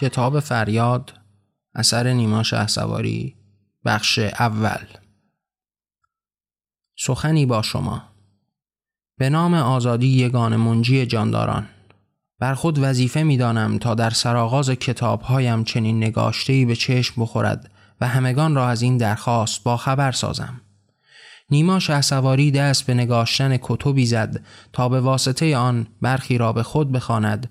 کتاب فریاد اثر نیما سواری بخش اول. سخنی با شما. به نام آزادی یگان منجی جانداران. بر خود وظیفه می دانم تا در سرآغاز کتابهایم چنین نگاشتهی به چشم بخورد و همگان را از این درخواست با خبر سازم. نیما سواری دست به نگاشتن کتبی زد تا به واسطه آن برخی را به خود بخواند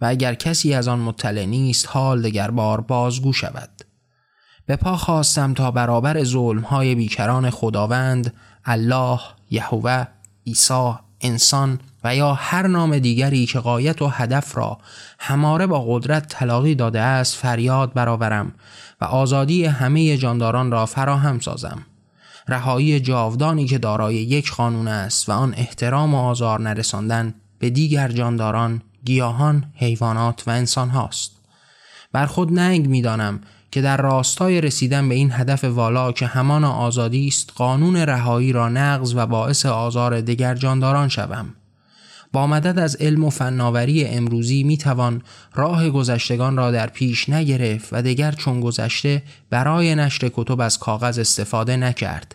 و اگر کسی از آن مطلع نیست حال دگر بار بازگو شود. به پا خواستم تا برابر ظلم های بیکران خداوند الله یهوه عیسی انسان و یا هر نام دیگری که قایت و هدف را هماره با قدرت تلاقی داده است فریاد برآورم و آزادی همه جانداران را فراهم سازم. رهایی جاودانی که دارای یک قانون است و آن احترام و آزار نرساندن به دیگر جانداران گیاهان، حیوانات و انسان هاست. بر خود ننگ می‌دانم که در راستای رسیدن به این هدف والا که همان آزادی است قانون رهایی را نقض و باعث آزار دیگر جانداران شوم. با مدد از علم و فناوری امروزی می توان راه گذشتگان را در پیش نگرفت و دیگر چون گذشته برای نشر کتب از کاغذ استفاده نکرد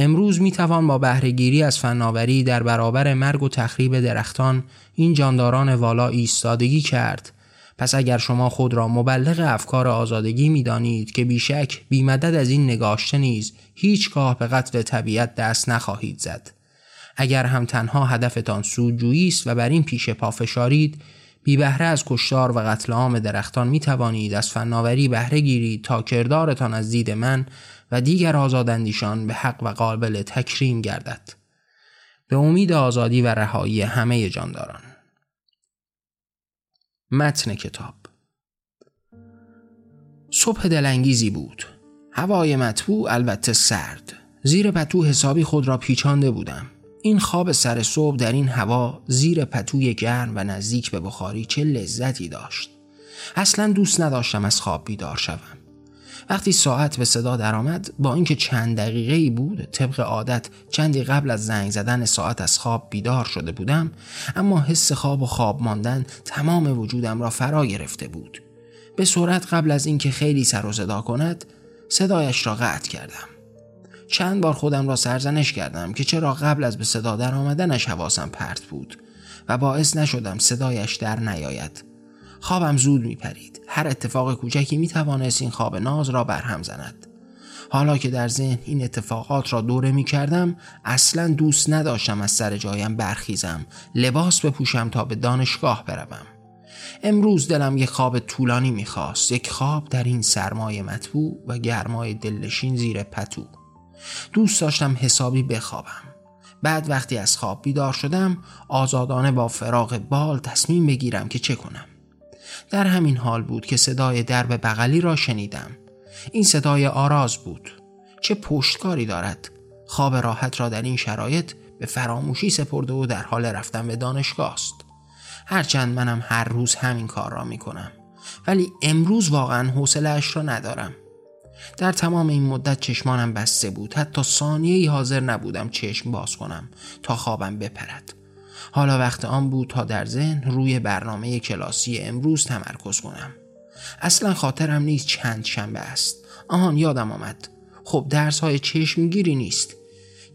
امروز می توان با بهرهگیری از فناوری در برابر مرگ و تخریب درختان این جانداران والا ایستادگی کرد. پس اگر شما خود را مبلغ افکار آزادگی می دانید که بیشک بیمدد از این نگاشته نیز هیچگاه به قتل طبیعت دست نخواهید زد. اگر هم تنها هدفتان سودجویی است و بر این پیش پا فشارید بی بهره از کشتار و قتل عام درختان می توانید از فناوری بهره گیرید تا کردارتان از دید من و دیگر آزاداندیشان به حق و قابل تکریم گردد. به امید آزادی و رهایی همه جانداران. متن کتاب. صبح دلانگیزی بود. هوای مطبوع البته سرد. زیر پتو حسابی خود را پیچانده بودم. این خواب سر صبح در این هوا زیر پتوی گرم و نزدیک به بخاری چه لذتی داشت. اصلا دوست نداشتم از خواب بیدار شوم. وقتی ساعت به صدا درآمد با اینکه چند دقیقه ای بود طبق عادت چندی قبل از زنگ زدن ساعت از خواب بیدار شده بودم اما حس خواب و خواب ماندن تمام وجودم را فرا گرفته بود. به سرعت قبل از اینکه خیلی سر و صدا کند صدایش را قطع کردم. چند بار خودم را سرزنش کردم که چرا قبل از به صدا در آمدنش حواسم پرت بود و باعث نشدم صدایش در نیاید. خوابم زود می پرید هر اتفاق کوچکی می توانست این خواب ناز را برهم زند. حالا که در ذهن این اتفاقات را دوره می کردم اصلا دوست نداشتم از سر جایم برخیزم لباس بپوشم تا به دانشگاه بروم. امروز دلم یک خواب طولانی می‌خواست یک خواب در این سرمای مطبوع و گرمای دلشین زیر پتو. دوست داشتم حسابی بخوابم. بعد وقتی از خواب بیدار شدم آزادانه با فراغ بال تصمیم بگیرم که چه کنم. در همین حال بود که صدای درب بغلی را شنیدم. این صدای آراز بود. چه پشتکاری دارد؟ خواب راحت را در این شرایط به فراموشی سپرده و در حال رفتن به دانشگاه است. هرچند منم هر روز همین کار را می کنم ولی امروز واقعا حوصلهاش را ندارم. در تمام این مدت چشمانم بسته بود. حتی ثانیه ای حاضر نبودم چشم باز کنم تا خوابم بپرد. حالا وقت آن بود تا در ذهن روی برنامه کلاسی امروز تمرکز کنم. اصلا خاطرم نیست چند شنبه است. آهان یادم آمد. خب درس های چشمگیری نیست.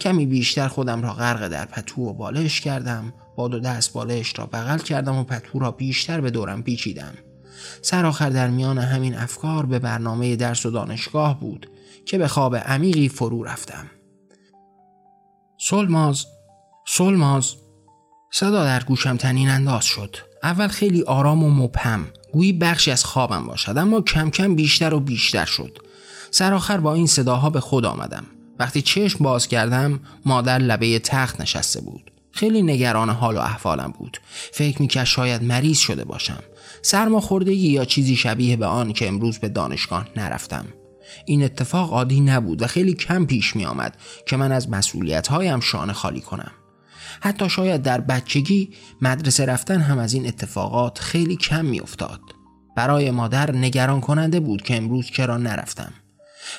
کمی بیشتر خودم را غرق در پتو و بالش کردم. با دو دست بالش را بغل کردم و پتو را بیشتر به دورم پیچیدم. سرآخر در میان همین افکار به برنامه درس و دانشگاه بود که به خواب عمیقی فرو رفتم. سلماز سلماز. صدا در گوشم تنین انداز شد. اول خیلی آرام و مبهم. گویی بخشی از خوابم باشد اما کم کم بیشتر و بیشتر شد. سرآخر با این صداها به خود آمدم. وقتی چشم باز کردم مادر لبه تخت نشسته بود. خیلی نگران حال و احوالم بود. فکر می‌کرد شاید مریض شده باشم. سرما خوردگی یا چیزی شبیه به آن که امروز به دانشگاه نرفتم. این اتفاق عادی نبود و خیلی کم پیش می آمد که من از مسئولیت هایم شانه خالی کنم. حتی شاید در بچگی مدرسه رفتن هم از این اتفاقات خیلی کم می افتاد. برای مادر نگران کننده بود که امروز چرا نرفتم.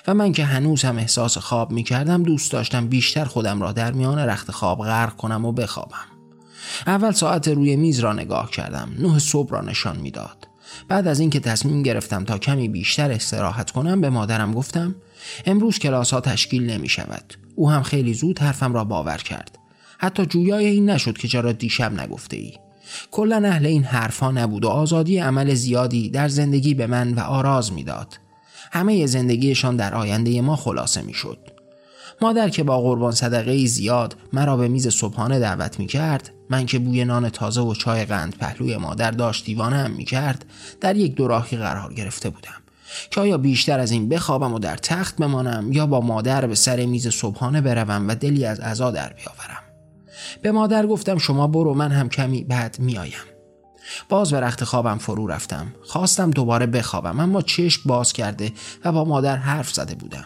و من که هنوز هم احساس خواب می کردم دوست داشتم بیشتر خودم را در میان رخت خواب غرق کنم و بخوابم. اول ساعت روی میز را نگاه کردم نه صبح را نشان می‌داد. بعد از اینکه تصمیم گرفتم تا کمی بیشتر استراحت کنم به مادرم گفتم امروز کلاس ها تشکیل نمی شود او هم خیلی زود حرفم را باور کرد. حتی جویای این نشد که چرا دیشب نگفته ای کلا اهل این حرفها نبود و آزادی عمل زیادی در زندگی به من و آراز می‌داد. همه زندگیشان در آینده ما خلاصه می‌شد. مادر که با قربان صدقه زیاد مرا به میز صبحانه دعوت می کرد من که بوی نان تازه و چای قند پهلوی مادر داشت دیوانه هم می کرد در یک دوراهی قرار گرفته بودم. که آیا بیشتر از این بخوابم و در تخت بمانم یا با مادر به سر میز صبحانه بروم و دلی از عزا در بیاورم؟ به مادر گفتم شما برو من هم کمی بعد میآیم. باز به رخت خوابم فرو رفتم. خواستم دوباره بخوابم اما چشم باز کرده و با مادر حرف زده بودم.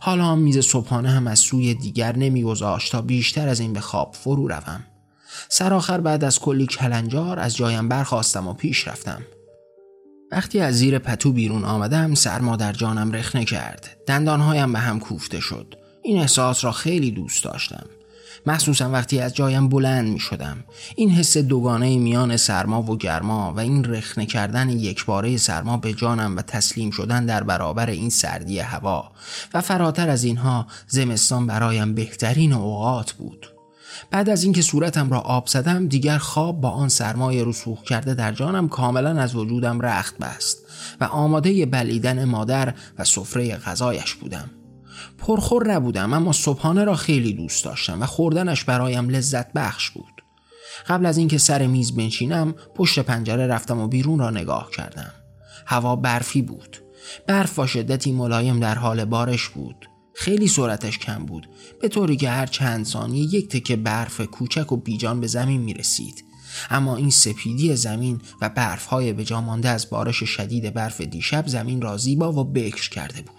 حالا هم میز صبحانه هم از سوی دیگر نمیگذاشت تا بیشتر از این به خواب فرو روم. سرآخر بعد از کلی کلنجار از جایم برخواستم و پیش رفتم. وقتی از زیر پتو بیرون آمدم سرما در جانم رخنه کرد. دندانهایم به هم کوفته شد. این احساس را خیلی دوست داشتم. مخصوصا وقتی از جایم بلند می شدم این حس دوگانه میان سرما و گرما و این رخنه کردن یکباره سرما به جانم و تسلیم شدن در برابر این سردی هوا و فراتر از اینها زمستان برایم بهترین اوقات بود. بعد از اینکه صورتم را آب زدم دیگر خواب با آن سرمایه رسوخ کرده در جانم کاملا از وجودم رخت بست و آماده بلیدن مادر و سفره غذایش بودم. پرخور نبودم اما صبحانه را خیلی دوست داشتم و خوردنش برایم لذت بخش بود. قبل از اینکه سر میز بنشینم پشت پنجره رفتم و بیرون را نگاه کردم. هوا برفی بود. برف با شدتی ملایم در حال بارش بود. خیلی سرعتش کم بود. به طوری که هر چند ثانیه یک تکه برف کوچک و بیجان به زمین می رسید اما این سپیدی زمین و برف های به مانده از بارش شدید برف دیشب زمین را زیبا و بکش کرده بود.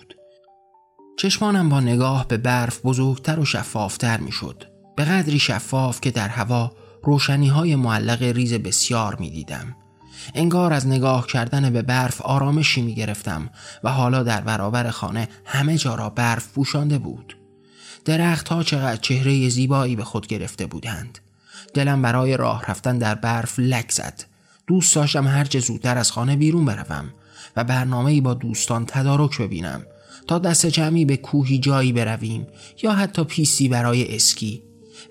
چشمانم با نگاه به برف بزرگتر و شفافتر می شد به قدری شفاف که در هوا روشنی های معلق ریز بسیار می دیدم انگار از نگاه کردن به برف آرامشی می گرفتم و حالا در برابر خانه همه جا را برف پوشانده بود. درخت ها چقدر چهره زیبایی به خود گرفته بودند. دلم برای راه رفتن در برف لک زد. دوست داشتم هرچه زودتر از خانه بیرون بروم و برنامه با دوستان تدارک ببینم. تا دست جمعی به کوهی جایی برویم یا حتی پیسی برای اسکی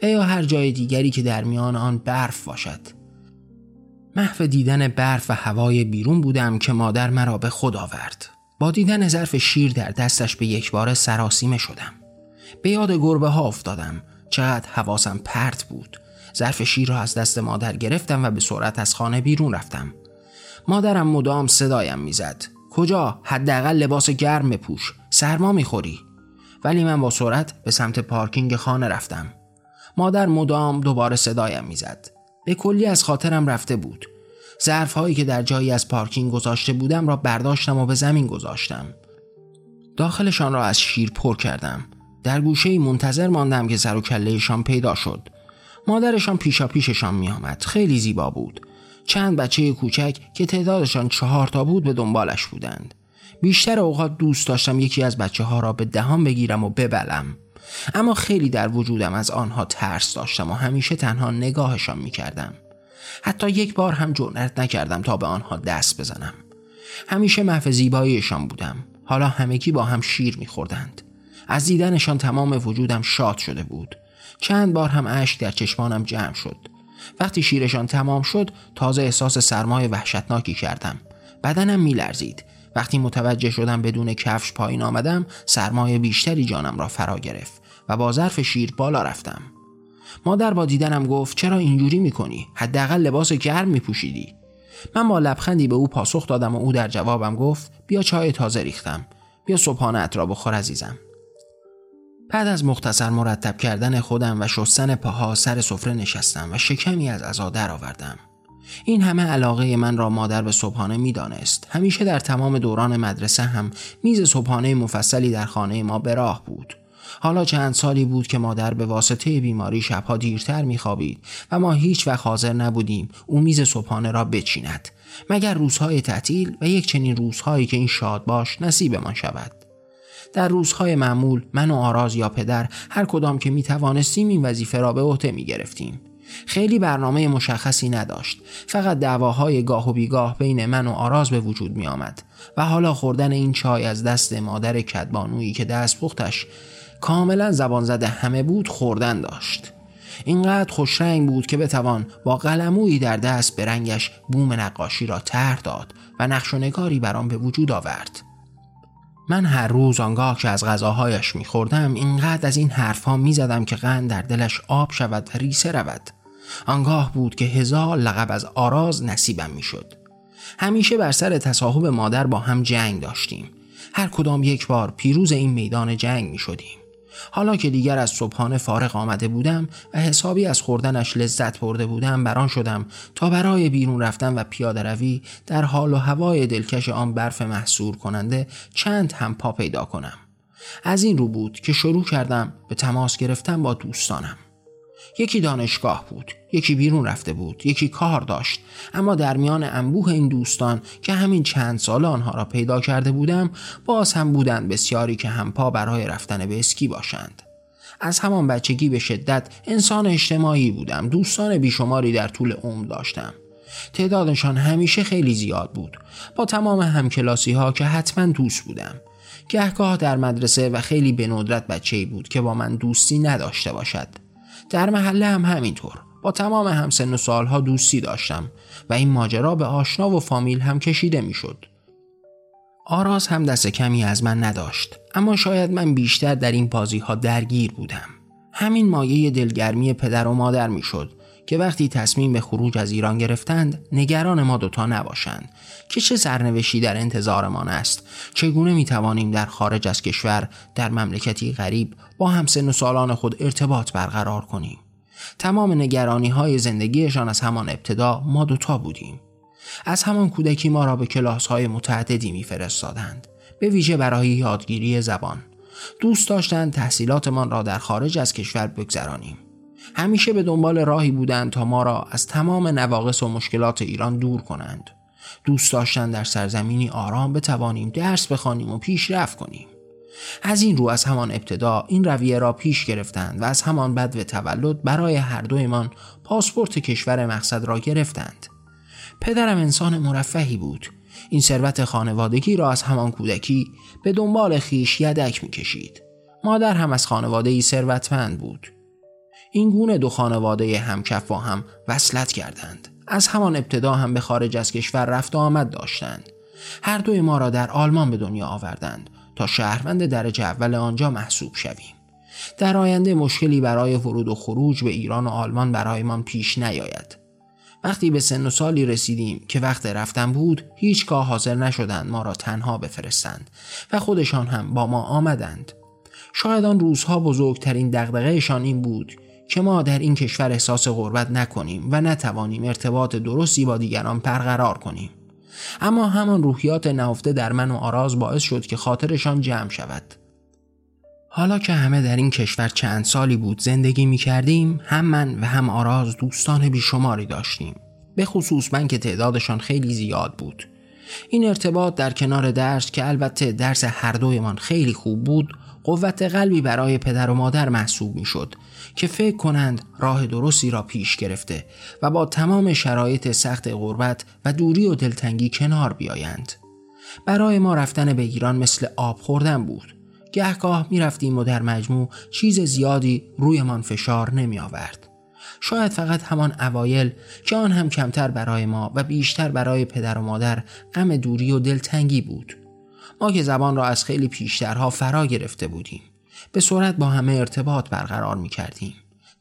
و یا هر جای دیگری که در میان آن برف باشد. محو دیدن برف و هوای بیرون بودم که مادر مرا به خود آورد. با دیدن ظرف شیر در دستش به یک بار سراسیمه شدم. به یاد گربه ها افتادم. چقدر حواسم پرت بود. ظرف شیر را از دست مادر گرفتم و به سرعت از خانه بیرون رفتم. مادرم مدام صدایم می‌زد. کجا حداقل لباس گرم بپوش سرما می‌خوری. ولی من با سرعت به سمت پارکینگ خانه رفتم. مادر مدام دوباره صدایم می‌زد. به کلی از خاطرم رفته بود. ظرف هایی که در جایی از پارکینگ گذاشته بودم را برداشتم و به زمین گذاشتم. داخلشان را از شیر پر کردم. در گوشه منتظر ماندم که سر و کلهشان پیدا شد. مادرشان پیشا پیششان می آمد. خیلی زیبا بود. چند بچه کوچک که تعدادشان چهار تا بود به دنبالش بودند. بیشتر اوقات دوست داشتم یکی از بچه ها را به دهان بگیرم و ببلم. اما خیلی در وجودم از آنها ترس داشتم و همیشه تنها نگاهشان می کردم. حتی یک بار هم جرأت نکردم تا به آنها دست بزنم. همیشه محو زیباییشان بودم. حالا همگی با هم شیر میخوردند. از دیدنشان تمام وجودم شاد شده بود. چند بار هم اشک در چشمانم جمع شد. وقتی شیرشان تمام شد تازه احساس سرمای وحشتناکی کردم. بدنم میلرزید. وقتی متوجه شدم بدون کفش پایین آمدم سرمایه بیشتری جانم را فرا گرفت و با ظرف شیر بالا رفتم. مادر با دیدنم گفت چرا اینجوری می‌کنی؟ حداقل لباس گرم میپوشیدی. من با لبخندی به او پاسخ دادم و او در جوابم گفت بیا چای تازه ریختم. بیا صبحانه را بخور عزیزم. بعد از مختصر مرتب کردن خودم و شستن پاها سر سفره نشستم و شکمی از عزا آوردم این همه علاقه من را مادر به صبحانه می‌دانست. همیشه در تمام دوران مدرسه هم میز صبحانه مفصلی در خانه ما به راه بود. حالا چند سالی بود که مادر به واسطه بیماری شبها دیرتر میخوابید و ما هیچ وقت حاضر نبودیم او میز صبحانه را بچیند. مگر روزهای تعطیل و یک چنین روزهایی که این شاد باش نصیبمان شود. در روزهای معمول من و آراز یا پدر هر کدام که می توانستیم این وظیفه را به عهده می گرفتیم. خیلی برنامه مشخصی نداشت. فقط دعواهای گاه و بیگاه بین من و آراز به وجود می آمد و حالا خوردن این چای از دست مادر کدبانویی که دست پختش کاملا زبان زده همه بود خوردن داشت. اینقدر خوشرنگ بود که بتوان با قلمویی در دست به رنگش بوم نقاشی را طرح داد و نقش و نگاری برام به وجود آورد. من هر روز آنگاه که از غذاهایش میخوردم اینقدر از این حرفها می‌زدم که قند در دلش آب شود و ریسه رود. آنگاه بود که هزار لقب از آراز نصیبم می‌شد. همیشه بر سر تصاحب مادر با هم جنگ داشتیم. هر کدام یک بار پیروز این میدان جنگ می شدیم. حالا که دیگر از صبحانه فارغ آمده بودم و حسابی از خوردنش لذت برده بودم بران شدم تا برای بیرون رفتن و پیاده روی در حال و هوای دلکش آن برف محصور کننده چند هم پا پیدا کنم. از این رو بود که شروع کردم به تماس گرفتن با دوستانم. یکی دانشگاه بود یکی بیرون رفته بود یکی کار داشت. اما در میان انبوه این دوستان که همین چند سال آنها را پیدا کرده بودم باز هم بودند بسیاری که هم پا برای رفتن به اسکی باشند. از همان بچگی به شدت انسان اجتماعی بودم دوستان بیشماری در طول عمر داشتم. تعدادشان همیشه خیلی زیاد بود. با تمام همکلاسی ها که حتما دوست بودم. گهگاه در مدرسه و خیلی به ندرت بچه بود که با من دوستی نداشته باشد. در محله هم همینطور. با تمام همسن و سالها دوستی داشتم و این ماجرا به آشنا و فامیل هم کشیده می‌شد. آراز هم دست کمی از من نداشت اما شاید من بیشتر در این بازی ها درگیر بودم. همین مایه دلگرمی پدر و مادر می‌شد. که وقتی تصمیم به خروج از ایران گرفتند نگران ما دوتا نباشند. که چه سرنوشتی در انتظارمان است؟ چگونه می توانیم در خارج از کشور در مملکتی غریب با همسن و سالان خود ارتباط برقرار کنیم؟ تمام نگرانی های زندگیشان از همان ابتدا ما دوتا بودیم. از همان کودکی ما را به کلاس های متعددی میفرستادند به ویژه برای یادگیری زبان. دوست داشتند تحصیلاتمان را در خارج از کشور بگذرانیم. همیشه به دنبال راهی بودند تا ما را از تمام نواقص و مشکلات ایران دور کنند. دوست داشتن در سرزمینی آرام بتوانیم درس بخوانیم و پیشرفت کنیم. از این رو از همان ابتدا این رویه را پیش گرفتند و از همان بد و تولد برای هر دویمان پاسپورت کشور مقصد را گرفتند. پدرم انسان مرفهی بود. این ثروت خانوادگی را از همان کودکی به دنبال خیش یدک می‌کشید. مادر هم از خانواده ای ثروتمند بود. این گونه دو خانواده همکف با هم وصلت کردند. از همان ابتدا هم به خارج از کشور رفت و آمد داشتند. هر دوی ما را در آلمان به دنیا آوردند تا شهروند درجه اول آنجا محسوب شویم. در آینده مشکلی برای ورود و خروج به ایران و آلمان برایمان پیش نیاید. وقتی به سن و سالی رسیدیم که وقت رفتن بود هیچگاه حاضر نشدند ما را تنها بفرستند و خودشان هم با ما آمدند. شاید آن روزها بزرگترین دغدغهشان این بود که ما در این کشور احساس غربت نکنیم و نتوانیم ارتباط درستی با دیگران برقرار کنیم. اما همان روحیات نهفته در من و آراز باعث شد که خاطرشان جمع شود. حالا که همه در این کشور چند سالی بود زندگی می کردیم هم من و هم آراز دوستان بیشماری داشتیم. به خصوص من که تعدادشان خیلی زیاد بود. این ارتباط در کنار درس که البته درس هر دویمان خیلی خوب بود قوت قلبی برای پدر و مادر محسوب می شد که فکر کنند راه درستی را پیش گرفته و با تمام شرایط سخت غربت و دوری و دلتنگی کنار بیایند. برای ما رفتن به ایران مثل آب خوردن بود. گهگاه می رفتیم و در مجموع چیز زیادی رویمان فشار نمی آورد. شاید فقط همان اوایل که آن هم کمتر برای ما و بیشتر برای پدر و مادر غم دوری و دلتنگی بود. ما که زبان را از خیلی پیشترها فرا گرفته بودیم. به سرعت با همه ارتباط برقرار می کردیم.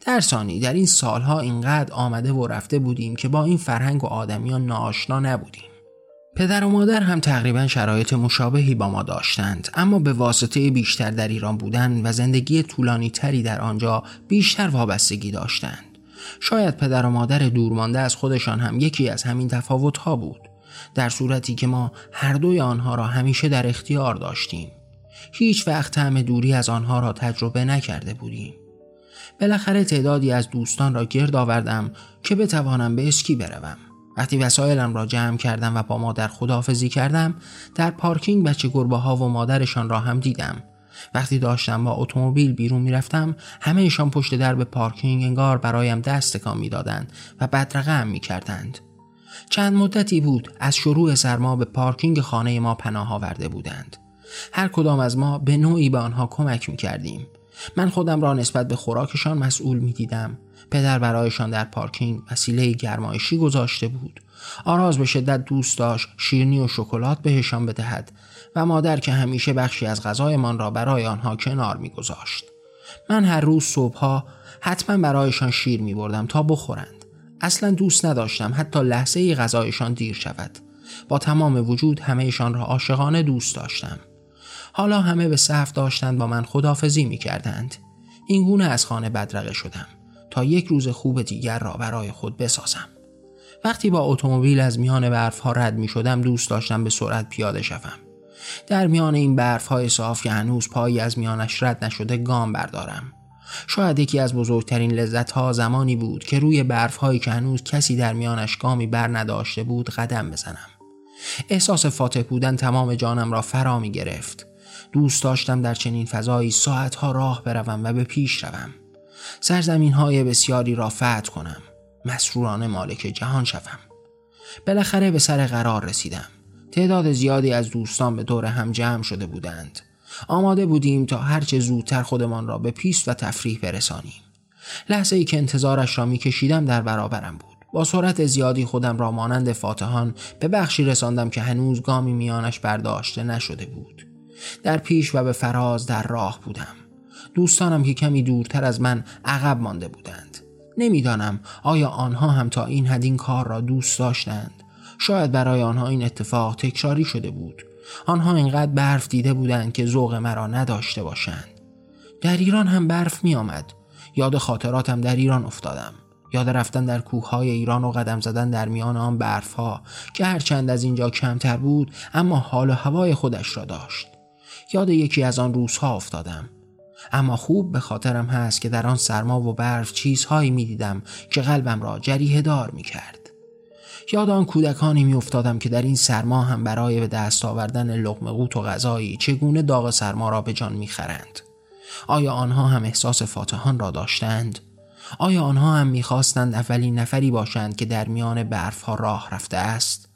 در ثانی در این سالها اینقدر آمده و رفته بودیم که با این فرهنگ و آدمیان ناآشنا نبودیم. پدر و مادر هم تقریبا شرایط مشابهی با ما داشتند اما به واسطه بیشتر در ایران بودن و زندگی طولانی تری در آنجا بیشتر وابستگی داشتند. شاید پدر و مادر دورمانده از خودشان هم یکی از همین تفاوت ها بود. در صورتی که ما هر دوی آنها را همیشه در اختیار داشتیم. هیچ وقت طعم دوری از آنها را تجربه نکرده بودیم. بالاخره تعدادی از دوستان را گرد آوردم که بتوانم به اسکی بروم. وقتی وسایلم را جمع کردم و با مادر خداحافظی کردم در پارکینگ بچه گربه ها و مادرشان را هم دیدم. وقتی داشتم با اتومبیل بیرون می‌رفتم همهشان پشت درب پارکینگ انگار برایم دست تکان می‌دادند و بدرقه می کردند چند مدتی بود از شروع سرما به پارکینگ خانه ما پناه آورده بودند. هر کدام از ما به نوعی به آنها کمک می کردیم من خودم را نسبت به خوراکشان مسئول می دیدم پدر برایشان در پارکینگ وسیله گرمایشی گذاشته بود. آراز به شدت دوست داشت شیرنی و شکلات بهشان بدهد و مادر که همیشه بخشی از غذایمان را برای آنها کنار میگذاشت. من هر روز صبحها حتما برایشان شیر می بردم تا بخورند. اصلا دوست نداشتم حتی لحظه ای غذایشان دیر شود. با تمام وجود همهشان را عاشقانه دوست داشتم. حالا همه به صف داشتند با من خدافزی می کردند این گونه از خانه بدرقه شدم تا یک روز خوب دیگر را برای خود بسازم. وقتی با اتومبیل از میان برف ها رد می شدم دوست داشتم به سرعت پیاده شوم. در میان این برف های صاف که هنوز پایی از میانش رد نشده گام بردارم. شاید یکی از بزرگترین لذت ها زمانی بود که روی برف هایی که هنوز کسی در میانش گامی بر نداشته بود قدم بزنم. احساس فاتح بودن تمام جانم را فرا می گرفت دوست داشتم در چنین فضایی ساعتها راه بروم و به پیش روم. سرزمین های بسیاری را فتح کنم. مسرورانه مالک جهان شوم. بالاخره به سر قرار رسیدم. تعداد زیادی از دوستان به دور هم جمع شده بودند. آماده بودیم تا هرچه زودتر خودمان را به پیست و تفریح برسانیم. لحظه ای که انتظارش را میکشیدم در برابرم بود. با سرعت زیادی خودم را مانند فاتحان به بخشی رساندم که هنوز گامی میانش برداشته نشده بود. در پیش و به فراز در راه بودم. دوستانم که کمی دورتر از من عقب مانده بودند. نمی‌دانم آیا آنها هم تا این حد این کار را دوست داشتند. شاید برای آنها این اتفاق تکراری شده بود. آنها اینقدر برف دیده بودند که ذوق مرا نداشته باشند. در ایران هم برف می آمد یاد خاطراتم در ایران افتادم. یاد رفتن در کوههای ایران و قدم زدن در میان آن برفها که هرچند از اینجا کمتر بود اما حال و هوای خودش را داشت. یاد یکی از آن روزها افتادم اما خوب به خاطرم هست که در آن سرما و برف چیزهایی می دیدم که قلبم را جریه دار می کرد. یاد آن کودکانی می افتادم که در این سرما هم برای به دست آوردن لغم قوت و غذایی چگونه داغ سرما را به جان می خرند. آیا آنها هم احساس فاتحان را داشتند؟ آیا آنها هم می‌خواستند اولین نفری باشند که در میان برف ها راه رفته است؟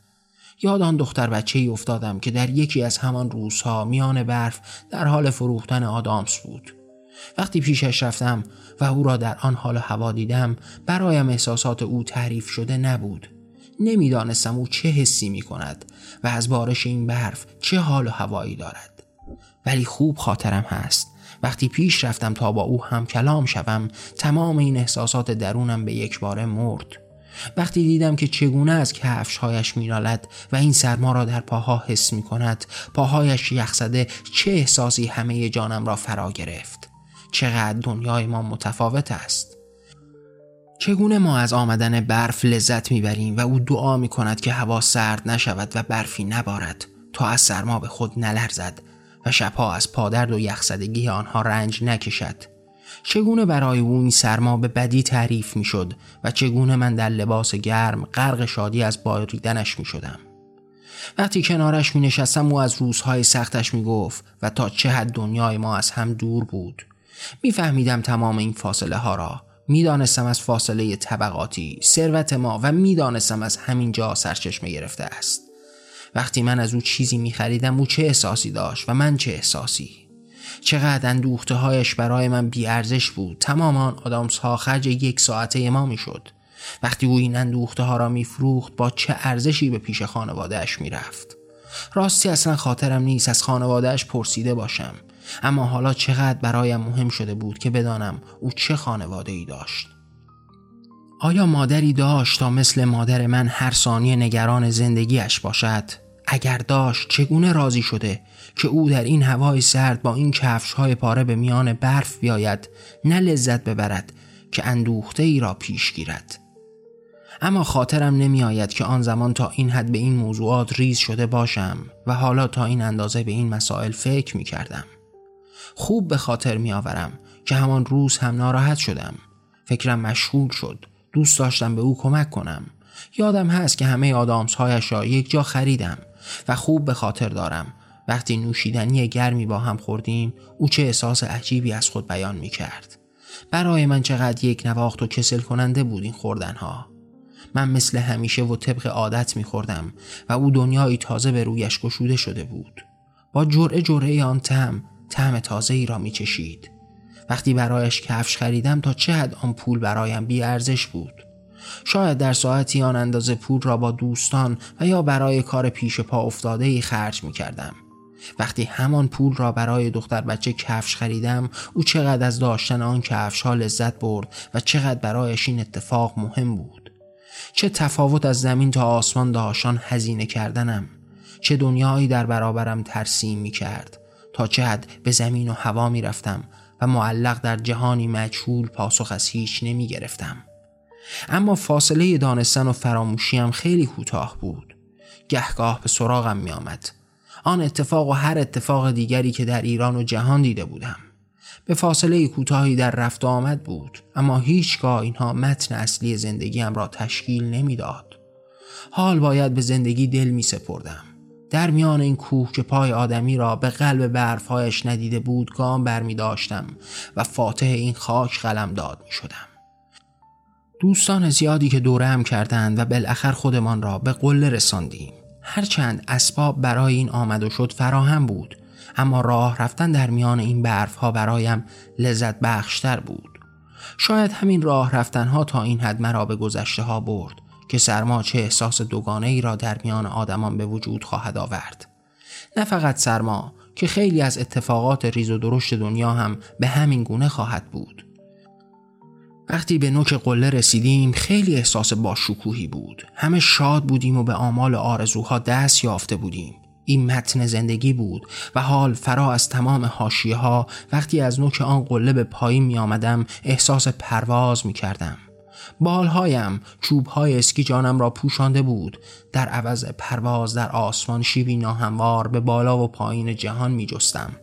یاد آن دختر بچه ای افتادم که در یکی از همان روزها میان برف در حال فروختن آدامس بود. وقتی پیشش رفتم و او را در آن حال هوا دیدم برایم احساسات او تعریف شده نبود. نمی‌دانستم او چه حسی می کند و از بارش این برف چه حال و هوایی دارد. ولی خوب خاطرم هست وقتی پیش رفتم تا با او هم کلام شوم تمام این احساسات درونم به یک باره مرد. وقتی دیدم که چگونه از کفشهایش مینالد و این سرما را در پاها حس می کند پاهایش یخزده چه احساسی همه جانم را فرا گرفت. چقدر دنیای ما متفاوت است. چگونه ما از آمدن برف لذت می‌بریم و او دعا می کند که هوا سرد نشود و برفی نبارد تا از سرما به خود نلرزد و شبها از پادرد و یخزدگی آنها رنج نکشد. چگونه برای او این سرما به بدی تعریف می شد و چگونه من در لباس گرم غرق شادی از باریدنش می شدم. وقتی کنارش می نشستم او از روزهای سختش می گفت و تا چه حد دنیای ما از هم دور بود. میفهمیدم تمام این فاصله ها را می‌دانستم از فاصله طبقاتی ثروت ما و می‌دانستم از همین جا سرچشمه گرفته است وقتی من از او چیزی می خریدم او چه احساسی داشت و من چه احساسی چقدر اندوخته هایش برای من بیارزش بود. تمام آن آدامس ها خرج یک ساعته ما می‌شد وقتی او این اندوخته ها را میفروخت با چه ارزشی به پیش خانوادهش می‌رفت؟ راستی اصلا خاطرم نیست از خانوادهش پرسیده باشم. اما حالا چقدر برایم مهم شده بود که بدانم او چه خانواده ای داشت. آیا مادری داشت تا مثل مادر من هر ثانیه نگران زندگیش باشد؟ اگر داشت چگونه راضی شده که او در این هوای سرد با این کفش های پاره به میان برف بیاید نه لذت ببرد که اندوخته ای را پیش گیرد اما خاطرم نمی آید که آن زمان تا این حد به این موضوعات ریز شده باشم و حالا تا این اندازه به این مسائل فکر می کردم. خوب به خاطر می آورم که همان روز هم ناراحت شدم. فکرم مشغول شد. دوست داشتم به او کمک کنم. یادم هست که همه آدامسهایش را یک جا خریدم و خوب به خاطر دارم وقتی نوشیدنی گرمی با هم خوردیم او چه احساس عجیبی از خود بیان می کرد. برای من چقدر یک نواخت و کسل کننده بود این خوردنها. من مثل همیشه و طبق عادت میخوردم و او دنیایی تازه به رویش گشوده شده بود با جرعه جرعه آن تم طعم تازه ای را میچشید وقتی برایش کفش خریدم تا چه حد آن پول برایم بی ارزش بود شاید در ساعتی آن اندازه پول را با دوستان و یا برای کار پیش پا افتاده ای خرج می کردم. وقتی همان پول را برای دختر بچه کفش خریدم او چقدر از داشتن آن کفش ها لذت برد و چقدر برایش این اتفاق مهم بود. چه تفاوت از زمین تا آسمان داشان هزینه کردنم چه دنیایی در برابرم ترسیم می کرد تا چه حد به زمین و هوا می رفتم و معلق در جهانی مجهول پاسخ از هیچ نمی گرفتم اما فاصله دانستن و فراموشیم خیلی کوتاه بود گهگاه به سراغم می آمد آن اتفاق و هر اتفاق دیگری که در ایران و جهان دیده بودم به فاصله کوتاهی در رفت آمد بود اما هیچگاه اینها متن اصلی زندگیم را تشکیل نمی‌داد. حال باید به زندگی دل می سپردم. در میان این کوه که پای آدمی را به قلب برفهایش ندیده بود گام بر می داشتم و فاتح این خاک قلم داد می شدم. دوستان زیادی که دورم کردند و بالاخر خودمان را به قله رساندیم. هرچند اسباب برای این آمد و شد فراهم بود اما راه رفتن در میان این برف ها برایم لذت بخشتر بود. شاید همین راه رفتن ها تا این حد مرا به گذشته ها برد که سرما چه احساس دوگانه ای را در میان آدمان به وجود خواهد آورد. نه فقط سرما که خیلی از اتفاقات ریز و درشت دنیا هم به همین گونه خواهد بود. وقتی به نوک قله رسیدیم خیلی احساس با شکوهی بود همه شاد بودیم و به آمال آرزوها دست یافته بودیم این متن زندگی بود و حال فرا از تمام حاشیه ها وقتی از نوک آن قله به پایین می آمدم احساس پرواز می کردم. بالهایم چوبهای اسکی جانم را پوشانده بود در عوض پرواز در آسمان شیبی ناهموار به بالا و پایین جهان می جستم.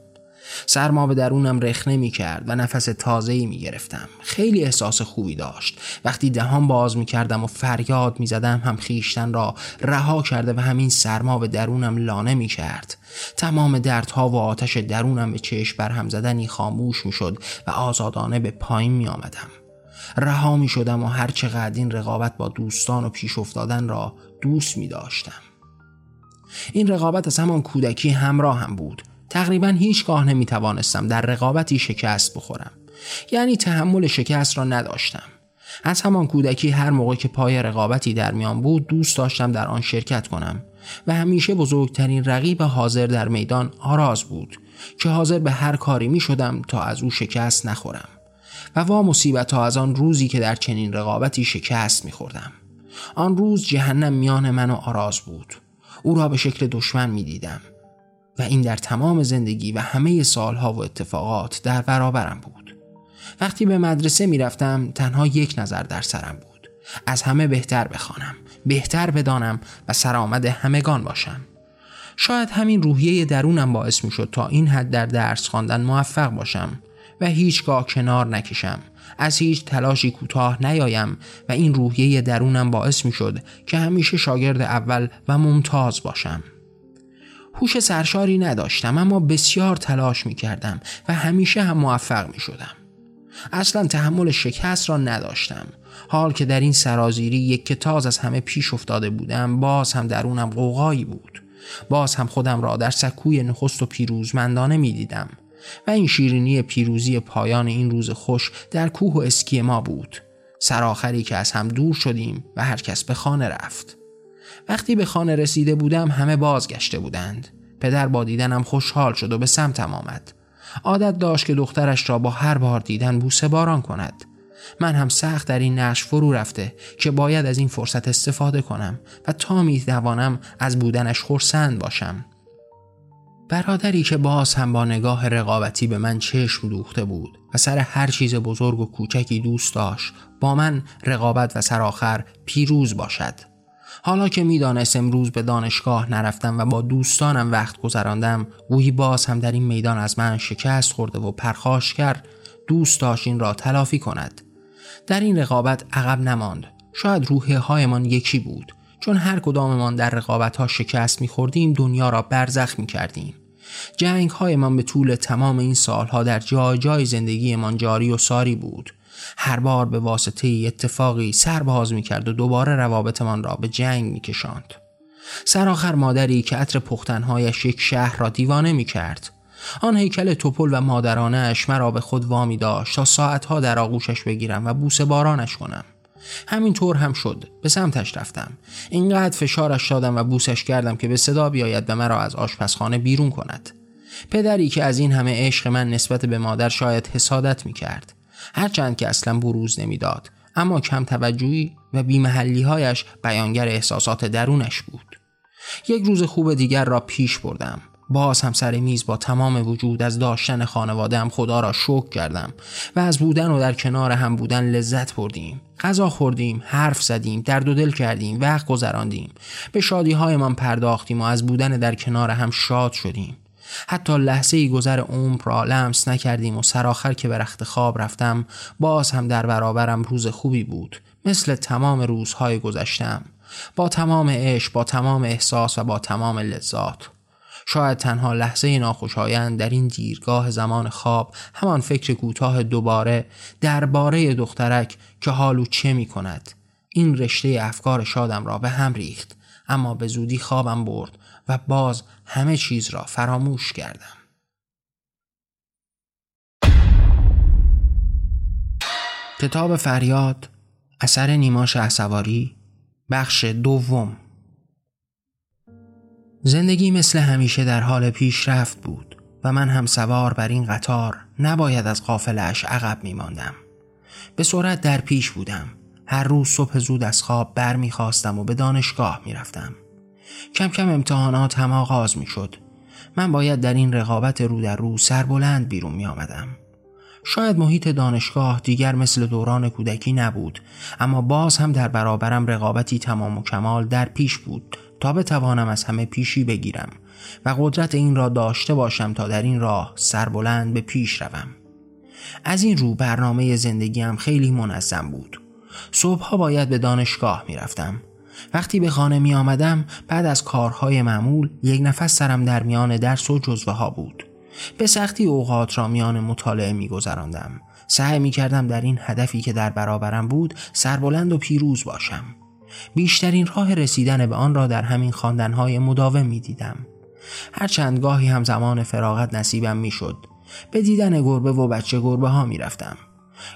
سرما به درونم رخنه می کرد و نفس تازه‌ای می گرفتم. خیلی احساس خوبی داشت. وقتی دهان باز می کردم و فریاد می زدم هم خیشتن را رها کرده و همین سرما به درونم لانه می کرد. تمام دردها و آتش درونم به چشم برهم زدنی خاموش می شد و آزادانه به پایین می آمدم. رها می شدم و هر چقدر این رقابت با دوستان و پیش افتادن را دوست می داشتم. این رقابت از همان کودکی همراه هم بود تقریبا هیچگاه نمی توانستم در رقابتی شکست بخورم. یعنی تحمل شکست را نداشتم. از همان کودکی هر موقع که پای رقابتی در میان بود دوست داشتم در آن شرکت کنم و همیشه بزرگترین رقیب حاضر در میدان آراز بود که حاضر به هر کاری می شدم تا از او شکست نخورم و وا مصیبت ها از آن روزی که در چنین رقابتی شکست می خوردم. آن روز جهنم میان من و آراز بود. او را به شکل دشمن می دیدم و این در تمام زندگی و همه سالها و اتفاقات در برابرم بود. وقتی به مدرسه می رفتم تنها یک نظر در سرم بود. از همه بهتر بخوانم بهتر بدانم و سرآمد همگان باشم. شاید همین روحیه درونم باعث می شد تا این حد در درس خواندن موفق باشم و هیچگاه کنار نکشم. از هیچ تلاشی کوتاه نیایم و این روحیه درونم باعث می شد که همیشه شاگرد اول و ممتاز باشم. هوش سرشاری نداشتم اما بسیار تلاش می کردم و همیشه هم موفق می شدم. اصلا تحمل شکست را نداشتم. حال که در این سرازیری یک کتاز از همه پیش افتاده بودم باز هم درونم قوقایی بود. باز هم خودم را در سکوی نخست و پیروزمندانه می دیدم و این شیرینی پیروزی پایان این روز خوش در کوه و اسکی ما بود. سرآخری که از هم دور شدیم و هر کس به خانه رفت. وقتی به خانه رسیده بودم همه بازگشته بودند. پدر با دیدنم خوشحال شد و به سمتم آمد. عادت داشت که دخترش را با هر بار دیدن بوسه باران کند. من هم سخت در این نقش فرو رفته که باید از این فرصت استفاده کنم و تا می توانم از بودنش خورسند باشم. برادری که باز هم با نگاه رقابتی به من چشم دوخته بود و سر هر چیز بزرگ و کوچکی دوست داشت با من رقابت و سرآخر پیروز باشد. حالا که می‌دانست امروز به دانشگاه نرفتم و با دوستانم وقت گذراندم گویی باز هم در این میدان از من شکست خورده و پرخاش کرد دوست داشت این را تلافی کند در این رقابت عقب نماند شاید روحه هایمان یکی بود چون هر کداممان در رقابت ها شکست میخوردیم دنیا را برزخ می کردیم. جنگ هایمان به طول تمام این سالها در جای جای زندگیمان جاری و ساری بود. هر بار به واسطه اتفاقی سر باز می کرد و دوباره روابطمان را به جنگ می کشاند. سرآخر مادری که عطر پختنهایش یک شهر را دیوانه می کرد. آن هیکل توپل و مادرانش مرا به خود وامی داشت تا ساعتها در آغوشش بگیرم و بوسه بارانش کنم. همین طور هم شد به سمتش رفتم اینقدر فشارش دادم و بوسش کردم که به صدا بیاید به مرا از آشپزخانه بیرون کند پدری که از این همه عشق من نسبت به مادر شاید حسادت می کرد هرچند که اصلا بروز نمی‌داد. اما کم توجهی و بیمحلی هایش بیانگر احساسات درونش بود. یک روز خوب دیگر را پیش بردم. باز هم سر میز با تمام وجود از داشتن خانواده هم خدا را شکر کردم و از بودن و در کنار هم بودن لذت بردیم. غذا خوردیم حرف زدیم درد و دل کردیم وقت گذراندیم. به شادی هایمان پرداختیم و از بودن در کنار هم شاد شدیم. حتی لحظه ای گذر عمر را لمس نکردیم و سرآخر که به رخت خواب رفتم باز هم در برابرم روز خوبی بود. مثل تمام روزهای گذشتم. با تمام عشق با تمام احساس و با تمام لذات. شاید تنها لحظه ناخوشایند در این دیرگاه زمان خواب همان فکر کوتاه دوباره درباره دخترک که حالو چه می کند این رشته افکار شادم را به هم ریخت اما به زودی خوابم برد. و باز همه چیز را فراموش کردم کتاب فریاد اثر نیما شهسواری بخش دوم زندگی مثل همیشه در حال پیشرفت بود و من هم سوار بر این قطار نباید از قافلش عقب می ماندم. به سرعت در پیش بودم. هر روز صبح زود از خواب بر می و به دانشگاه می رفتم. کم کم امتحانات هم آغاز می شد. من باید در این رقابت رو در رو سربلند بیرون می آمدم. شاید محیط دانشگاه دیگر مثل دوران کودکی نبود اما باز هم در برابرم رقابتی تمام و کمال در پیش بود تا بتوانم از همه پیشی بگیرم و قدرت این را داشته باشم تا در این راه سربلند به پیش روم از این رو برنامه زندگیم خیلی منظم بود صبحها باید به دانشگاه می رفتم. وقتی به خانه می آمدم بعد از کارهای معمول یک نفس سرم در میان درس و جزوه ها بود به سختی اوقات را میان مطالعه می گذراندم سعی می کردم در این هدفی که در برابرم بود سربلند و پیروز باشم بیشترین راه رسیدن به آن را در همین خواندنهای مداوم می دیدم. هر گاهی هم زمان فراغت نصیبم می شد. به دیدن گربه و بچه گربه ها می رفتم.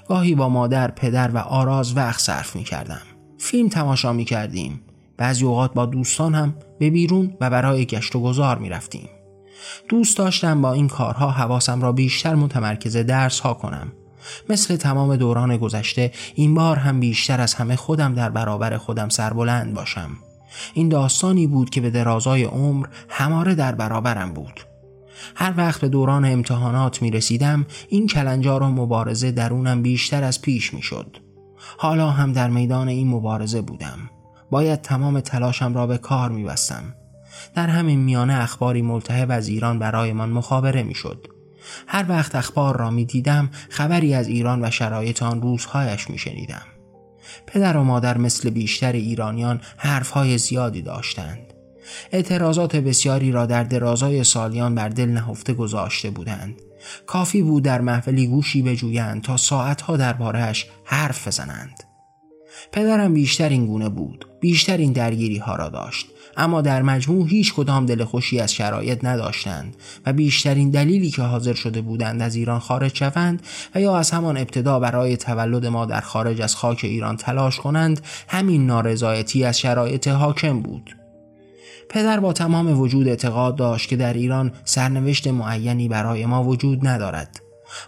گاهی با مادر، پدر و آراز وقت صرف می کردم. فیلم تماشا می کردیم. بعضی اوقات با دوستان هم به بیرون و برای گشت و گذار می رفتیم. دوست داشتم با این کارها حواسم را بیشتر متمرکز درس ها کنم مثل تمام دوران گذشته این بار هم بیشتر از همه خودم در برابر خودم سربلند باشم این داستانی بود که به درازای عمر هماره در برابرم بود هر وقت به دوران امتحانات می رسیدم این کلنجار و مبارزه درونم بیشتر از پیش می شد حالا هم در میدان این مبارزه بودم باید تمام تلاشم را به کار می بستم. در همین میانه اخباری ملتهب از ایران برایمان مخابره می شد هر وقت اخبار را می دیدم خبری از ایران و شرایط آن روزهایش می شنیدم. پدر و مادر مثل بیشتر ایرانیان حرفهای زیادی داشتند. اعتراضات بسیاری را در درازای سالیان بر دل نهفته گذاشته بودند. کافی بود در محفلی گوشی بجویند تا ساعتها دربارهش حرف بزنند. پدرم بیشتر این گونه بود. بیشتر این درگیری ها را داشت. اما در مجموع هیچ کدام دل خوشی از شرایط نداشتند و بیشترین دلیلی که حاضر شده بودند از ایران خارج شوند و یا از همان ابتدا برای تولد ما در خارج از خاک ایران تلاش کنند همین نارضایتی از شرایط حاکم بود پدر با تمام وجود اعتقاد داشت که در ایران سرنوشت معینی برای ما وجود ندارد.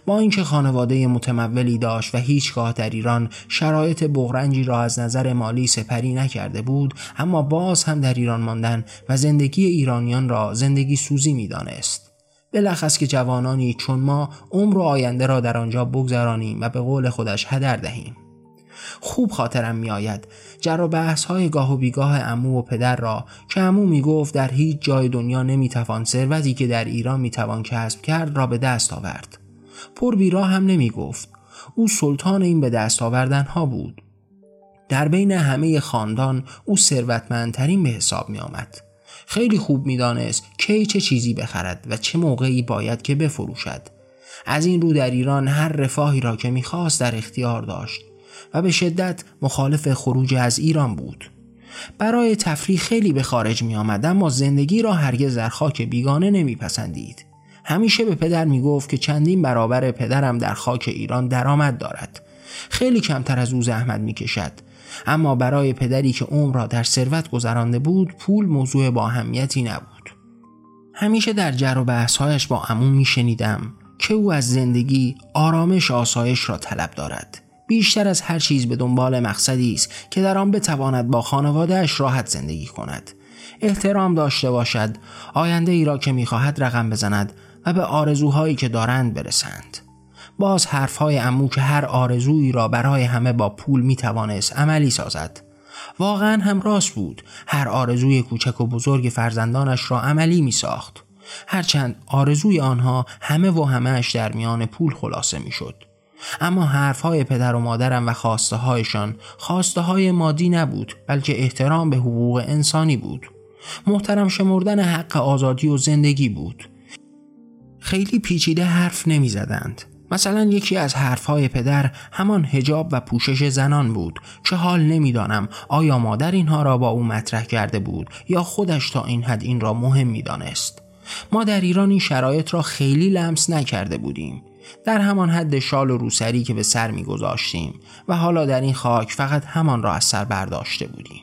با اینکه خانواده متمولی داشت و هیچگاه در ایران شرایط بغرنجی را از نظر مالی سپری نکرده بود اما باز هم در ایران ماندن و زندگی ایرانیان را زندگی سوزی می‌دانست. بلخص که جوانانی چون ما عمر و آینده را در آنجا بگذرانیم و به قول خودش هدر دهیم. خوب خاطرم میآید جر و بحث های گاه و بیگاه امو و پدر را که امو می گفت در هیچ جای دنیا نمی‌توان ثروتی که در ایران می‌توان کسب کرد را به دست آورد. پر بیرا هم نمی گفت او سلطان این به دست آوردن ها بود. در بین همه خاندان او ثروتمندترین به حساب می آمد. خیلی خوب می‌دانست کی چه چیزی بخرد و چه موقعی باید که بفروشد. از این رو در ایران هر رفاهی را که می‌خواست در اختیار داشت. و به شدت مخالف خروج از ایران بود. برای تفریح خیلی به خارج می آمد اما زندگی را هرگز در خاک بیگانه نمیپسندید. همیشه به پدر می گفت که چندین برابر پدرم در خاک ایران درآمد دارد. خیلی کمتر از او زحمت می کشد اما برای پدری که عمر را در ثروت گذرانده بود پول موضوع با اهمیتی نبود. همیشه در جر و بحثهایش با عمو می شنیدم که او از زندگی آرامش آسایش را طلب دارد. بیشتر از هر چیز به دنبال مقصدی است که در آن بتواند با خانوادهش راحت زندگی کند. احترام داشته باشد آینده ای را که می‌خواهد رقم بزند و به آرزوهایی که دارند برسند. باز حرفهای امو که هر آرزویی را برای همه با پول می‌توانست عملی سازد. واقعا هم راست بود هر آرزوی کوچک و بزرگ فرزندانش را عملی می ساخت هرچند آرزوی آنها همه و همهش در میان پول خلاصه می شد اما حرفهای پدر و مادرم و خواسته هایشان خواسته های مادی نبود بلکه احترام به حقوق انسانی بود. محترم شمردن حق آزادی و زندگی بود. خیلی پیچیده حرف نمی زدند. مثلا یکی از حرفهای پدر همان هجاب و پوشش زنان بود که حال نمی‌دانم آیا مادر اینها را با او مطرح کرده بود یا خودش تا این حد این را مهم می‌دانست. ما در ایران این شرایط را خیلی لمس نکرده بودیم. در همان حد شال و روسری که به سر میگذاشتیم و حالا در این خاک فقط همان را از سر برداشته بودیم.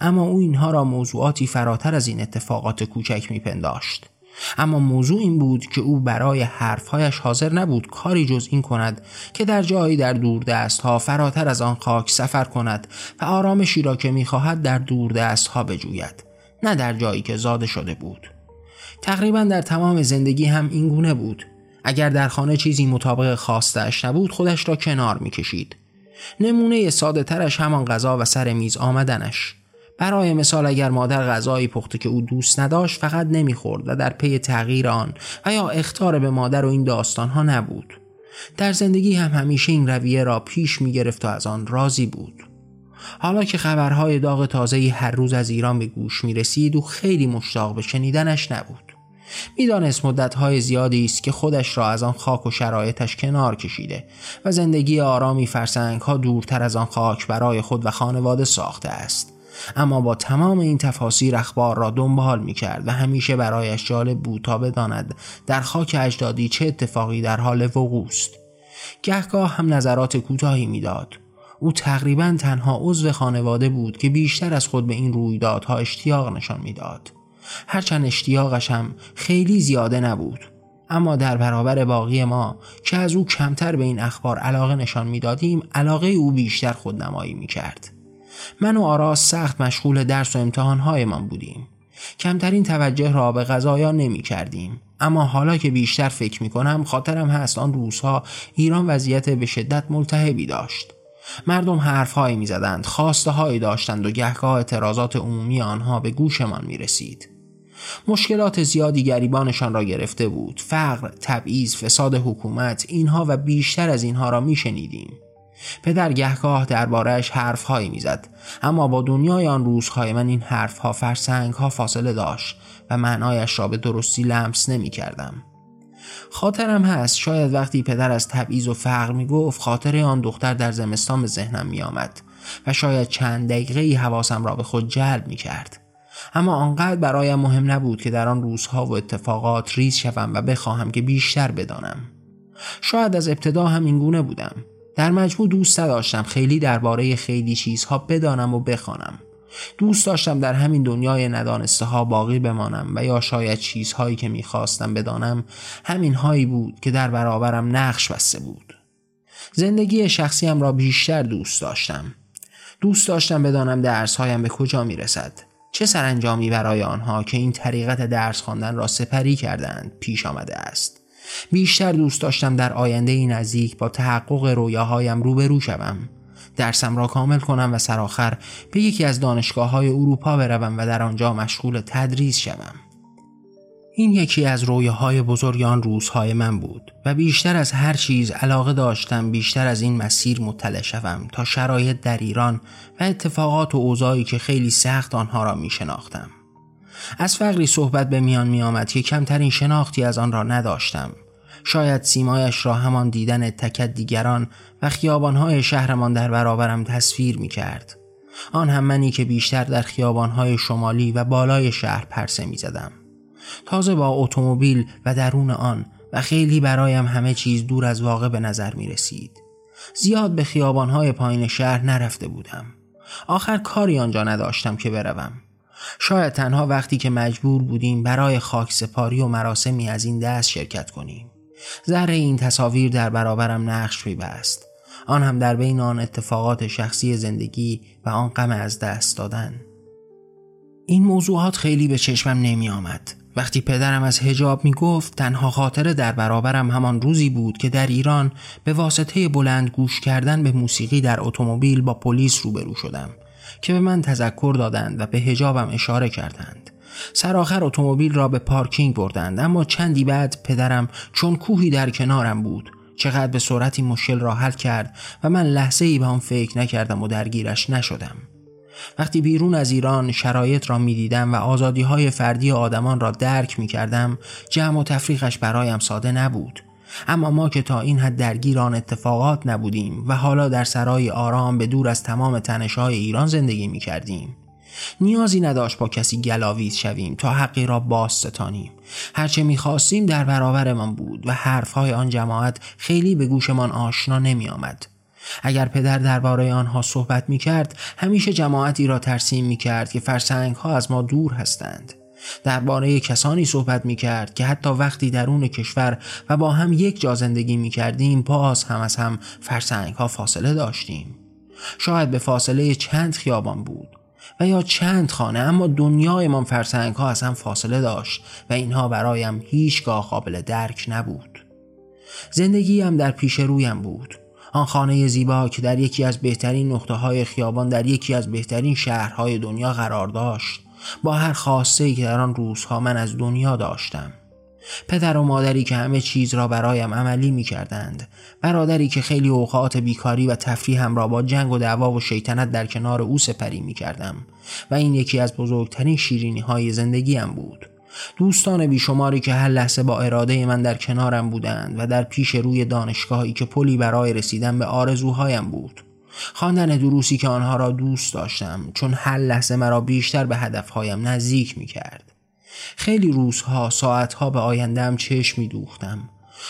اما او اینها را موضوعاتی فراتر از این اتفاقات کوچک میپنداشت. اما موضوع این بود که او برای حرفهایش حاضر نبود کاری جز این کند که در جایی در دور دست ها فراتر از آن خاک سفر کند و آرامشی را که می‌خواهد در دور دست ها بجوید نه در جایی که زاده شده بود. تقریبا در تمام زندگی هم این گونه بود. اگر در خانه چیزی مطابق خواستش نبود خودش را کنار می‌کشید. نمونه ساده ترش همان غذا و سر میز آمدنش. برای مثال اگر مادر غذایی پخته که او دوست نداشت فقط نمی‌خورد و در پی تغییر آن و یا اختار به مادر و این داستان ها نبود. در زندگی هم همیشه این رویه را پیش می‌گرفت و از آن راضی بود. حالا که خبرهای داغ تازهی هر روز از ایران به گوش می رسید و خیلی مشتاق به شنیدنش نبود. می‌دانست مدتهای زیادی است که خودش را از آن خاک و شرایطش کنار کشیده و زندگی آرامی فرسنگ ها دورتر از آن خاک برای خود و خانواده ساخته است. اما با تمام این تفاسیر اخبار را دنبال می کرد و همیشه برایش جالب بود تا بداند در خاک اجدادی چه اتفاقی در حال وقوع است. گهگاه هم نظرات کوتاهی می‌داد. او تقریبا تنها عضو خانواده بود که بیشتر از خود به این رویدادها اشتیاق نشان می‌داد. هرچند اشتیاقش هم خیلی زیاده نبود اما در برابر باقی ما که از او کمتر به این اخبار علاقه نشان می‌دادیم علاقه او بیشتر خودنمایی می کرد. من و آراس سخت مشغول درس و امتحانهایمان بودیم. کمترین توجه را به غذایا نمی کردیم. اما حالا که بیشتر فکر می کنم خاطرم هست آن روزها ایران وضعیت به شدت ملتهبی داشت. مردم حرفهایی می زدند، خواسته هایی داشتند و گهگاه اعتراضات عمومی آنها به گوشمان می رسید. مشکلات زیادی گریبانشان را گرفته بود فقر، تبعیض، فساد حکومت اینها و بیشتر از اینها را میشنیدیم پدر گهگاه دربارهش حرفهایی می‌زد اما با دنیای آن روزهای من این حرفها فرسنگها فاصله داشت و معنایش را به درستی لمس نمی کردم. خاطرم هست شاید وقتی پدر از تبعیض و فقر می گفت خاطر آن دختر در زمستان به ذهنم می آمد و شاید چند دقیقه ای حواسم را به خود جلب می کرد. اما آنقدر برایم مهم نبود که در آن روزها و اتفاقات ریز شوم و بخواهم که بیشتر بدانم. شاید از ابتدا هم اینگونه بودم. در مجموع دوست نداشتم خیلی درباره خیلی چیزها بدانم و بخوانم. دوست داشتم در همین دنیای ندانسته ها باقی بمانم و یا شاید چیزهایی که می‌خواستم بدانم همین هایی بود که در برابرم نقش بسته بود. زندگی شخصیم را بیشتر دوست داشتم. دوست داشتم بدانم درسهایم به کجا می‌رسد. چه سرانجامی برای آنها که این طریقت درس خواندن را سپری کردند پیش آمده است. بیشتر دوست داشتم در آینده نزدیک با تحقق رویاهایم روبرو شوم. درسم را کامل کنم و سرآخر به یکی از دانشگاه های اروپا بروم و در آنجا مشغول تدریس شوم. این یکی از رویاهای بزرگان روزهای من بود و بیشتر از هر چیز علاقه داشتم بیشتر از این مسیر مطلع شوم تا شرایط در ایران و اتفاقات و اوضاعی که خیلی سخت آنها را می شناختم. از فقری صحبت به میان می آمد که کمترین شناختی از آن را نداشتم. شاید سیمایش را همان دیدن تکت دیگران و خیابانهای شهرمان در برابرم تصویر می کرد. آن هم منی که بیشتر در خیابانهای شمالی و بالای شهر پرسه می زدم. تازه با اتومبیل و درون آن و خیلی برایم همه چیز دور از واقع به نظر می رسید. زیاد به خیابانهای پایین شهر نرفته بودم. آخر کاری آنجا نداشتم که بروم. شاید تنها وقتی که مجبور بودیم برای خاک سپاری و مراسمی از این دست شرکت کنیم. ذره این تصاویر در برابرم نقش پیوست. آن هم در بین آن اتفاقات شخصی زندگی و آن غم از دست دادن. این موضوعات خیلی به چشمم نمی آمد. وقتی پدرم از هجاب می گفت تنها خاطر در برابرم همان روزی بود که در ایران به واسطه بلند گوش کردن به موسیقی در اتومبیل با پلیس روبرو شدم که به من تذکر دادند و به هجابم اشاره کردند. سرآخر اتومبیل را به پارکینگ بردند اما چندی بعد پدرم چون کوهی در کنارم بود چقدر به سرعتی مشکل را حل کرد و من لحظه ای به آن فکر نکردم و درگیرش نشدم وقتی بیرون از ایران شرایط را می دیدم و آزادی های فردی آدمان را درک می کردم جمع و تفریقش برایم ساده نبود. اما ما که تا این حد درگیر آن اتفاقات نبودیم و حالا در سرای آرام به دور از تمام تنشهای ایران زندگی می کردیم نیازی نداشت با کسی گلاویز شویم تا حقی را باز ستانیم. هرچه می‌خواستیم در برابرمان بود و حرفهای آن جماعت خیلی به گوشمان آشنا نمی آمد. اگر پدر درباره آنها صحبت می کرد همیشه جماعتی را ترسیم می کرد که فرسنگ ها از ما دور هستند. درباره کسانی صحبت می کرد که حتی وقتی درون کشور و با هم یک جا زندگی می کردیم باز هم از هم فرسنگ ها فاصله داشتیم. شاید به فاصله چند خیابان بود و یا چند خانه اما دنیایمان فرسنگ ها از هم فاصله داشت و اینها برایم هیچگاه قابل درک نبود. زندگی هم در پیش رویم بود. آن خانه زیبا که در یکی از بهترین نقطه های خیابان در یکی از بهترین شهرهای دنیا قرار داشت. با هر ای که در آن روزها من از دنیا داشتم. پدر و مادری که همه چیز را برایم عملی می کردند برادری که خیلی اوقات بیکاری و تفریح هم را با جنگ و دعوا و شیطنت در کنار او سپری می کردم و این یکی از بزرگترین شیرینی های زندگیم بود. دوستان بیشماری که هر لحظه با اراده من در کنارم بودند و در پیش روی دانشگاهی که پلی برای رسیدن به آرزوهایم بود. خواندن دروسی که آنها را دوست داشتم چون هر لحظه مرا بیشتر به هدفهایم نزدیک می کرد خیلی روزها ساعتها به آیندهم چشم می دوختم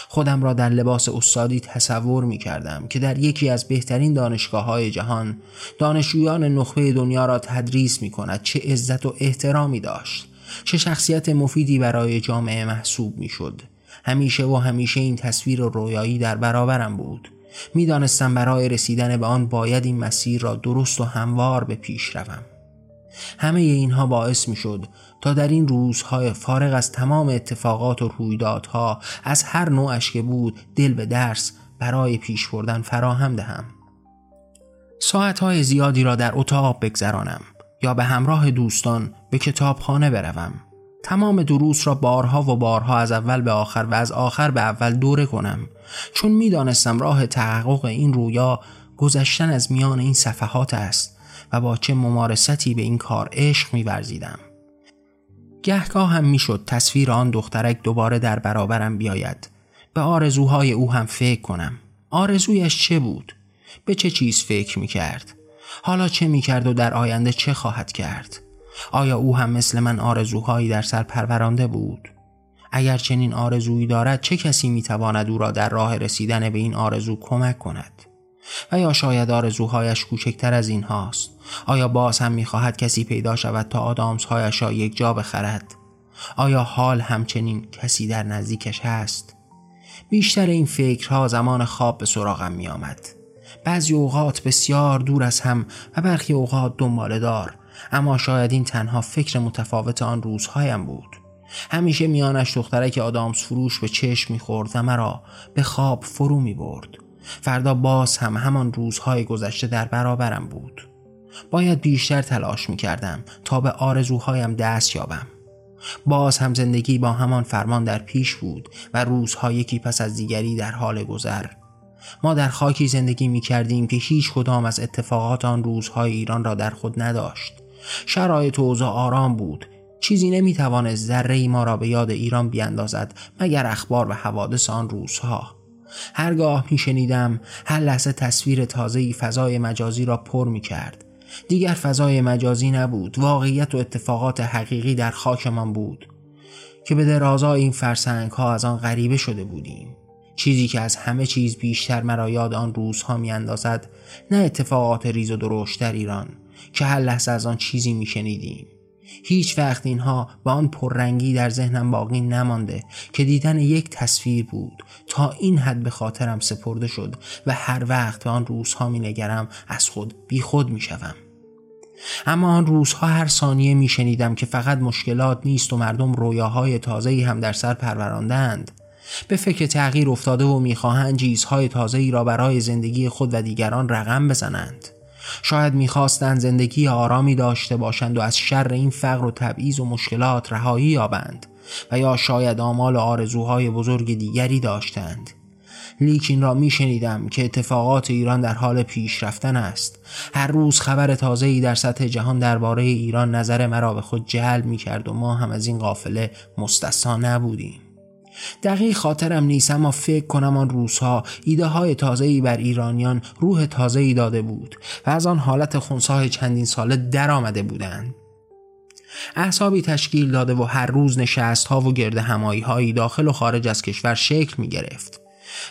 خودم را در لباس استادی تصور می کردم که در یکی از بهترین دانشگاه های جهان دانشجویان نخبه دنیا را تدریس می کند چه عزت و احترامی داشت. چه شخصیت مفیدی برای جامعه محسوب می شد همیشه و همیشه این تصویر رویایی در برابرم بود. می‌دانستم برای رسیدن به آن باید این مسیر را درست و هموار به پیش روم. همه اینها باعث می شد تا در این روزهای فارغ از تمام اتفاقات و رویدادها از هر نوعش که بود دل به درس برای پیش بردن فراهم دهم. ساعتهای زیادی را در اتاق بگذرانم. یا به همراه دوستان به کتابخانه بروم. تمام دروس را بارها و بارها از اول به آخر و از آخر به اول دوره کنم. چون می‌دانستم راه تحقق این رویا گذشتن از میان این صفحات است و با چه ممارستی به این کار عشق میورزیدم. گهگاه هم می‌شد تصویر آن دخترک دوباره در برابرم بیاید. به آرزوهای او هم فکر کنم. آرزویش چه بود؟ به چه چیز فکر می‌کرد؟ حالا چه می‌کرد و در آینده چه خواهد کرد؟ آیا او هم مثل من آرزوهایی در سر پرورانده بود؟ اگر چنین آرزویی دارد چه کسی می‌تواند او را در راه رسیدن به این آرزو کمک کند؟ و یا شاید آرزوهایش کوچکتر از این هاست آیا باز هم می‌خواهد کسی پیدا شود تا آدامسهایش را یک جا بخرد آیا حال همچنین کسی در نزدیکش هست بیشتر این فکرها زمان خواب به سراغم می آمد. بعضی اوقات بسیار دور از هم و برخی اوقات دنباله دار. اما شاید این تنها فکر متفاوت آن روزهایم بود. همیشه میانش دخترک آدامس فروش به چشم می‌خورد و مرا به خواب فرو می برد فردا باز هم همان روزهای گذشته در برابرم بود. باید بیشتر تلاش می کردم تا به آرزوهایم دست یابم. باز هم زندگی با همان فرمان در پیش بود و روزها یکی پس از دیگری در حال گذر. ما در خاکی زندگی می کردیم که هیچ کدام از اتفاقات آن روزهای ایران را در خود نداشت. شرایط اوضاع آرام بود. چیزی نمی توانست ذره ما را به یاد ایران بیاندازد مگر اخبار و حوادث آن روزها. هرگاه می شنیدم هر لحظه تصویر تازهی فضای مجازی را پر می کرد دیگر فضای مجازی نبود واقعیت و اتفاقات حقیقی در خاکمان بود. که به درازای این فرسنگ ها از آن غریبه شده بودیم. چیزی که از همه چیز بیشتر مرا یاد آن روزها می اندازد نه اتفاقات ریز و درشت در ایران که هر لحظه از آن چیزی می شنیدیم هیچ وقت اینها با آن پررنگی در ذهنم باقی نمانده که دیدن یک تصویر بود. تا این حد به خاطرم سپرده شد و هر وقت به آن روزها می نگرم از خود بی خود می شوم. اما آن روزها هر ثانیه می شنیدم که فقط مشکلات نیست و مردم رویاهای تازهی هم در سر پروراندند به فکر تغییر افتاده و می‌خواهند چیزهای تازهی را برای زندگی خود و دیگران رقم بزنند. شاید می‌خواستند زندگی آرامی داشته باشند و از شر این فقر و تبعیض و مشکلات رهایی یابند و یا شاید آمال و آرزوهای بزرگ دیگری داشتند. لیکین را میشنیدم که اتفاقات ایران در حال پیش رفتن است. هر روز خبر تازه‌ای در سطح جهان درباره ایران نظر مرا به خود جلب می کرد و ما هم از این قافله مستثنا نبودیم. دقیق خاطرم نیست اما فکر کنم آن روزها ایده های تازه‌ای بر ایرانیان روح تازه‌ای داده بود و از آن حالت خونسای چندین ساله در آمده بودند احسابی تشکیل داده و هر روز نشست ها و گرد همایی هایی داخل و خارج از کشور شکل می گرفت.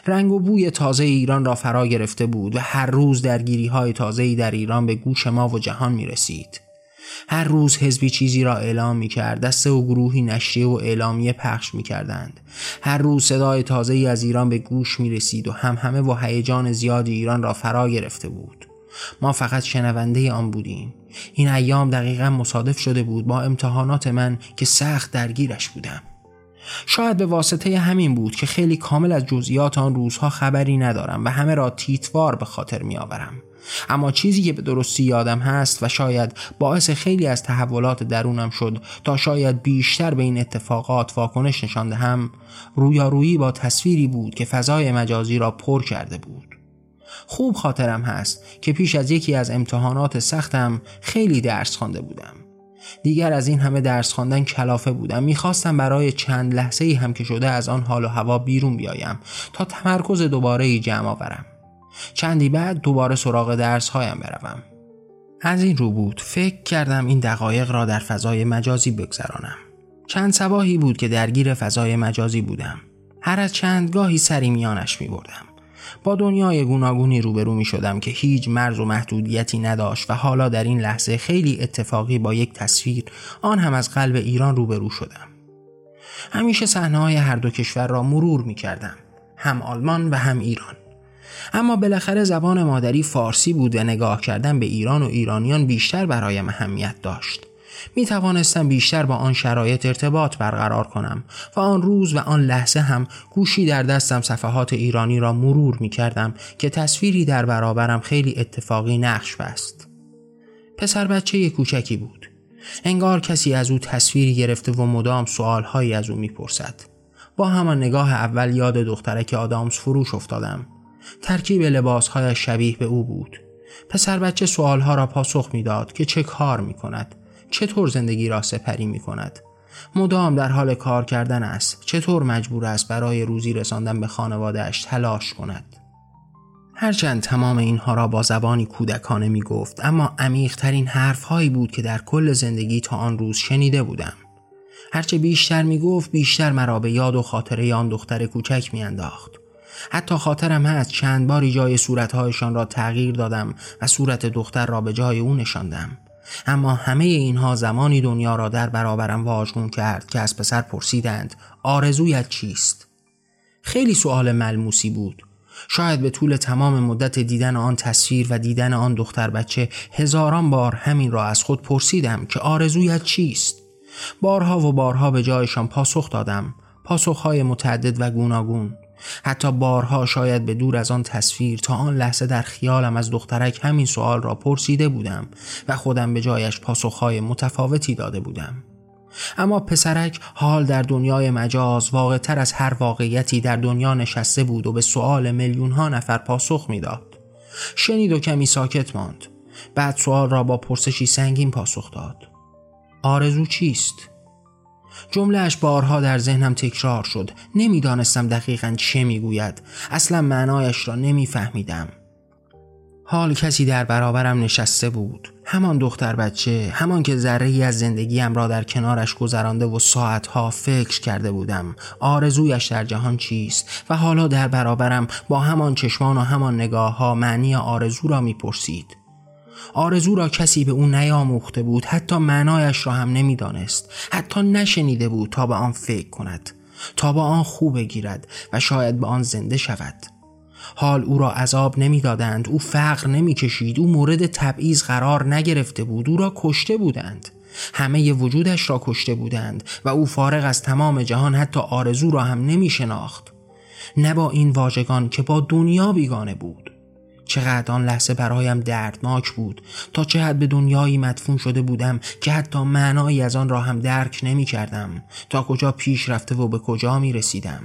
رنگ و بوی تازه ایران را فرا گرفته بود و هر روز درگیری های تازه‌ای در ایران به گوش ما و جهان می رسید. هر روز حزبی چیزی را اعلام می کرد دسته و گروهی نشریه و اعلامیه پخش می کردند هر روز صدای تازه ای از ایران به گوش می رسید و هم همه و هیجان زیادی ایران را فرا گرفته بود. ما فقط شنونده آن بودیم. این ایام دقیقا مصادف شده بود با امتحانات من که سخت درگیرش بودم. شاید به واسطه همین بود که خیلی کامل از جزئیات آن روزها خبری ندارم و همه را تیتوار به خاطر می آورم. اما چیزی که به درستی یادم هست و شاید باعث خیلی از تحولات درونم شد تا شاید بیشتر به این اتفاقات واکنش نشان دهم رویارویی با تصویری بود که فضای مجازی را پر کرده بود. خوب خاطرم هست که پیش از یکی از امتحانات سختم خیلی درس خوانده بودم. دیگر از این همه درس خواندن کلافه بودم. می‌خواستم برای چند لحظه ای هم که شده از آن حال و هوا بیرون بیایم تا تمرکز دوباره ای جمع آورم. چندی بعد دوباره سراغ درس هایم بروم. از این رو بود فکر کردم این دقایق را در فضای مجازی بگذرانم. چند سباهی بود که درگیر فضای مجازی بودم. هر از چند گاهی سری میانش می بردم با دنیای گوناگونی روبرو می شدم که هیچ مرز و محدودیتی نداشت و حالا در این لحظه خیلی اتفاقی با یک تصویر آن هم از قلب ایران روبرو شدم. همیشه صحنه هر دو کشور را مرور می کردم هم آلمان و هم ایران. اما بالاخره زبان مادری فارسی بود و نگاه کردن به ایران و ایرانیان بیشتر برایم اهمیت داشت می توانستم بیشتر با آن شرایط ارتباط برقرار کنم و آن روز و آن لحظه هم گوشی در دستم صفحات ایرانی را مرور می کردم که تصویری در برابرم خیلی اتفاقی نقش بست. پسر بچه کوچکی بود. انگار کسی از او تصویری گرفته و مدام سوالهایی از او می‌پرسد. با همان نگاه اول یاد دخترک آدامس فروش افتادم. ترکیب لباسهایش شبیه به او بود. پسر بچه سوالها را پاسخ می‌داد که چه کار می کند چطور زندگی را سپری می کند مدام در حال کار کردن است چطور مجبور است برای روزی رساندن به خانوادهش تلاش کند. هرچند تمام اینها را با زبانی کودکانه می گفت اما عمیقترین حرف هایی بود که در کل زندگی تا آن روز شنیده بودم. هرچه بیشتر می گفت بیشتر مرا به یاد و خاطره آن دختر کوچک می انداخت حتی خاطرم هست چند باری جای صورتهایشان را تغییر دادم و صورت دختر را به جای او نشاندم اما همه اینها زمانی دنیا را در برابرم واژگون کرد که از پسر پرسیدند آرزویت چیست؟ خیلی سوال ملموسی بود شاید به طول تمام مدت دیدن آن تصویر و دیدن آن دختر بچه هزاران بار همین را از خود پرسیدم که آرزویت چیست؟ بارها و بارها به جایشان پاسخ دادم پاسخهای متعدد و گوناگون حتی بارها شاید به دور از آن تصویر تا آن لحظه در خیالم از دخترک همین سوال را پرسیده بودم و خودم به جایش پاسخهای متفاوتی داده بودم اما پسرک حال در دنیای مجاز واقع تر از هر واقعیتی در دنیا نشسته بود و به سؤال میلیون ها نفر پاسخ می‌داد. شنید و کمی ساکت ماند. بعد سوال را با پرسشی سنگین پاسخ داد. آرزو چیست؟ جملهش بارها در ذهنم تکرار شد. نمی‌دانستم دقیقا چه می‌گوید. اصلا معنایش را نمیفهمیدم. حال کسی در برابرم نشسته بود. همان دختر بچه همان که ذره ای از زندگیم را در کنارش گذرانده و ساعتها فکر کرده بودم. آرزویش در جهان چیست؟ و حالا در برابرم با همان چشمان و همان نگاه ها معنی آرزو را می‌پرسید. آرزو را کسی به او نیاموخته بود حتی معنایش را هم نمی‌دانست. حتی نشنیده بود تا به آن فکر کند تا با آن خوب بگیرد و شاید به آن زنده شود. حال او را عذاب نمی‌دادند او فقر نمی‌کشید او مورد تبعیض قرار نگرفته بود او را کشته بودند. همه وجودش را کشته بودند و او فارغ از تمام جهان حتی آرزو را هم نمی شناخت نه با این واژگان که با دنیا بیگانه بود. چقدر آن لحظه برایم دردناک بود تا چه حد به دنیایی مدفون شده بودم که حتی معنایی از آن را هم درک نمی کردم تا کجا پیش رفته و به کجا می رسیدم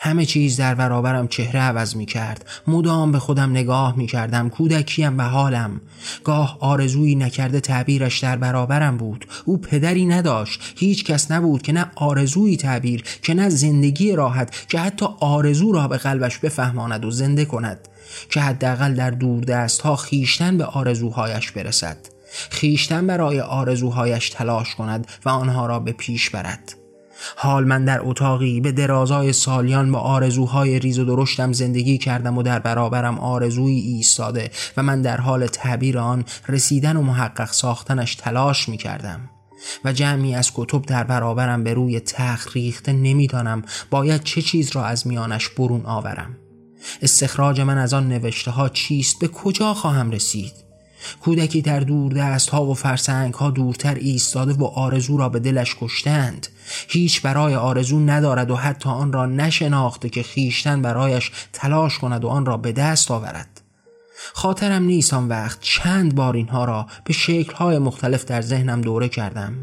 همه چیز در برابرم چهره عوض می کرد مدام به خودم نگاه می کردم کودکیم و حالم. گاه آرزویی نکرده تعبیرش در برابرم بود. او پدری نداشت. هیچ کس نبود که نه آرزویی تعبیر که نه زندگی راحت که حتی آرزو را به قلبش بفهماند و زنده کند. که حداقل در دور دست ها خیشتن به آرزوهایش برسد. خیشتن برای آرزوهایش تلاش کند و آنها را به پیش برد. حال من در اتاقی به درازای سالیان با آرزوهای ریز و درشتم زندگی کردم و در برابرم آرزویی ایستاده و من در حال تعبیر آن رسیدن و محقق ساختنش تلاش می کردم و جمعی از کتب در برابرم به روی تخت ریخته نمی‌دانم باید چه چیز را از میانش برون آورم. استخراج من از آن نوشته ها چیست؟ به کجا خواهم رسید؟ کودکی در دور دست ها و فرسنگ ها دورتر ایستاده و آرزو را به دلش کشتند. هیچ برای آرزو ندارد و حتی آن را نشناخته که خیشتن برایش تلاش کند و آن را به دست آورد. خاطرم نیست آن وقت چند بار اینها را به شکلهای مختلف در ذهنم دوره کردم.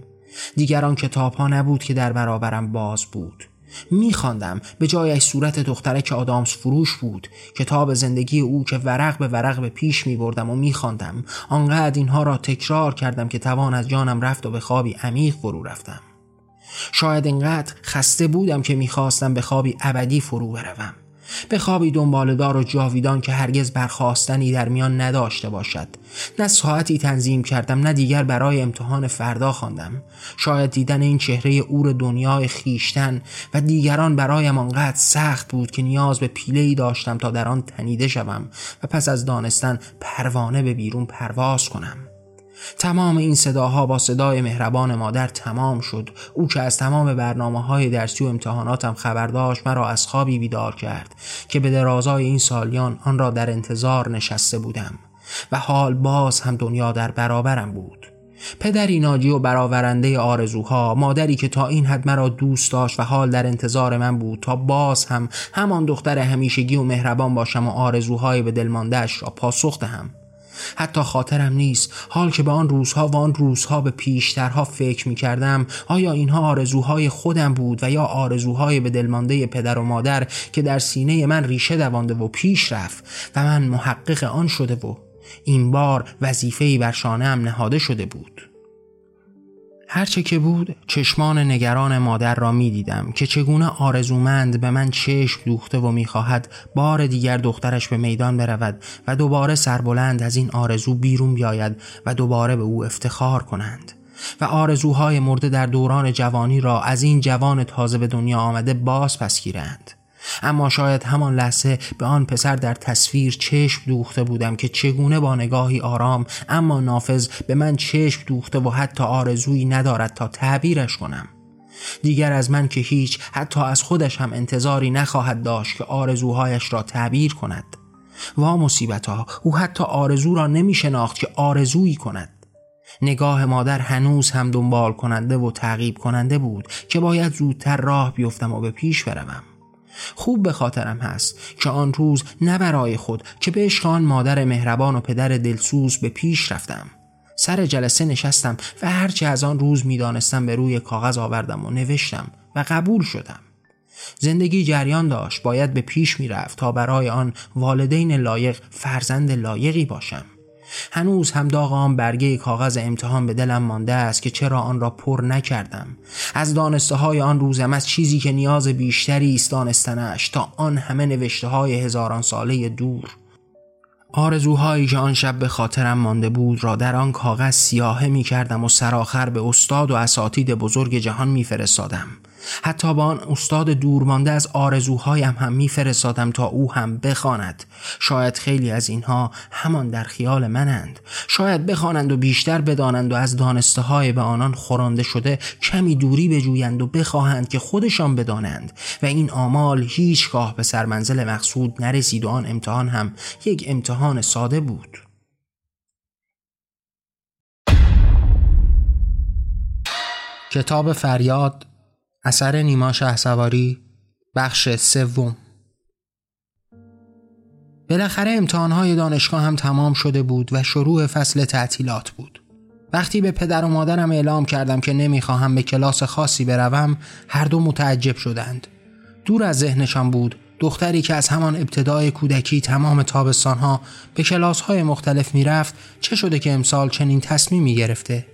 دیگران کتاب ها نبود که در برابرم باز بود. میخواندم. به جایش صورت دخترک آدامس فروش بود. کتاب زندگی او که ورق به ورق به پیش میبردم و میخواندم. آنقدر اینها را تکرار کردم که توان از جانم رفت و به خوابی عمیق فرو رفتم. شاید اینقدر خسته بودم که می‌خواستم به خوابی ابدی فرو بروم. به خوابی دنبالدار و جاویدان که هرگز برخواستنی در میان نداشته باشد. نه ساعتی تنظیم کردم نه دیگر برای امتحان فردا خواندم. شاید دیدن این چهره اور دنیای خیشتن و دیگران برایم آنقدر سخت بود که نیاز به پیله ای داشتم تا در آن تنیده شوم و پس از دانستن پروانه به بیرون پرواز کنم. تمام این صداها با صدای مهربان مادر تمام شد. او که از تمام برنامه های درسی و امتحاناتم خبر داشت مرا از خوابی بیدار کرد که به درازای این سالیان آن را در انتظار نشسته بودم و حال باز هم دنیا در برابرم بود. پدری ناجی و برآورنده آرزوها مادری که تا این حد مرا دوست داشت و حال در انتظار من بود تا باز هم همان دختر همیشگی و مهربان باشم و آرزوهای به دلماندهش را پاسخ دهم. حتی خاطرم نیست. حال که به آن روزها و آن روزها به پیشترها فکر می کردم آیا اینها آرزوهای خودم بود و یا آرزوهای به دلمانده پدر و مادر که در سینه من ریشه دوانده و پیش رفت و من محقق آن شده و این بار وظیفه‌ای بر شانه نهاده شده بود؟ هرچه که بود چشمان نگران مادر را می دیدم که چگونه آرزومند به من چشم دوخته و می‌خواهد بار دیگر دخترش به میدان برود و دوباره سربلند از این آرزو بیرون بیاید و دوباره به او افتخار کنند. و آرزوهای مرده در دوران جوانی را از این جوان تازه به دنیا آمده باز پس گیرند. اما شاید همان لحظه به آن پسر در تصویر چشم دوخته بودم که چگونه با نگاهی آرام اما نافذ به من چشم دوخته و حتی آرزویی ندارد تا تعبیرش کنم. دیگر از من که هیچ حتی از خودش هم انتظاری نخواهد داشت که آرزوهایش را تعبیر کند. وا مصیبت ها او حتی آرزو را نمی شناخت که آرزویی کند. نگاه مادر هنوز هم دنبال کننده و تعقیب کننده بود که باید زودتر راه بیفتم و به پیش بروم. خوب به خاطرم هست که آن روز نه برای خود که به عشق مادر مهربان و پدر دلسوز به پیش رفتم. سر جلسه نشستم و هرچه از آن روز می‌دانستم به روی کاغذ آوردم و نوشتم و قبول شدم. زندگی جریان داشت باید به پیش می‌رفت تا برای آن والدین لایق فرزند لایقی باشم. هنوز هم داغ آن برگه کاغذ امتحان به دلم مانده است که چرا آن را پر نکردم از دانسته های آن روزم از چیزی که نیاز بیشتری است دانستنش تا آن همه نوشته های هزاران ساله دور آرزوهایی که آن شب به خاطرم مانده بود را در آن کاغذ سیاهه می کردم و سراخر به استاد و اساتید بزرگ جهان می فرستادم. حتی با آن استاد دورمانده از آرزوهایم هم میفرستادم تا او هم بخواند. شاید خیلی از اینها همان در خیال منند. شاید بخوانند و بیشتر بدانند و از دانسته های به آنان خورانده شده کمی دوری بجویند و بخواهند که خودشان بدانند و این آمال هیچگاه به سرمنزل مقصود نرسید و آن امتحان هم یک امتحان ساده بود. کتاب فریاد اثر نیما سواری بخش سوم. بالاخره امتحانهای دانشگاه هم تمام شده بود و شروع فصل تعطیلات بود. وقتی به پدر و مادرم اعلام کردم که نمی‌خواهم به کلاس خاصی بروم هر دو متعجب شدند. دور از ذهنشان بود دختری که از همان ابتدای کودکی تمام تابستانها به کلاسهای مختلف می‌رفت چه شده که امسال چنین تصمیمی گرفته؟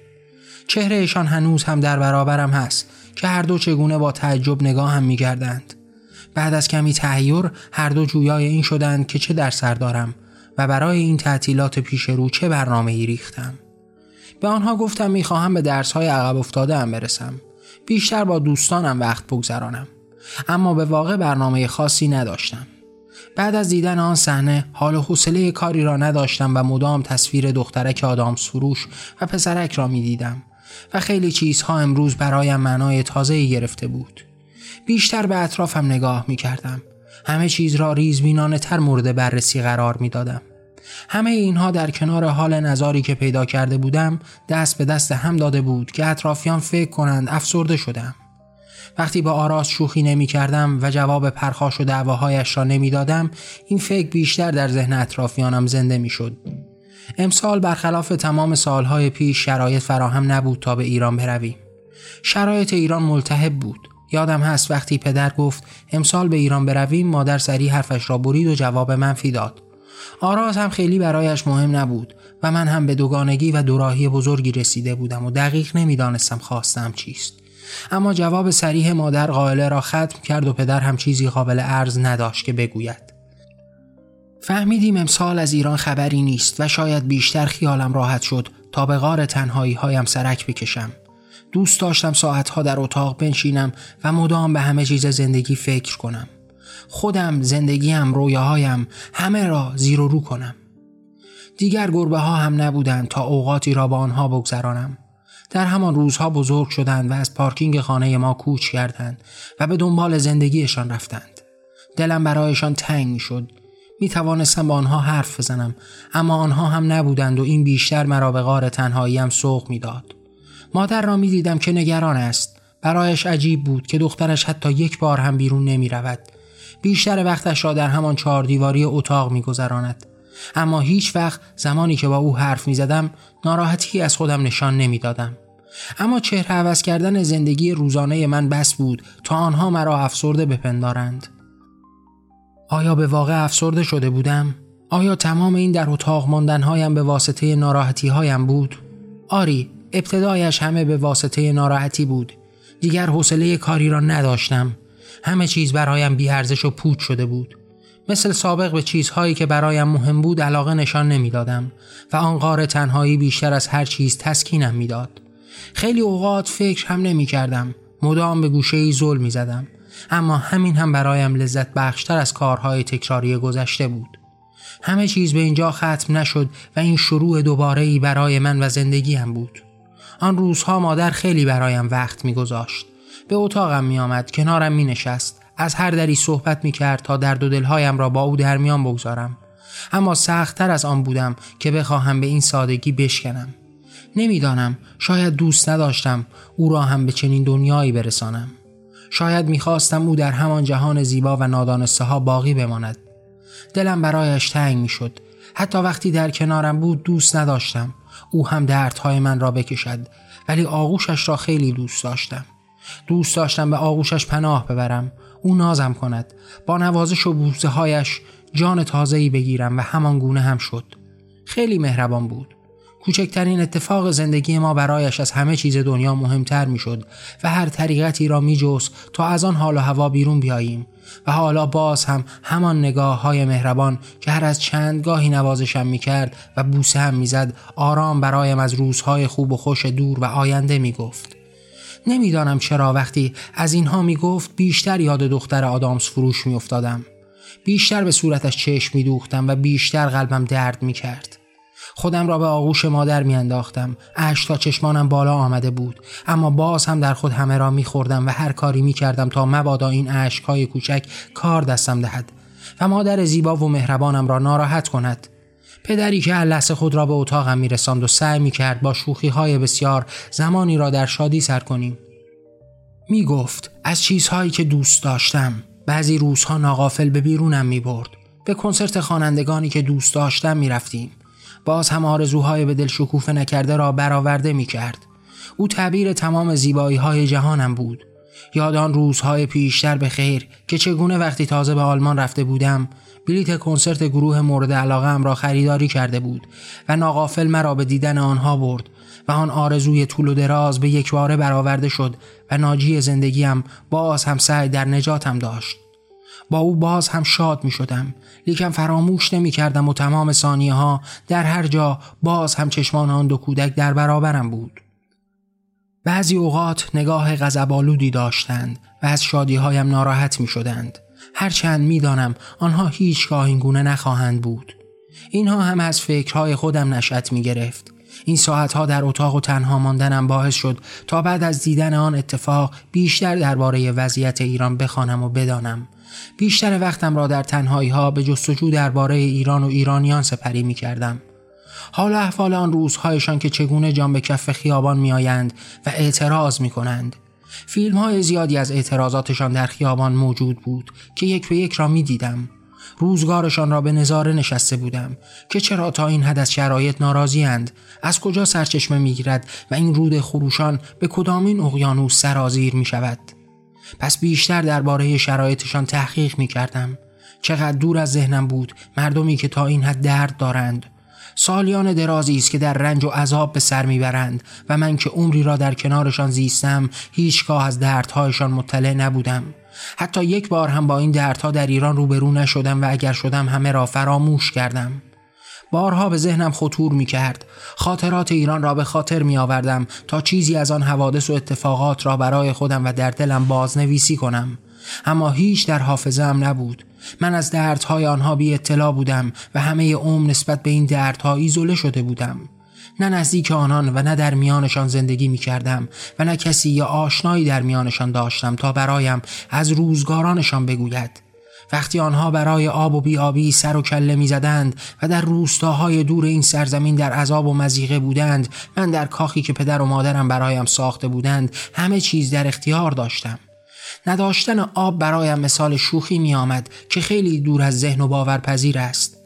چهرهشان هنوز هم در برابرم هست. که هر دو چگونه با تعجب نگاه هم می گردند. بعد از کمی تهیور هر دو جویای این شدند که چه در سر دارم و برای این تعطیلات پیش رو چه برنامه ای ریختم. به آنها گفتم می‌خواهم به درس های عقب افتاده هم برسم. بیشتر با دوستانم وقت بگذرانم. اما به واقع برنامه خاصی نداشتم. بعد از دیدن آن صحنه حال و حوصله کاری را نداشتم و مدام تصویر دخترک آدام سروش و پسرک را می‌دیدم و خیلی چیزها امروز برایم معنای تازه گرفته بود. بیشتر به اطرافم نگاه می کردم همه چیز را ریزبینانه تر مورد بررسی قرار می دادم. همه اینها در کنار حال نظاری که پیدا کرده بودم دست به دست هم داده بود که اطرافیان فکر کنند افسرده شدم. وقتی با آراز شوخی نمی کردم و جواب پرخاش و دعواهایش را نمی دادم این فکر بیشتر در ذهن اطرافیانم زنده می شد امسال برخلاف تمام سالهای پیش شرایط فراهم نبود تا به ایران برویم. شرایط ایران ملتهب بود. یادم هست وقتی پدر گفت امسال به ایران برویم مادر سری حرفش را برید و جواب منفی داد. آراز هم خیلی برایش مهم نبود و من هم به دوگانگی و دوراهی بزرگی رسیده بودم و دقیق نمی‌دانستم خواستم چیست. اما جواب سریح مادر قائله را ختم کرد و پدر هم چیزی قابل ارز نداشت که بگوید. فهمیدیم امسال از ایران خبری نیست و شاید بیشتر خیالم راحت شد تا به غار تنهایی هایم سرک بکشم. دوست داشتم ساعتها در اتاق بنشینم و مدام به همه چیز زندگی فکر کنم. خودم، زندگیم، رویاهایم همه را زیر و رو کنم. دیگر گربه ها هم نبودند تا اوقاتی را با آنها بگذرانم. در همان روزها بزرگ شدند و از پارکینگ خانه ما کوچ کردند و به دنبال زندگیشان رفتند. دلم برایشان تنگ شد می توانستم با آنها حرف بزنم اما آنها هم نبودند و این بیشتر مرا به غار تنهاییم سوق می‌داد. مادر را می دیدم که نگران است برایش عجیب بود که دخترش حتی یک بار هم بیرون نمی رود. بیشتر وقتش را در همان چهار دیواری اتاق می گذراند. اما هیچ وقت زمانی که با او حرف می زدم ناراحتی از خودم نشان نمی دادم. اما چهره عوض کردن زندگی روزانه من بس بود تا آنها مرا افسرده بپندارند. آیا به واقع افسرده شده بودم؟ آیا تمام این در اتاق ماندنهایم به واسطه ناراحتی هایم بود؟ آری، ابتدایش همه به واسطه ناراحتی بود. دیگر حوصله کاری را نداشتم. همه چیز برایم بیارزش و پوچ شده بود. مثل سابق به چیزهایی که برایم مهم بود علاقه نشان نمی‌دادم و آن غار تنهایی بیشتر از هر چیز تسکینم می‌داد. خیلی اوقات فکر هم نمی کردم. مدام به گوشه ای زل می زدم. اما همین هم برایم لذت بخشتر از کارهای تکراری گذشته بود. همه چیز به اینجا ختم نشد و این شروع دوباره ای برای من و زندگیم بود. آن روزها مادر خیلی برایم وقت میگذاشت. به اتاقم می آمد کنارم می نشست از هر دری صحبت می کرد تا درد و دلهایم را با او در میان بگذارم. اما سختتر از آن بودم که بخواهم به این سادگی بشکنم. نمی‌دانم شاید دوست نداشتم او را هم به چنین دنیایی برسانم. شاید می‌خواستم او در همان جهان زیبا و نادانسته ها باقی بماند. دلم برایش تنگ می‌شد. حتی وقتی در کنارم بود دوست نداشتم. او هم دردهای من را بکشد ولی آغوشش را خیلی دوست داشتم. دوست داشتم به آغوشش پناه ببرم. او نازم کند. با نوازش و بوزه هایش جان تازه‌ای بگیرم و همان گونه هم شد. خیلی مهربان بود. کوچکترین اتفاق زندگی ما برایش از همه چیز دنیا مهمتر می‌شد و هر طریقتی را می تا از آن حال و هوا بیرون بیاییم و حالا باز هم همان نگاه های مهربان که هر از چند گاهی نوازشم می کرد و بوسه هم می زد آرام برایم از روزهای خوب و خوش دور و آینده می گفت. نمی‌دانم چرا وقتی از اینها می گفت بیشتر یاد دختر آدامس فروش می افتادم. بیشتر به صورتش چشم می دوختم و بیشتر قلبم درد می کرد. خودم را به آغوش مادر میانداختم. اش تا چشمانم بالا آمده بود. اما باز هم در خود همه را میخوردم و هر کاری می‌کردم تا مبادا این اشکهای کوچک کار دستم دهد و مادر زیبا و مهربانم را ناراحت کند. پدری که لحظه خود را به اتاقم میرساند و سعی می‌کرد با شوخی های بسیار زمانی را در شادی سر کنیم. می‌گفت از چیزهایی که دوست داشتم. بعضی روزها ناقافل به بیرونم می‌برد. به کنسرت خوانندگانی که دوست داشتم می‌رفتیم. باز هم آرزوهای به دل شکوفه نکرده را برآورده می کرد. او تعبیر تمام زیبایی های جهانم بود. یاد آن روزهای پیشتر به خیر که چگونه وقتی تازه به آلمان رفته بودم بلیت کنسرت گروه مورد علاقه ام را خریداری کرده بود و ناقافل مرا به دیدن آنها برد و آن آرزوی طول و دراز به یک باره برآورده شد و ناجی زندگیم باز هم سعی در نجاتم داشت. با او باز هم شاد می شدم لیکن فراموش نمی کردم و تمام ثانیه ها در هر جا باز هم چشمان آن دو کودک در برابرم بود. بعضی اوقات نگاه غضبآلودی داشتند و از شادی هایم ناراحت می شدند هرچند می دانم آنها هیچگاه این گونه نخواهند بود. اینها هم از فکرهای خودم نشأت می گرفت این ساعتها در اتاق و تنها ماندنم باعث شد تا بعد از دیدن آن اتفاق بیشتر درباره وضعیت ایران بخوانم و بدانم. بیشتر وقتم را در تنهایی ها به جستجو درباره ایران و ایرانیان سپری می کردم. حال احوال آن روزهایشان که چگونه جان به کف خیابان می آیند و اعتراض می کنند. فیلم های زیادی از اعتراضاتشان در خیابان موجود بود که یک به یک را می دیدم. روزگارشان را به نظاره نشسته بودم که چرا تا این حد از شرایط ناراضی اند از کجا سرچشمه می گیرد و این رود خروشان به کدامین اقیانوس سرازیر می شود پس بیشتر درباره شرایطشان تحقیق می کردم. چقدر دور از ذهنم بود مردمی که تا این حد درد دارند. سالیان درازی است که در رنج و عذاب به سر می‌برند و من که عمری را در کنارشان زیستم هیچگاه از دردهایشان مطلع نبودم. حتی یک بار هم با این دردها در ایران روبرو نشدم و اگر شدم همه را فراموش کردم. بارها به ذهنم خطور می کرد خاطرات ایران را به خاطر می آوردم تا چیزی از آن حوادث و اتفاقات را برای خودم و در دلم بازنویسی کنم. اما هیچ در حافظم نبود. من از دردهای آنها بی اطلاع بودم و همه عمر نسبت به این دردها ایزوله شده بودم. نه نزدیک آنان و نه در میانشان زندگی می کردم و نه کسی یا آشنایی در میانشان داشتم تا برایم از روزگارانشان بگوید. وقتی آنها برای آب و بیابی سر و کله می‌زدند و در روستاهای دور این سرزمین در عذاب و مزیقه بودند من در کاخی که پدر و مادرم برایم ساخته بودند همه چیز در اختیار داشتم. نداشتن آب برایم مثال شوخی می آمد که خیلی دور از ذهن و باورپذیر است.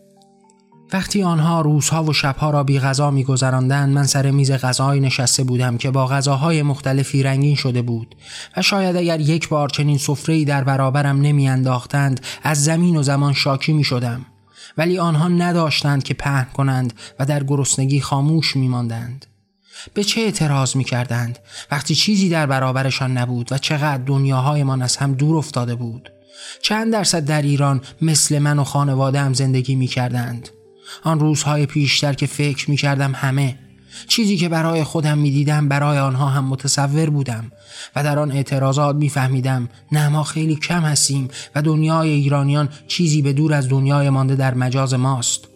وقتی آنها روزها و شبها را بی غذا می گذراندن من سر میز غذایی نشسته بودم که با غذاهای مختلفی رنگین شده بود و شاید اگر یک بار چنین سفره‌ای در برابرم نمی انداختند از زمین و زمان شاکی می شدم. ولی آنها نداشتند که پهن کنند و در گرسنگی خاموش می ماندند. به چه اعتراض می کردند وقتی چیزی در برابرشان نبود و چقدر دنیاهایمان از هم دور افتاده بود چند درصد در ایران مثل من و خانواده هم زندگی می کردند آن روزهای پیشتر که فکر می کردم همه چیزی که برای خودم می‌دیدم برای آنها هم متصور بودم و در آن اعتراضات میفهمیدم نه ما خیلی کم هستیم و دنیای ایرانیان چیزی به دور از دنیای مانده در مجاز ماست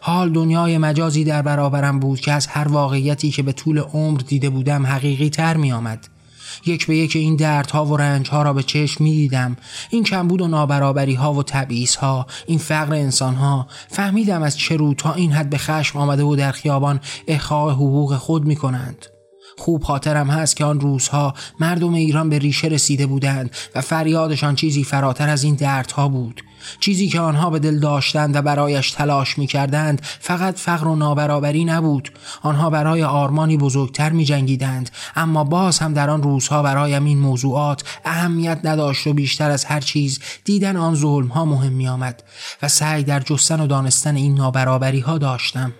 حال دنیای مجازی در برابرم بود که از هر واقعیتی که به طول عمر دیده بودم حقیقی تر می آمد. یک به یک این دردها و رنجها را به چشم می دیدم این کمبود و نابرابری ها و تبعیض ها این فقر انسان ها فهمیدم از چه رو تا این حد به خشم آمده و در خیابان اخاء حقوق خود می کنند خوب خاطرم هست که آن روزها مردم ایران به ریشه رسیده بودند و فریادشان چیزی فراتر از این دردها بود. چیزی که آنها به دل داشتند و برایش تلاش می کردند فقط فقر و نابرابری نبود. آنها برای آرمانی بزرگتر می جنگیدند اما باز هم در آن روزها برایم این موضوعات اهمیت نداشت و بیشتر از هر چیز دیدن آن ظلم ها مهم می آمد و سعی در جستن و دانستن این نابرابری ها داشتم.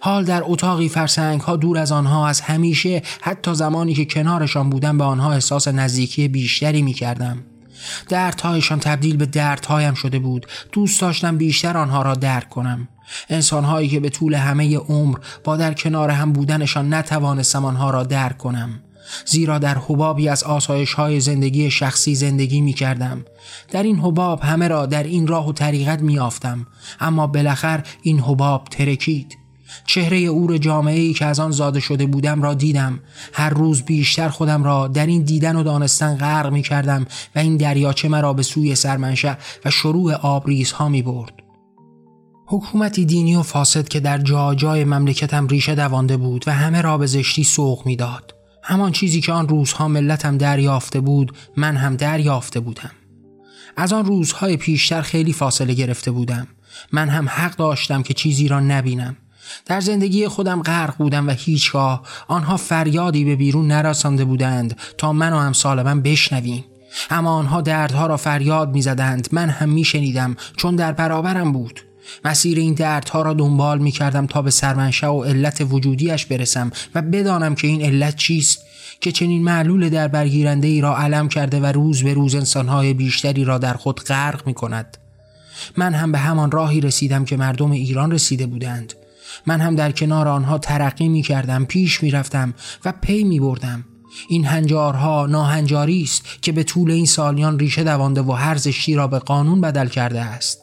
حال در اتاقی فرسنگ ها دور از آنها از همیشه حتی زمانی که کنارشان بودم به آنها احساس نزدیکی بیشتری می کردم دردهایشان تبدیل به دردهایم شده بود. دوست داشتم بیشتر آنها را درک کنم. انسانهایی که به طول همه عمر با در کنار هم بودنشان نتوانستم آنها را درک کنم. زیرا در حبابی از آسایش های زندگی شخصی زندگی می کردم. در این حباب همه را در این راه و طریقت می آفتم. اما بالاخر این حباب ترکید. چهره اور جامعه ای که از آن زاده شده بودم را دیدم. هر روز بیشتر خودم را در این دیدن و دانستن غرق می کردم و این دریاچه مرا به سوی سرمنشه و شروع آبریزها می برد حکومتی دینی و فاسد که در جا جای مملکتم ریشه دوانده بود و همه را به زشتی سوق می‌داد. همان چیزی که آن روزها ملتم دریافته بود من هم دریافته بودم. از آن روزهای پیشتر خیلی فاصله گرفته بودم. من هم حق داشتم که چیزی را نبینم. در زندگی خودم غرق بودم و هیچگاه آنها فریادی به بیرون نرسانده بودند تا من و من بشنویم. اما آنها دردها را فریاد می‌زدند. من هم میشنیدم چون در برابرم بود. مسیر این دردها را دنبال می کردم تا به سرمنشه و علت وجودیش برسم و بدانم که این علت چیست. که چنین معلول در برگیرنده ای را علم کرده و روز به روز انسانهای بیشتری را در خود غرق می کند. من هم به همان راهی رسیدم که مردم ایران رسیده بودند. من هم در کنار آنها ترقی می کردم پیش می رفتم و پی می بردم این هنجارها ناهنجاری است که به طول این سالیان ریشه دوانده و هر زشتی را به قانون بدل کرده است.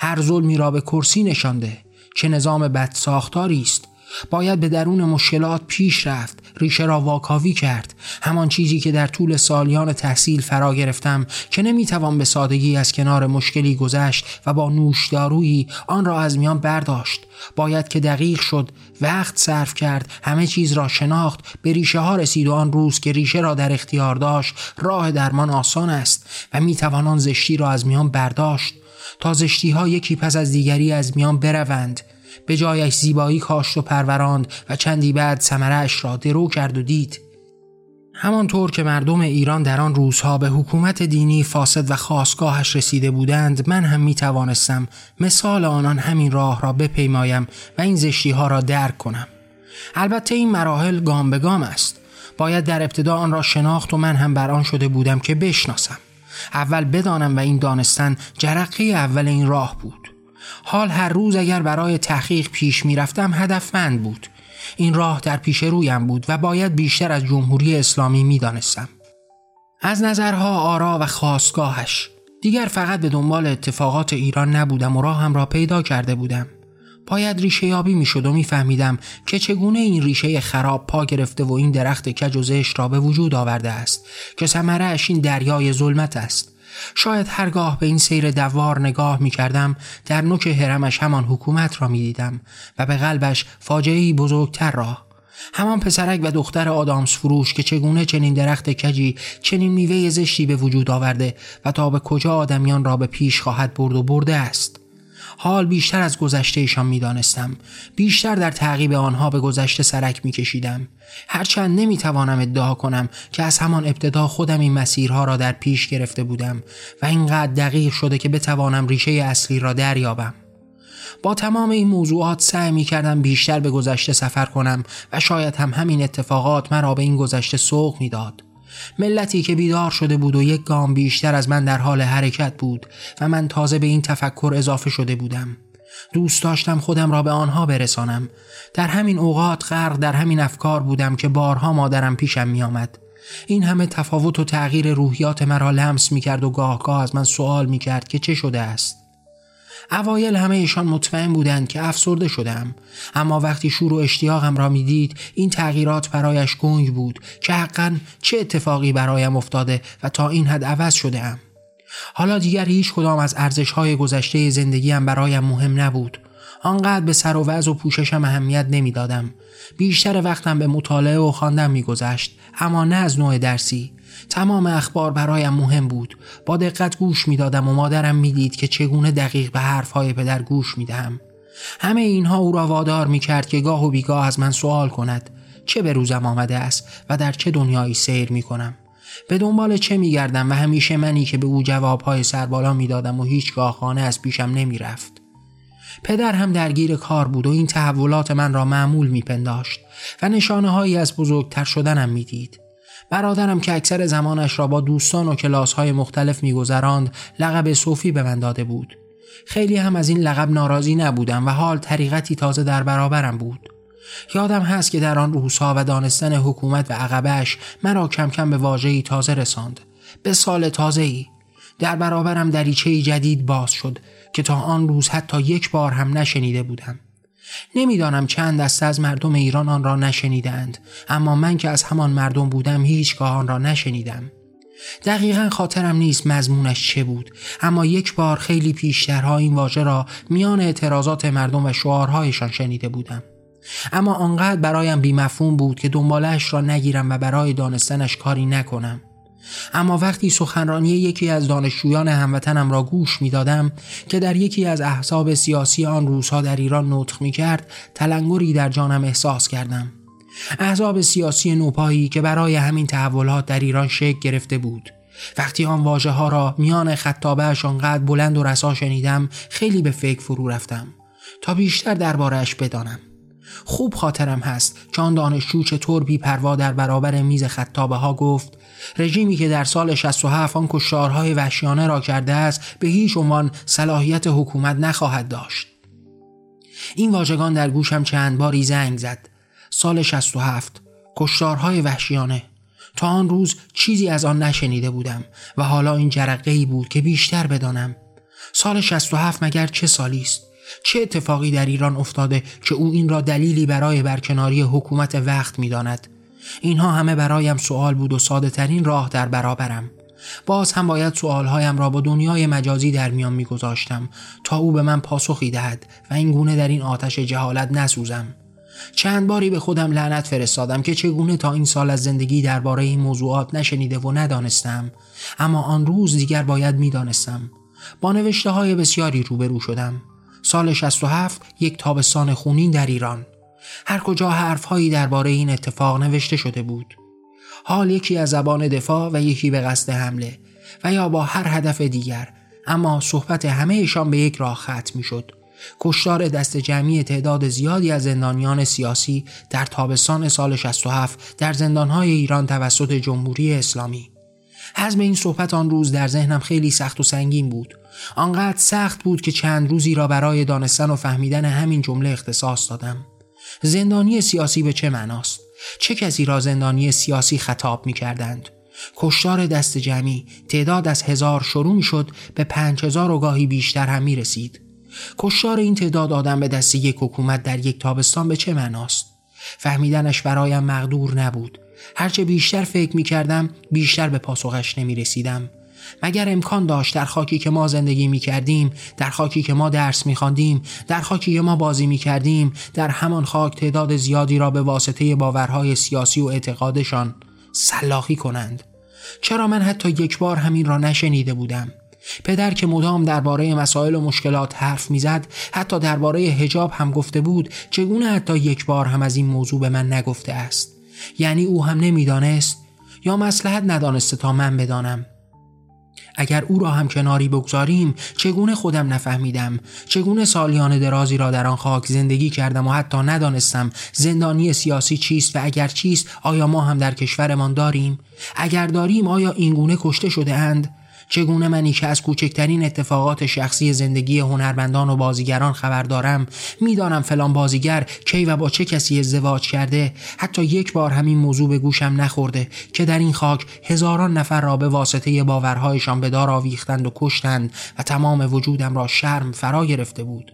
هر ظلمی را به کرسی نشانده چه نظام بد ساختاری است باید به درون مشکلات پیش رفت ریشه را واکاوی کرد. همان چیزی که در طول سالیان تحصیل فرا گرفتم که نمی‌توان به سادگی از کنار مشکلی گذشت و با نوشدارویی آن را از میان برداشت. باید که دقیق شد وقت صرف کرد همه چیز را شناخت به ریشه ها رسید و آن روز که ریشه را در اختیار داشت راه درمان آسان است و می‌توان آن زشتی را از میان برداشت. تا زشتی ها یکی پس از دیگری از میان بروند. به جایش زیبایی کاشت و پروراند و چندی بعد سمرش را درو کرد و دید. همانطور که مردم ایران در آن روزها به حکومت دینی فاسد و خاصگاهش رسیده بودند من هم می توانستم مثال آنان همین راه را بپیمایم و این زشتی ها را درک کنم. البته این مراحل گام به گام است. باید در ابتدا آن را شناخت و من هم بر آن شده بودم که بشناسم. اول بدانم و این دانستن جرقه اول این راه بود. حال هر روز اگر برای تحقیق پیش می‌رفتم هدفمند بود. این راه در پیش رویم بود و باید بیشتر از جمهوری اسلامی می‌دانستم. از نظرها آرا و خواستگاهش. دیگر فقط به دنبال اتفاقات ایران نبودم و راهم را پیدا کرده بودم. باید ریشه یابی می شد و میفهمیدم که چگونه این ریشه خراب پا گرفته و این درخت کج و زشت را به وجود آورده است که ثمره این دریای ظلمت است. شاید هرگاه به این سیر دوار نگاه می کردم در نوک هرمش همان حکومت را می دیدم و به قلبش فاجعه بزرگتر را. همان پسرک و دختر آدامس فروش که چگونه چنین درخت کجی چنین میوه زشتی به وجود آورده و تا به کجا آدمیان را به پیش خواهد برد و برده است. حال بیشتر از گذشتهشان می‌دانستم. بیشتر در تعقیب آنها به گذشته سرک میکشیدم. هرچند نمی‌توانم ادعا کنم که از همان ابتدا خودم این مسیرها را در پیش گرفته بودم و اینقدر دقیق شده که بتوانم ریشه اصلی را دریابم. با تمام این موضوعات سعی می کردم بیشتر به گذشته سفر کنم و شاید هم همین اتفاقات مرا به این گذشته سوق می‌داد. ملتی که بیدار شده بود و یک گام بیشتر از من در حال حرکت بود و من تازه به این تفکر اضافه شده بودم. دوست داشتم خودم را به آنها برسانم. در همین اوقات غرق در همین افکار بودم که بارها مادرم پیشم می آمد. این همه تفاوت و تغییر روحیات مرا لمس می کرد و گاه گاه از من سوال می کرد که چه شده است. اوایل همه ایشان مطمئن بودند که افسرده شدم. اما وقتی شور و اشتیاقم را می‌دید این تغییرات برایش گنگ بود که حقا چه اتفاقی برایم افتاده و تا این حد عوض شده ام. حالا دیگر هیچ کدام از ارزش های گذشته زندگیم برایم مهم نبود. آنقدر به سر و وضع و پوششم اهمیت نمی‌دادم. بیشتر وقتم به مطالعه و خواندن میگذشت اما نه از نوع درسی. تمام اخبار برایم مهم بود. با دقت گوش می‌دادم و مادرم می‌دید که چگونه دقیق به حرفهای پدر گوش می‌دهم. همه اینها او را وادار می‌کرد که گاه و بیگاه از من سوال کند. چه به روزم آمده است و در چه دنیایی سیر می‌کنم؟ به دنبال چه میگردم و همیشه منی که به او جوابهای سربالا می‌دادم و هیچگاه خانه از پیشم نمی‌رفت. پدر هم درگیر کار بود و این تحولات من را معمول میپنداشت و نشانه هایی از بزرگتر شدنم می‌دید. برادرم که اکثر زمانش را با دوستان و کلاس های مختلف میگذراند لقب صوفی به من داده بود. خیلی هم از این لقب ناراضی نبودم و حال طریقتی تازه در برابرم بود. یادم هست که در آن روزها و دانستن حکومت و عقبش مرا کم کم به واژه‌ای تازه رساند. به سال تازه ای. در برابرم دریچه جدید باز شد که تا آن روز حتی یک بار هم نشنیده بودم نمی‌دانم چند دسته از مردم ایران آن را نشنیدند اما من که از همان مردم بودم هیچگاه آن را نشنیدم. دقیقا خاطرم نیست مضمونش چه بود اما یک بار خیلی پیشترها این واژه را میان اعتراضات مردم و شعارهایشان شنیده بودم. اما آنقدر برایم بیمفهوم بود که دنبالش را نگیرم و برای دانستنش کاری نکنم. اما وقتی سخنرانی یکی از دانشجویان هموطنم را گوش می دادم که در یکی از احزاب سیاسی آن روزها در ایران نطق می کرد تلنگری در جانم احساس کردم. احزاب سیاسی نوپایی که برای همین تحولات در ایران شکل گرفته بود. وقتی آن واژه ها را میان خطابهش آنقدر بلند و رسا شنیدم خیلی به فکر فرو رفتم. تا بیشتر دربارهش بدانم. خوب خاطرم هست. که آن دانشجو چطور بی پروا در برابر میز خطابه ها گفت رژیمی که در سال 67 آن کشتارهای وحشیانه را کرده است به هیچ عنوان صلاحیت حکومت نخواهد داشت. این واژگان در گوشم چند باری زنگ زد. سال 67 کشتارهای وحشیانه. تا آن روز چیزی از آن نشنیده بودم و حالا این جرقه ای بود که بیشتر بدانم. سال 67 مگر چه سالی است؟ چه اتفاقی در ایران افتاده که او این را دلیلی برای برکناری حکومت وقت می‌داند؟ اینها همه برایم سوال بود و ساده ترین راه در برابرم. باز هم باید سوالهایم را با دنیای مجازی در میان میگذاشتم تا او به من پاسخی دهد و این گونه در این آتش جهالت نسوزم. چند باری به خودم لعنت فرستادم که چگونه تا این سال از زندگی درباره این موضوعات نشنیده و ندانستم. اما آن روز دیگر باید می‌دانستم. با نوشته های بسیاری روبرو شدم. سال 67 یک تابستان خونین در ایران. هر کجا حرفهایی درباره این اتفاق نوشته شده بود. حال یکی از زبان دفاع و یکی به قصد حمله و یا با هر هدف دیگر. اما صحبت همهشان به یک راه ختم می شد کشتار دست جمعی تعداد زیادی از زندانیان سیاسی در تابستان سال 67 در زندانهای ایران توسط جمهوری اسلامی. حزم این صحبت آن روز در ذهنم خیلی سخت و سنگین بود. آنقدر سخت بود که چند روزی را برای دانستن و فهمیدن همین جمله اختصاص دادم زندانی سیاسی به چه معناست؟ چه کسی را زندانی سیاسی خطاب می کردند؟ کشتار دست جمعی تعداد از هزار شروع می شد به پنج هزار و گاهی بیشتر هم می رسید. کشتار این تعداد آدم به دست یک حکومت در یک تابستان به چه معناست؟ فهمیدنش برایم مقدور نبود. هرچه بیشتر فکر می کردم بیشتر به پاسخش نمی رسیدم. مگر امکان داشت در خاکی که ما زندگی می کردیم در خاکی که ما درس می خواندیم در خاکی که ما بازی می کردیم در همان خاک تعداد زیادی را به واسطه باورهای سیاسی و اعتقادشان سلاخی کنند. چرا من حتی یک بار همین را نشنیده بودم؟ پدر که مدام درباره مسائل و مشکلات حرف می‌زد حتی درباره حجاب هم گفته بود چگونه حتی یک بار هم از این موضوع به من نگفته است. یعنی او هم نمی‌دانست یا مسلحت ندانسته تا من بدانم. اگر او را هم کناری بگذاریم چگونه خودم نفهمیدم؟ چگونه سالیان درازی را در آن خاک زندگی کردم و حتی ندانستم زندانی سیاسی چیست و اگر چیست آیا ما هم در کشورمان داریم؟ اگر داریم آیا اینگونه کشته شده اند؟ چگونه منی که از کوچکترین اتفاقات شخصی زندگی هنرمندان و بازیگران خبر دارم می‌دانم فلان بازیگر کی و با چه کسی ازدواج کرده. حتی یک بار همین موضوع به گوشم نخورده که در این خاک هزاران نفر را به واسطه باورهایشان به دار آویختند و کشتند و تمام وجودم را شرم فرا گرفته بود.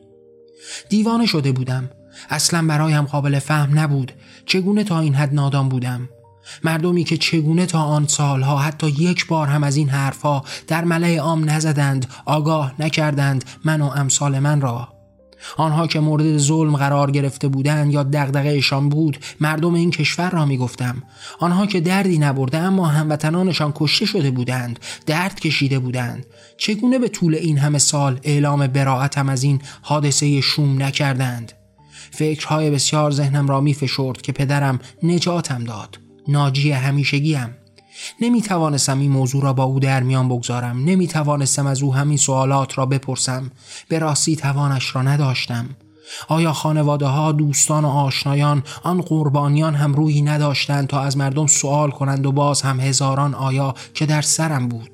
دیوانه شده بودم. اصلا برایم قابل فهم نبود. چگونه تا این حد نادان بودم؟ مردمی که چگونه تا آن سالها حتی یک بار هم از این حرفها در ملع عام نزدند آگاه نکردند من و امثال من را. آنها که مورد ظلم قرار گرفته بودند یا دغدغهشان بود مردم این کشور را می‌گفتم. آنها که دردی نبرده اما هموطنانشان کشته شده بودند درد کشیده بودند. چگونه به طول این همه سال اعلام براعتم از این حادثه شوم نکردند؟ فکرهای بسیار ذهنم را میفشرد که پدرم نجاتم داد. ناجی همیشگیم. نمی توانستم این موضوع را با او در میان بگذارم. نمی توانستم از او همین سوالات را بپرسم. به راستی توانش را نداشتم. آیا خانواده ها دوستان و آشنایان آن قربانیان هم روی نداشتند تا از مردم سوال کنند و باز هم هزاران آیا که در سرم بود؟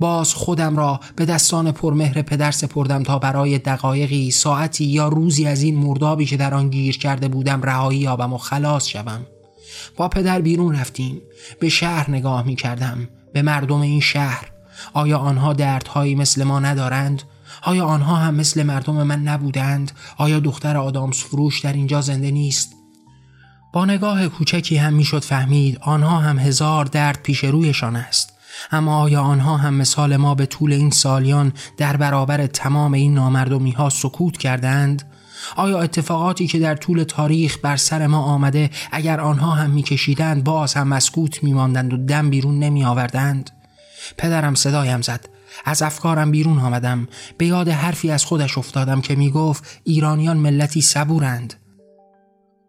باز خودم را به دستان پرمهر پدر سپردم تا برای دقایقی ساعتی یا روزی از این مردابی که در آن گیر کرده بودم رهایی یابم و خلاص شوم. با پدر بیرون رفتیم به شهر نگاه می کردم به مردم این شهر آیا آنها دردهایی مثل ما ندارند؟ آیا آنها هم مثل مردم من نبودند؟ آیا دختر آدامس فروش در اینجا زنده نیست؟ با نگاه کوچکی هم می‌شد فهمید آنها هم هزار درد پیش رویشان است اما آیا آنها هم مثال ما به طول این سالیان در برابر تمام این نامردمی ها سکوت کردند؟ آیا اتفاقاتی که در طول تاریخ بر سر ما آمده اگر آنها هم میکشیدند باز هم مسکوت میماندند و دم بیرون نمی آوردند؟ پدرم صدایم زد. از افکارم بیرون آمدم. به یاد حرفی از خودش افتادم که می‌گفت ایرانیان ملتی صبورند.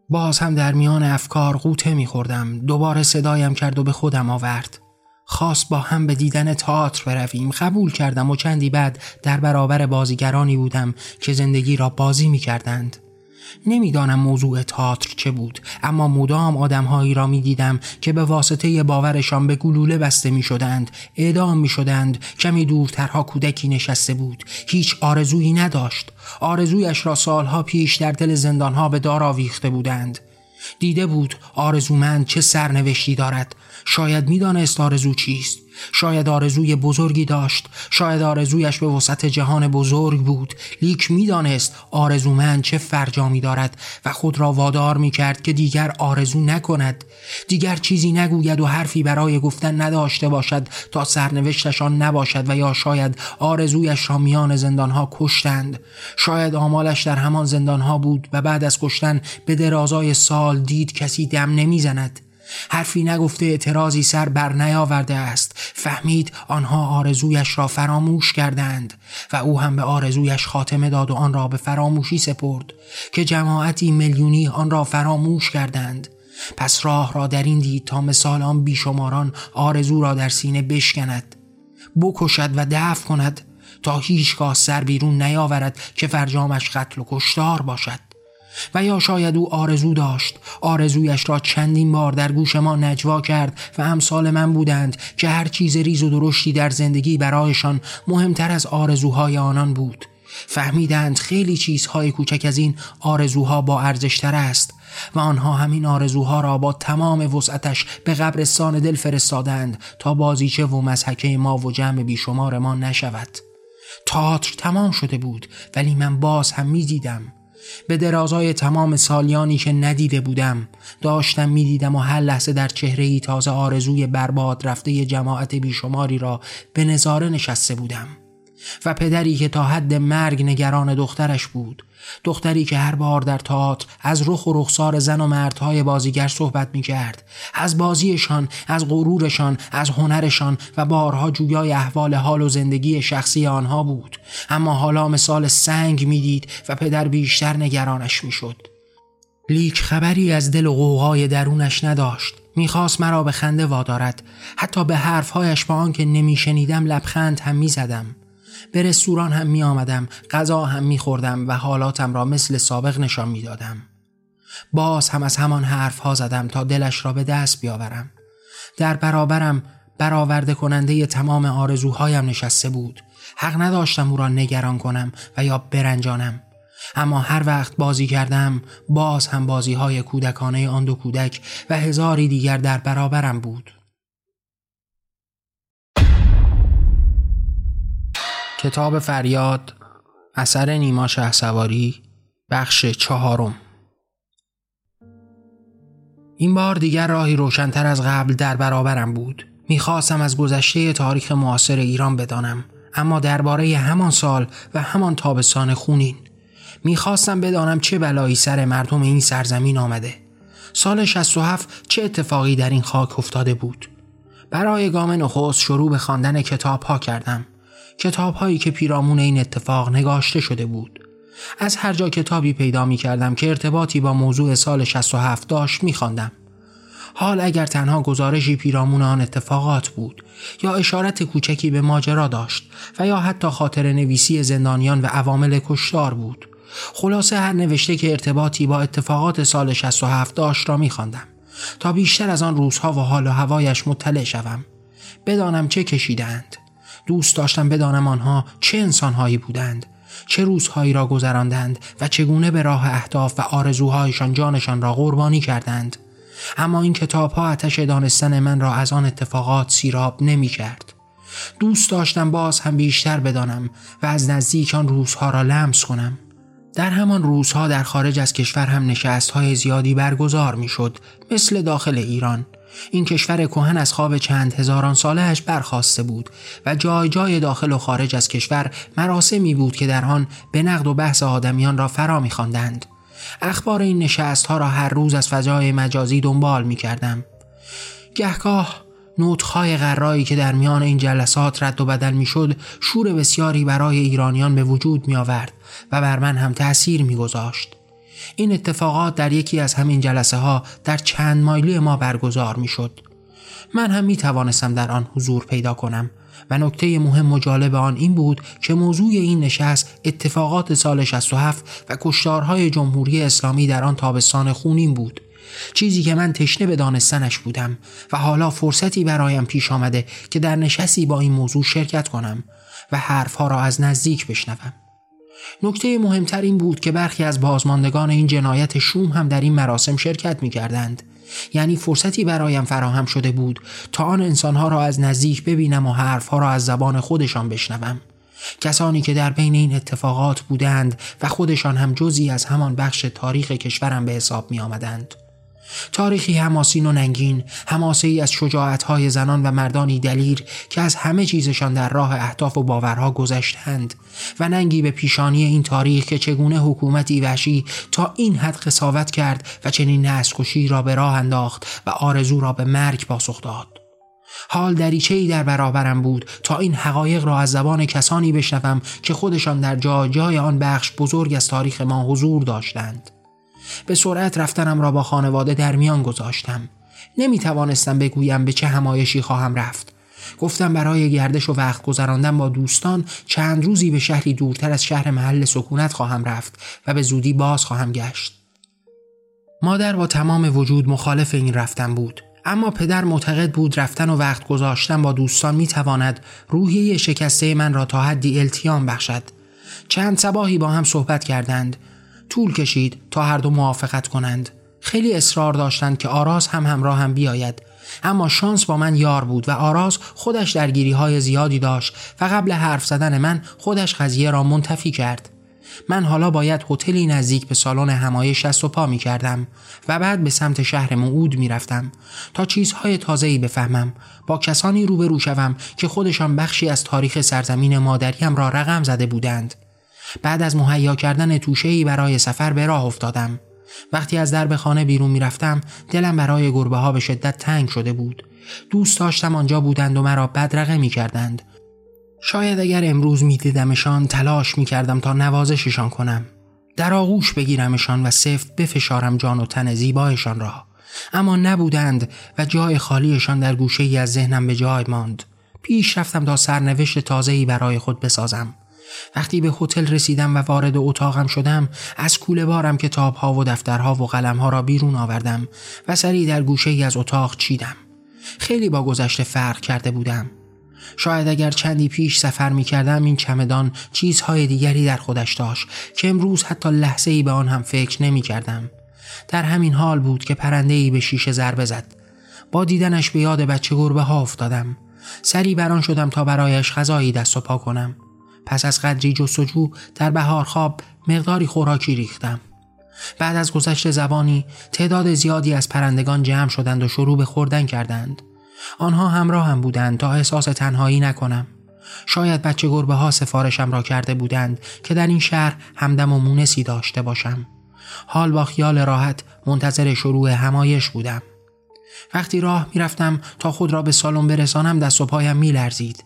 باز هم در میان افکار قوطه میخوردم. دوباره صدایم کرد و به خودم آورد. خواست با هم به دیدن تئاتر برویم. قبول کردم و چندی بعد در برابر بازیگرانی بودم که زندگی را بازی می کردند. نمی‌دانم موضوع تئاتر چه بود اما مدام آدمهایی را می دیدم که به واسطه باورشان به گلوله بسته می شدند اعدام می شدند کمی دورترها کودکی نشسته بود. هیچ آرزویی نداشت. آرزویش را سالها پیش در دل زندانها به دار آویخته بودند. دیده بود آرزومند چه سرنوشتی دارد. شاید می‌دانست آرزو چیست. شاید آرزوی بزرگی داشت. شاید آرزویش به وسط جهان بزرگ بود. لیک می‌دانست آرزومند چه فرجامی دارد و خود را وادار می کرد که دیگر آرزو نکند. دیگر چیزی نگوید و حرفی برای گفتن نداشته باشد تا سرنوشتشان نباشد و یا شاید آرزویش را میان زندانها کشتند. شاید آمالش در همان زندانها بود و بعد از کشتن به درازای سال دید کسی دم نمی‌زند. حرفی نگفته اعتراضی سر بر نیاورده است. فهمید آنها آرزویش را فراموش کردند و او هم به آرزویش خاتمه داد و آن را به فراموشی سپرد که جماعتی میلیونی آن را فراموش کردند. پس راه را در این دید تا مثال آن بیشماران آرزو را در سینه بشکند. بکشد و دفع کند تا هیچگاه سر بیرون نیاورد که فرجامش قتل و کشتار باشد. و یا شاید او آرزو داشت. آرزویش را چندین بار در گوش ما نجوا کرد و امثال من بودند که هر چیز ریز و درشتی در زندگی برایشان مهمتر از آرزوهای آنان بود. فهمیدند خیلی چیزهای کوچک از این آرزوها با ارزشتر است و آنها همین آرزوها را با تمام وسعتش به قبرستان دل فرستادند تا بازیچه و مزحکه ما و جمع بیشمار ما نشود. تاتر تمام شده بود ولی من باز هم می دیدم به درازای تمام سالیانی که ندیده بودم داشتم می‌دیدم و هر لحظه در چهره ای تازه آرزوی برباد رفته جماعت بیشماری را به نظاره نشسته بودم. و پدری که تا حد مرگ نگران دخترش بود. دختری که هر بار در تئاتر از رخ و رخسار زن و مردهای بازیگر صحبت می کرد از بازیشان از غرورشان از هنرشان و بارها جویای احوال حال و زندگی شخصی آنها بود. اما حالا مثال سنگ می‌دید و پدر بیشتر نگرانش می‌شد. لیک خبری از دل و قوقای درونش نداشت. می‌خواست مرا به خنده وادارد. حتی به حرفهایش با آنکه نمیشنیدم لبخند هم می‌زدم. به رستوران هم می آمدم غذا هم می خوردم و حالاتم را مثل سابق نشان می دادم. باز هم از همان حرف ها زدم تا دلش را به دست بیاورم. در برابرم برآورده کننده تمام آرزوهایم نشسته بود. حق نداشتم او را نگران کنم و یا برنجانم. اما هر وقت بازی کردم باز هم بازی های کودکانه آن دو کودک و هزاری دیگر در برابرم بود. کتاب فریاد اثر نیما شه سواری بخش چهارم. این بار دیگر راهی روشنتر از قبل در برابرم بود. می‌خواستم از گذشته تاریخ معاصر ایران بدانم اما درباره همان سال و همان تابستان خونین. می‌خواستم بدانم چه بلایی سر مردم این سرزمین آمده. سال 67 چه اتفاقی در این خاک افتاده بود؟ برای گام نخست شروع به خواندن کتاب ها کردم. کتاب هایی که پیرامون این اتفاق نگاشته شده بود. از هر جا کتابی پیدا می کردم که ارتباطی با موضوع سال 67 داشت می خواندم. حال اگر تنها گزارشی پیرامون آن اتفاقات بود یا اشارت کوچکی به ماجرا داشت و یا حتی خاطر نویسی زندانیان و عوامل کشتار بود خلاصه هر نوشته که ارتباطی با اتفاقات سال 67 داشت را میخواندم. تا بیشتر از آن روزها و حال و هوایش مطلع شوم. بدانم چه کشیدند دوست داشتم بدانم آنها چه انسانهایی بودند چه روزهایی را گذراندند و چگونه به راه اهداف و آرزوهایشان جانشان را قربانی کردند. اما این کتاب ها آتش دانستن من را از آن اتفاقات سیراب نمی کرد. دوست داشتم باز هم بیشتر بدانم و از نزدیک آن روزها را لمس کنم. در همان روزها در خارج از کشور هم نشست های زیادی برگزار می شد مثل داخل ایران. این کشور کهن از خواب چند هزاران سالهش برخواسته بود و جای جای داخل و خارج از کشور مراسمی بود که در آن به نقد و بحث آدمیان را فرا میخواندند اخبار این نشست ها را هر روز از فضای مجازی دنبال می کردم. گهگاه نوتخای غرایی که در میان این جلسات رد و بدل می شد شور بسیاری برای ایرانیان به وجود می آورد و بر من هم تأثیر می گذاشت. این اتفاقات در یکی از همین جلسه ها در چند مایلی ما برگزار می شد. من هم می توانستم در آن حضور پیدا کنم و نکته مهم و جالب آن این بود که موضوع این نشست اتفاقات سال 67 و کشتارهای جمهوری اسلامی در آن تابستان خونین بود چیزی که من تشنه به دانستنش بودم و حالا فرصتی برایم پیش آمده که در نشستی با این موضوع شرکت کنم و حرفها را از نزدیک بشنوم نکته مهمتر این بود که برخی از بازماندگان این جنایت شوم هم در این مراسم شرکت می کردند. یعنی فرصتی برایم فراهم شده بود تا آن انسانها را از نزدیک ببینم و حرفها را از زبان خودشان بشنوم. کسانی که در بین این اتفاقات بودند و خودشان هم جزی از همان بخش تاریخ کشورم به حساب می آمدند. تاریخی هماسین و ننگین هماسه ای از شجاعتهای زنان و مردانی دلیر که از همه چیزشان در راه اهداف و باورها گذشتند و ننگی به پیشانی این تاریخ که چگونه حکومتی وحشی تا این حد قصاوت کرد و چنین نسکشی را به راه انداخت و آرزو را به مرگ پاسخ داد. حال دریچه ای در برابرم بود تا این حقایق را از زبان کسانی بشنوم که خودشان در جای جای آن بخش بزرگ از تاریخ ما حضور داشتند. به سرعت رفتنم را با خانواده در میان گذاشتم. نمی توانستم بگویم به چه همایشی خواهم رفت. گفتم برای گردش و وقت گذراندن با دوستان چند روزی به شهری دورتر از شهر محل سکونت خواهم رفت و به زودی باز خواهم گشت. مادر با تمام وجود مخالف این رفتن بود. اما پدر معتقد بود رفتن و وقت گذاشتن با دوستان می تواند روحیه شکسته من را تا حدی التیام بخشد. چند سباهی با هم صحبت کردند. طول کشید تا هر دو موافقت کنند. خیلی اصرار داشتند که آراز هم همراه هم بیاید. اما شانس با من یار بود و آراز خودش درگیری های زیادی داشت و قبل حرف زدن من خودش قضیه را منتفی کرد. من حالا باید هتلی نزدیک به سالن همایش شست و پا می کردم و بعد به سمت شهر موعود می رفتم. تا چیزهای تازه‌ای بفهمم. با کسانی روبرو شوم که خودشان بخشی از تاریخ سرزمین مادریم را رقم زده بودند. بعد از مهیا کردن توشهی برای سفر به راه افتادم. وقتی از درب خانه بیرون می‌رفتم دلم برای گربه ها به شدت تنگ شده بود. دوست داشتم آنجا بودند و مرا بدرقه می کردند شاید اگر امروز می دیدمشان تلاش می کردم تا نوازششان کنم. در آغوش بگیرمشان و سفت بفشارم جان و تن زیبایشان را. اما نبودند و جای خالیشان در گوشه ای از ذهنم به جای ماند. پیش رفتم تا سرنوشت تازه‌ای برای خود بسازم. وقتی به هتل رسیدم و وارد اتاقم شدم از کوله بارم کتابها و دفترها و قلمها را بیرون آوردم و سری در گوشه ای از اتاق چیدم خیلی با گذشته فرق کرده بودم شاید اگر چندی پیش سفر می کردم این چمدان چیزهای دیگری در خودش داشت که امروز حتی لحظه ای به آن هم فکر نمی کردم. در همین حال بود که پرنده ای به شیشه ضربه زد. با دیدنش به یاد بچه گربه ها افتادم. سری بران شدم تا برایش غذایی دست و پا کنم. پس از قدری جستجو در بهار خواب مقداری خوراکی ریختم. بعد از گذشت زبانی تعداد زیادی از پرندگان جمع شدند و شروع به خوردن کردند. آنها همراه هم بودند تا احساس تنهایی نکنم. شاید بچه گربه ها سفارشم را کرده بودند که در این شهر همدم و مونسی داشته باشم. حال با خیال راحت منتظر شروع همایش بودم. وقتی راه می‌رفتم تا خود را به سالن برسانم دست و پایم میلرزید.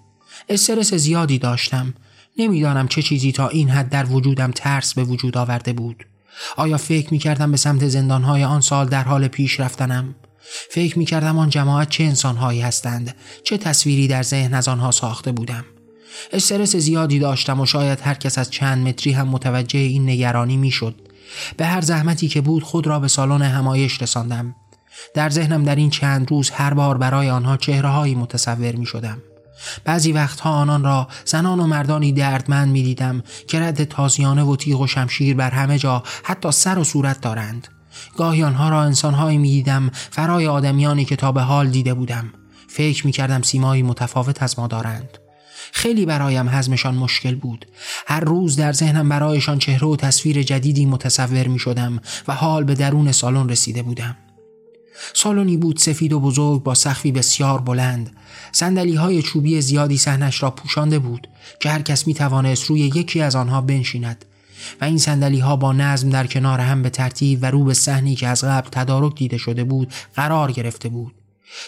استرس زیادی داشتم. نمی‌دانم چه چیزی تا این حد در وجودم ترس به وجود آورده بود. آیا فکر می کردم به سمت زندانهای آن سال در حال پیش رفتنم؟ فکر می کردم آن جماعت چه انسانهایی هستند چه تصویری در ذهن از آنها ساخته بودم استرس زیادی داشتم و شاید هر کس از چند متری هم متوجه این نگرانی می شد. به هر زحمتی که بود خود را به سالن همایش رساندم در ذهنم در این چند روز هر بار برای آنها چهرههایی متصور می شدم. بعضی وقتها آنان را زنان و مردانی دردمند می دیدم که رد تازیانه و تیغ و شمشیر بر همه جا حتی سر و صورت دارند. گاهی آنها را انسانهایی می دیدم فرای آدمیانی که تا به حال دیده بودم. فکر می کردم سیمایی متفاوت از ما دارند. خیلی برایم حزمشان مشکل بود. هر روز در ذهنم برایشان چهره و تصویر جدیدی متصور می شدم و حال به درون سالن رسیده بودم. سالنی بود سفید و بزرگ با سقفی بسیار بلند. سندلی های چوبی زیادی سحنش را پوشانده بود که هر کس می توانست روی یکی از آنها بنشیند. و این سندلی ها با نظم در کنار هم به ترتیب و رو به صحنی که از قبل تدارک دیده شده بود قرار گرفته بود.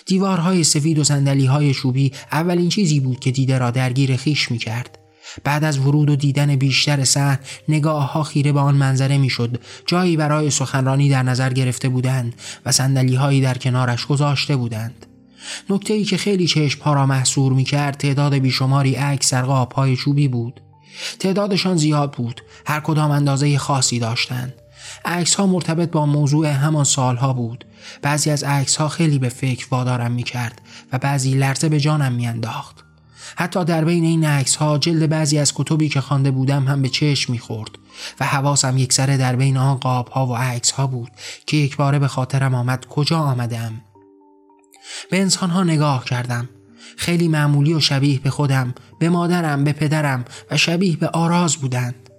دیوارهای سفید و سندلی های چوبی اولین چیزی بود که دیده را درگیر خیش می کرد. بعد از ورود و دیدن بیشتر صحن نگاه ها خیره به آن منظره می‌شد. جایی برای سخنرانی در نظر گرفته بودند و سندلی هایی در کنارش گذاشته بودند. نکته ای که خیلی چشم ها را محصور می کرد تعداد بیشماری عکس سرقاب های چوبی بود. تعدادشان زیاد بود هر کدام اندازه خاصی داشتند. عکس ها مرتبط با موضوع همان سالها بود. بعضی از عکس ها خیلی به فکر وادارم می کرد و بعضی لرزه به جانم می انداخت. حتی در بین این عکس ها جلد بعضی از کتبی که خوانده بودم هم به چشم می‌خورد و حواسم یک سره در بین آن قاب ها و عکس ها بود که یک باره به خاطرم آمد کجا آمدم؟ به انسان ها نگاه کردم. خیلی معمولی و شبیه به خودم به مادرم به پدرم و شبیه به آراز بودند.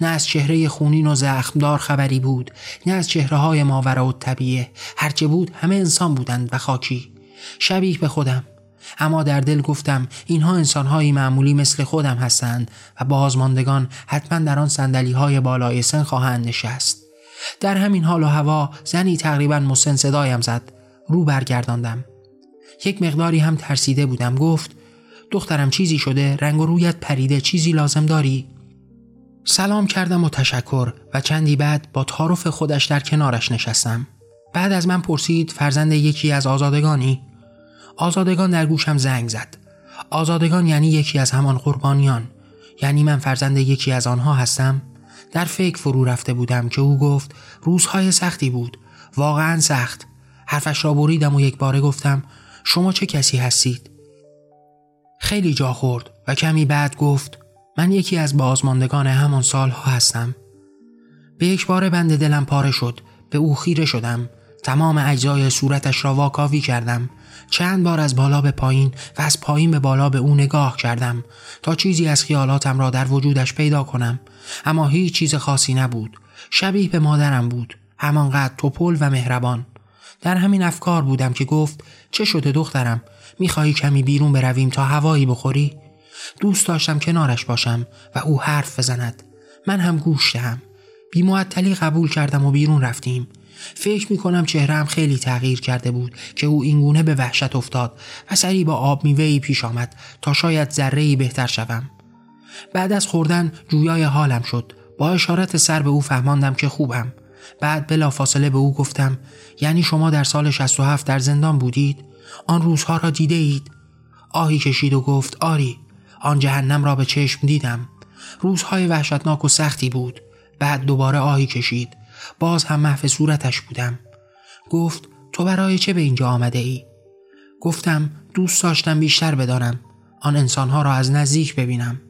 نه از چهره خونین و زخمدار خبری بود نه از چهره های ماورا و طبیعه. هرچه بود همه انسان بودند و خاکی. شبیه به خودم. اما در دل گفتم اینها انسانهایی معمولی مثل خودم هستند و بازماندگان حتما در آن سندلی های بالای سن خواهند نشست. در همین حال و هوا زنی تقریبا مسن صدایم زد. رو برگرداندم. یک مقداری هم ترسیده بودم. گفت دخترم چیزی شده رنگ و رویت پریده چیزی لازم داری؟ سلام کردم و تشکر و چندی بعد با تعارف خودش در کنارش نشستم. بعد از من پرسید فرزند یکی از آزادگانی؟ آزادگان در گوشم زنگ زد. آزادگان یعنی یکی از همان قربانیان. یعنی من فرزند یکی از آنها هستم. در فکر فرو رفته بودم که او گفت روزهای سختی بود. واقعا سخت. حرفش را بریدم و یک باره گفتم شما چه کسی هستید؟ خیلی جا خورد و کمی بعد گفت من یکی از بازماندگان همان سالها هستم. به یک بار بند دلم پاره شد. به او خیره شدم. تمام اجزای صورتش را واکاوی کردم. چند بار از بالا به پایین و از پایین به بالا به او نگاه کردم تا چیزی از خیالاتم را در وجودش پیدا کنم. اما هیچ چیز خاصی نبود. شبیه به مادرم بود. همانقدر توپل و مهربان. در همین افکار بودم که گفت چه شده دخترم؟ می‌خواهی کمی بیرون برویم تا هوایی بخوری؟ دوست داشتم کنارش باشم و او حرف بزند. من هم گوش دهم. بیمعطلی قبول کردم و بیرون رفتیم. فکر می کنم چهرم خیلی تغییر کرده بود که او اینگونه به وحشت افتاد و سری با آب میوهی پیش آمد تا شاید ذره بهتر شوم. بعد از خوردن جویای حالم شد. با اشارت سر به او فهماندم که خوبم. بعد بلا فاصله به او گفتم یعنی شما در سال 67 در زندان بودید؟ آن روزها را دیده اید آهی کشید و گفت آری آن جهنم را به چشم دیدم. روزهای وحشتناک و سختی بود. بعد دوباره آهی کشید. باز هم محو صورتش بودم. گفت تو برای چه به اینجا آمده ای؟ گفتم دوست داشتم بیشتر بدانم. آن انسانها را از نزدیک ببینم.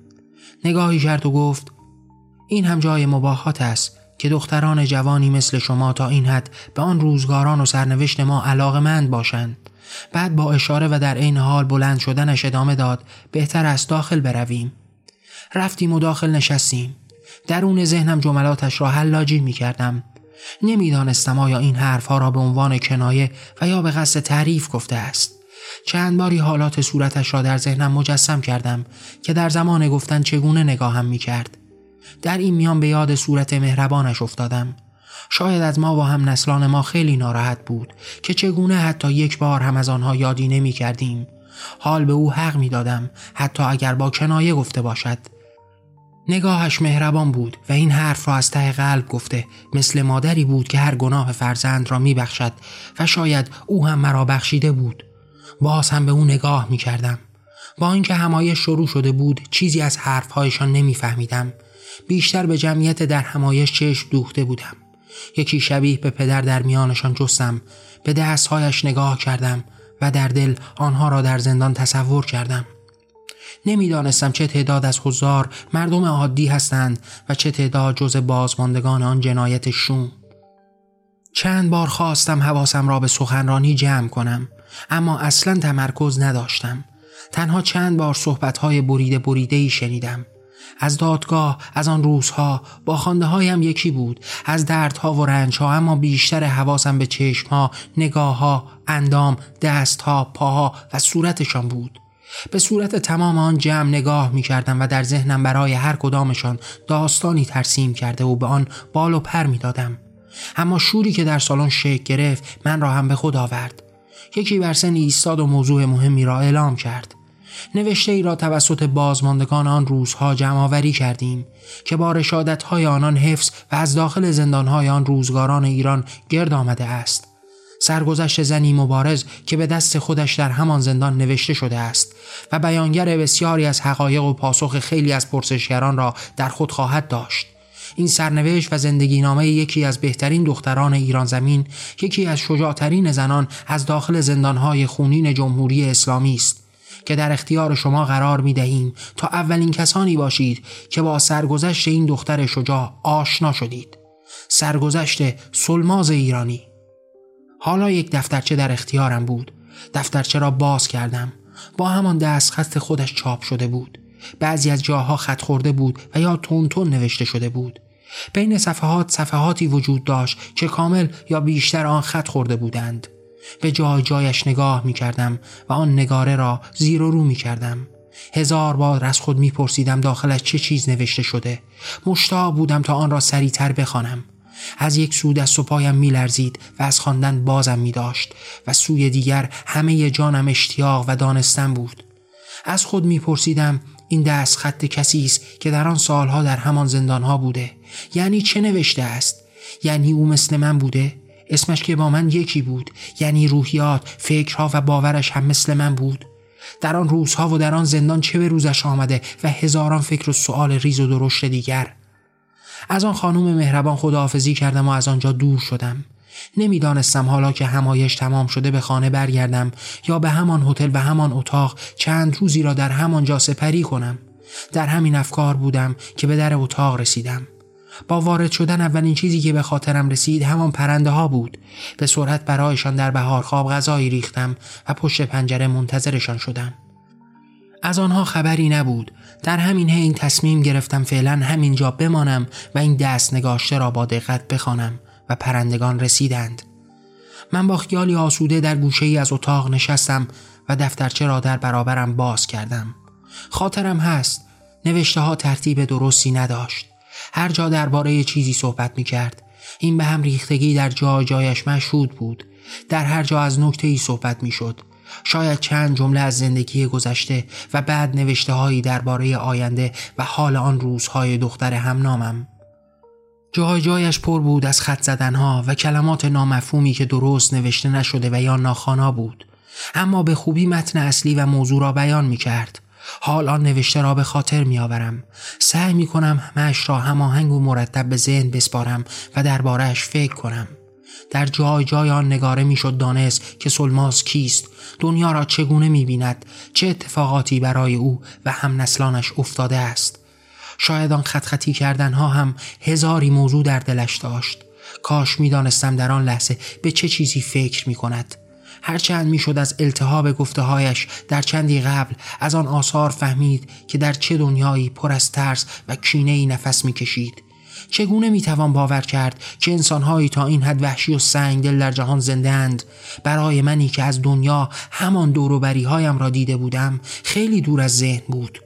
نگاهی کرد و گفت این هم جای مباهات است که دختران جوانی مثل شما تا این حد به آن روزگاران و سرنوشت ما علاقمند باشند. بعد با اشاره و در عین حال بلند شدنش ادامه داد بهتر است داخل برویم. رفتیم و داخل نشستیم. درون ذهنم جملاتش را حلاجی می کردم نمی‌دانستم آیا این حرفها را به عنوان کنایه و یا به قصد تعریف گفته است چند باری حالات صورتش را در ذهنم مجسم کردم که در زمان گفتن چگونه نگاهم می کرد. در این میان به یاد صورت مهربانش افتادم شاید از ما و هم نسلان ما خیلی ناراحت بود که چگونه حتی یک بار هم از آنها یادی نمی کردیم. حال به او حق می دادم حتی اگر با کنایه گفته باشد نگاهش مهربان بود و این حرف را از ته قلب گفته. مثل مادری بود که هر گناه فرزند را می بخشد و شاید او هم مرا بخشیده بود. باز هم به او نگاه می کردم با اینکه همایش شروع شده بود چیزی از حرفهایشان نمیفهمیدم. بیشتر به جمعیت در همایش چشم دوخته بودم. یکی شبیه به پدر در میانشان جستم. به دستهایش نگاه کردم و در دل آنها را در زندان تصور کردم. نمی‌دانستم چه تعداد از حضار مردم عادی هستند و چه تعداد جز بازماندگان آن جنایت شوم. چند بار خواستم حواسم را به سخنرانی جمع کنم اما اصلا تمرکز نداشتم. تنها چند بار صحبتهای بریده بریده ای شنیدم. از دادگاه از آن روزها با خانده هایم یکی بود از دردها و رنجها اما بیشتر حواسم به چشمها نگاهها اندام دستها پاها و صورتشان بود. به صورت تمام آن جمع نگاه می کردم و در ذهنم برای هر کدامشان داستانی ترسیم کرده و به آن بال و پر می دادم. اما شوری که در سالن شکل گرفت من را هم به خود آورد. یکی بر سن ایستاد و موضوع مهمی را اعلام کرد. نوشته ای را توسط بازماندگان آن روزها جمع کردیم که با رشادت های آنان حفظ و از داخل زندان های آن روزگاران ایران گرد آمده است. سرگذشت زنی مبارز که به دست خودش در همان زندان نوشته شده است و بیانگر بسیاری از حقایق و پاسخ خیلی از پرسشگران را در خود خواهد داشت. این سرنوشت و زندگی نامه یکی از بهترین دختران ایران زمین یکی از شجاعترین زنان از داخل زندانهای خونین جمهوری اسلامی است که در اختیار شما قرار می دهیم تا اولین کسانی باشید که با سرگذشت این دختر شجاع آشنا شدید. سرگذشت سلماز ایرانی. حالا یک دفترچه در اختیارم بود. دفترچه را باز کردم. با همان دستخط خودش چاپ شده بود. بعضی از جاها خط خورده بود و یا تون تون نوشته شده بود. بین صفحات صفحاتی وجود داشت که کامل یا بیشتر آن خط خورده بودند. به جای جایش نگاه می کردم و آن نگاره را زیر و رو می کردم هزار بار از خود می پرسیدم داخلش چه چیز نوشته شده. مشتاق بودم تا آن را سریعتر بخوانم. از یک سو دست و پایم می لرزید و از خواندن بازم می داشت و سوی دیگر همه جانم اشتیاق و دانستن بود. از خود می پرسیدم این دست خط کسی است که در آن سالها در همان زندانها بوده؟ یعنی چه نوشته است؟ یعنی او مثل من بوده؟ اسمش که با من یکی بود یعنی روحیات فکرها و باورش هم مثل من بود؟ در آن روزها و در آن زندان چه به روزش آمده و هزاران فکر و سؤال ریز و درشت دیگر؟ از آن خانوم مهربان خداحافظی کردم و از آنجا دور شدم. نمی‌دانستم حالا که همایش تمام شده به خانه برگردم یا به همان هتل و همان اتاق چند روزی را در همانجا سپری کنم. در همین افکار بودم که به در اتاق رسیدم. با وارد شدن اولین چیزی که به خاطرم رسید همان پرنده ها بود. به سرعت برایشان در بهار خواب غذایی ریختم و پشت پنجره منتظرشان شدم. از آنها خبری نبود. در همین حین تصمیم گرفتم فعلا همینجا بمانم و این دست نگاشته را با دقت بخوانم و پرندگان رسیدند. من با خیالی آسوده در گوشه ای از اتاق نشستم و دفترچه را در برابرم باز کردم. خاطرم هست. نوشته ها ترتیب درستی نداشت. هر جا درباره چیزی صحبت می کرد این به هم ریختگی در جا جایش مشهود بود. در هر جا از نکته ای صحبت می شد شاید چند جمله از زندگی گذشته و بعد نوشته هایی درباره آینده و حال آن روزهای دختر همنامم جای جایش پر بود از خط زدنها و کلمات نامفهومی که درست نوشته نشده و یا ناخانا بود. اما به خوبی متن اصلی و موضوع را بیان می کرد حال آن نوشته را به خاطر می آورم سعی می کنم همش را هماهنگ و مرتب به ذهن بسپارم و دربارهش فکر کنم. در جای جای آن نگاره می‌شد دانست که سلماز کیست. دنیا را چگونه می‌بیند؟ چه اتفاقاتی برای او و هم نسلانش افتاده است؟ شاید آن خط خطی کردنها هم هزاری موضوع در دلش داشت. کاش می‌دانستم در آن لحظه به چه چیزی فکر می کند هرچند می‌شد از التهاب گفته در چندی قبل از آن آثار فهمید که در چه دنیایی پر از ترس و کینه ای نفس می‌کشید. چگونه می‌توان باور کرد که انسانهایی تا این حد وحشی و سنگ دل در جهان زنده اند برای منی که از دنیا همان دوروبری هایم را دیده بودم خیلی دور از ذهن بود.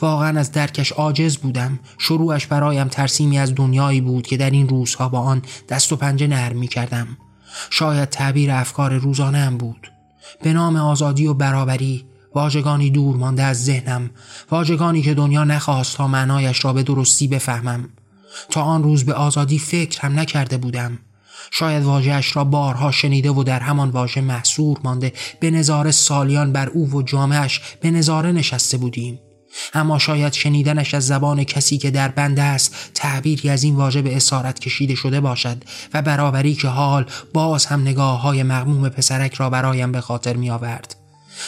واقعا از درکش عاجز بودم. شروعش برایم ترسیمی از دنیایی بود که در این روزها با آن دست و پنجه نرم می کردم شاید تعبیر افکار روزانه هم بود. به نام آزادی و برابری واژگانی دور مانده از ذهنم واژگانی که دنیا نخواست تا معنایش را به درستی بفهمم. تا آن روز به آزادی فکر هم نکرده بودم. شاید واژهش را بارها شنیده و در همان واژه محصور مانده. به نظاره سالیان بر او و جامعش به نظاره نشسته بودیم. اما شاید شنیدنش از زبان کسی که در بنده است تعبیری از این واژه به اسارت کشیده شده باشد و برابری که حال باز هم نگاه های مغموم پسرک را برایم به خاطر می آورد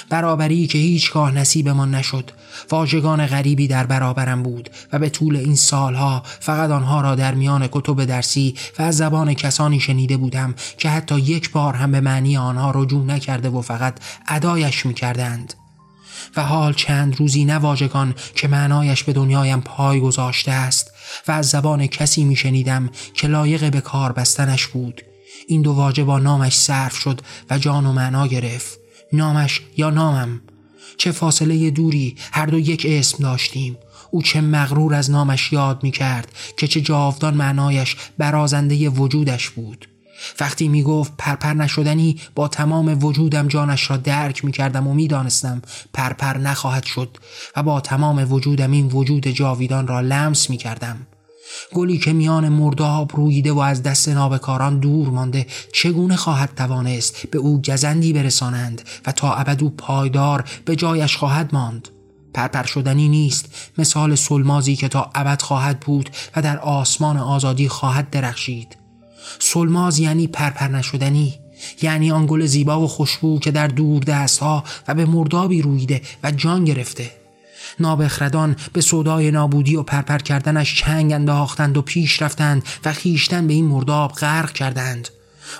برابری که هیچگاه نصیبمان نشد. واژگان غریبی در برابرم بود و به طول این سالها فقط آنها را در میان کتب درسی و از زبان کسانی شنیده بودم که حتی یک بار هم به معنی آنها رجوع نکرده و فقط ادایش می کردند. و حال چند روزی نواژگان که معنایش به دنیایم پای گذاشته است و از زبان کسی می شنیدم که لایق به کار بستنش بود. این دو واژه با نامش صرف شد و جان و معنا گرفت. نامش یا نامم؟ چه فاصله دوری هر دو یک اسم داشتیم. او چه مغرور از نامش یاد می کرد که چه جاودان معنایش برازنده وجودش بود. وقتی می گفت پرپر نشدنی با تمام وجودم جانش را درک می کردم و می دانستم پرپر نخواهد شد و با تمام وجودم این وجود جاویدان را لمس می کردم گلی که میان مرداب رویده و از دست نابکاران دور مانده چگونه خواهد توانست به او گزندی برسانند و تا ابد او پایدار به جایش خواهد ماند؟ پرپر شدنی نیست. مثال سلمازی که تا ابد خواهد بود و در آسمان آزادی خواهد درخشید. سلماز یعنی پرپر نشدنی. یعنی آن گل زیبا و خوشبو که در دور دست ها و به مردابی رویده و جان گرفته. نابخردان به صدای نابودی و پرپر کردنش چنگ انداختند و پیش رفتند و خیشتن به این مرداب غرق کردند.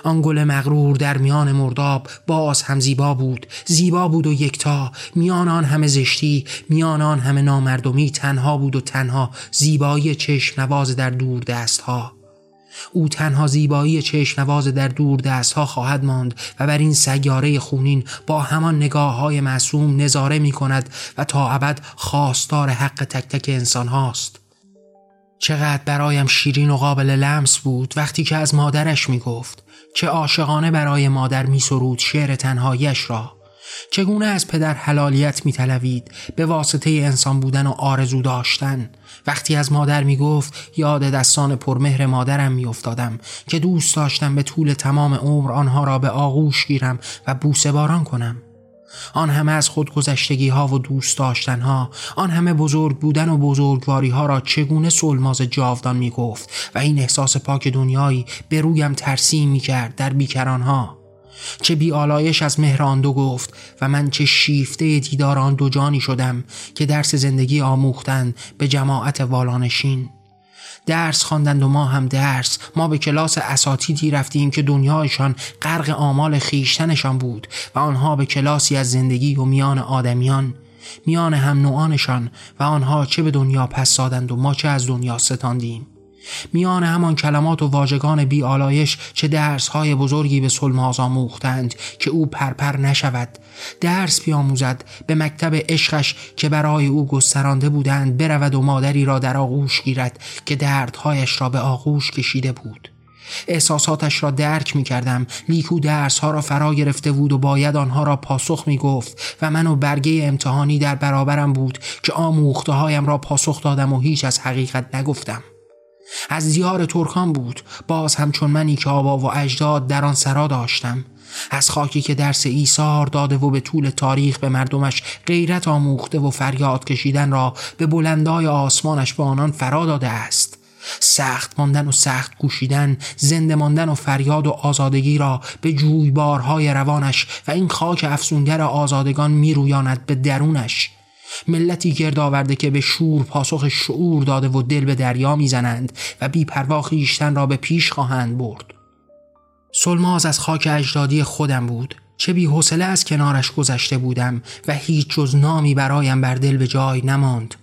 آن گل مغرور در میان مرداب باز هم زیبا بود زیبا بود و یکتا میان آن همه زشتی میان آن همه نامردمی تنها بود و تنها زیبایی چشم نواز در دور دست ها او تنها زیبایی چشنواز در دور دست ها خواهد ماند و بر این سیاره خونین با همان نگاه های معصوم نظاره می کند و تا ابد خواستار حق تک تک انسان هاست. چقدر برایم شیرین و قابل لمس بود وقتی که از مادرش می گفت چه عاشقانه برای مادر می سرود شعر تنهایش را. چگونه از پدر حلالیت میطلبید؟ به واسطه انسان بودن و آرزو داشتن. وقتی از مادر می‌گفت یاد دستان پرمهر مادرم میافتادم که دوست داشتم به طول تمام عمر آنها را به آغوش گیرم و بوسه باران کنم. آن همه از خودگذشتگی ها و دوست داشتن ها آن همه بزرگ بودن و بزرگواری ها را چگونه سلماز جاودان می گفت و این احساس پاک دنیایی به رویم ترسیم می کرد در بیکران ها چه بی آلایش از مهر دو گفت و من چه شیفته دیدار آن دو جانی شدم که درس زندگی آموختن به جماعت والانشین. درس خواندند و ما هم درس. ما به کلاس اساتیدی رفتیم که دنیایشان غرق آمال خیشتنشان بود و آنها به کلاسی از زندگی و میان آدمیان میان هم نوعانشان و آنها چه به دنیا پس سادند و ما چه از دنیا ستاندیم. میان همان کلمات و واژگان بی آلایش چه درس های بزرگی به سلماز آموختند که او پرپر نشود. درس بیاموزد به مکتب عشقش که برای او گسترانده بودند برود و مادری را در آغوش گیرد که دردهایش را به آغوش کشیده بود. احساساتش را درک می کردم لیکو درس ها را فرا گرفته بود و باید آنها را پاسخ می گفت و من و برگه امتحانی در برابرم بود که آموخته هایم را پاسخ دادم و هیچ از حقیقت نگفتم. از دیار ترکان بود. باز همچون منی که آبا و اجداد در آن سرا داشتم. از خاکی که درس ایثار داده و به طول تاریخ به مردمش غیرت آموخته و فریاد کشیدن را به بلندای آسمانش به آنان فرا داده است. سخت ماندن و سخت کوشیدن زنده ماندن و فریاد و آزادگی را به جویبارهای روانش و این خاک افسونگر آزادگان میرویاند به درونش. ملتی گرد آورده که به شور پاسخ شعور داده و دل به دریا می‌زنند و بی پروا خیشتن را به پیش خواهند برد. سلماز از خاک اجدادی خودم بود. چه بی حوصله از کنارش گذشته بودم و هیچ جز نامی برایم بر دل به جای نماند.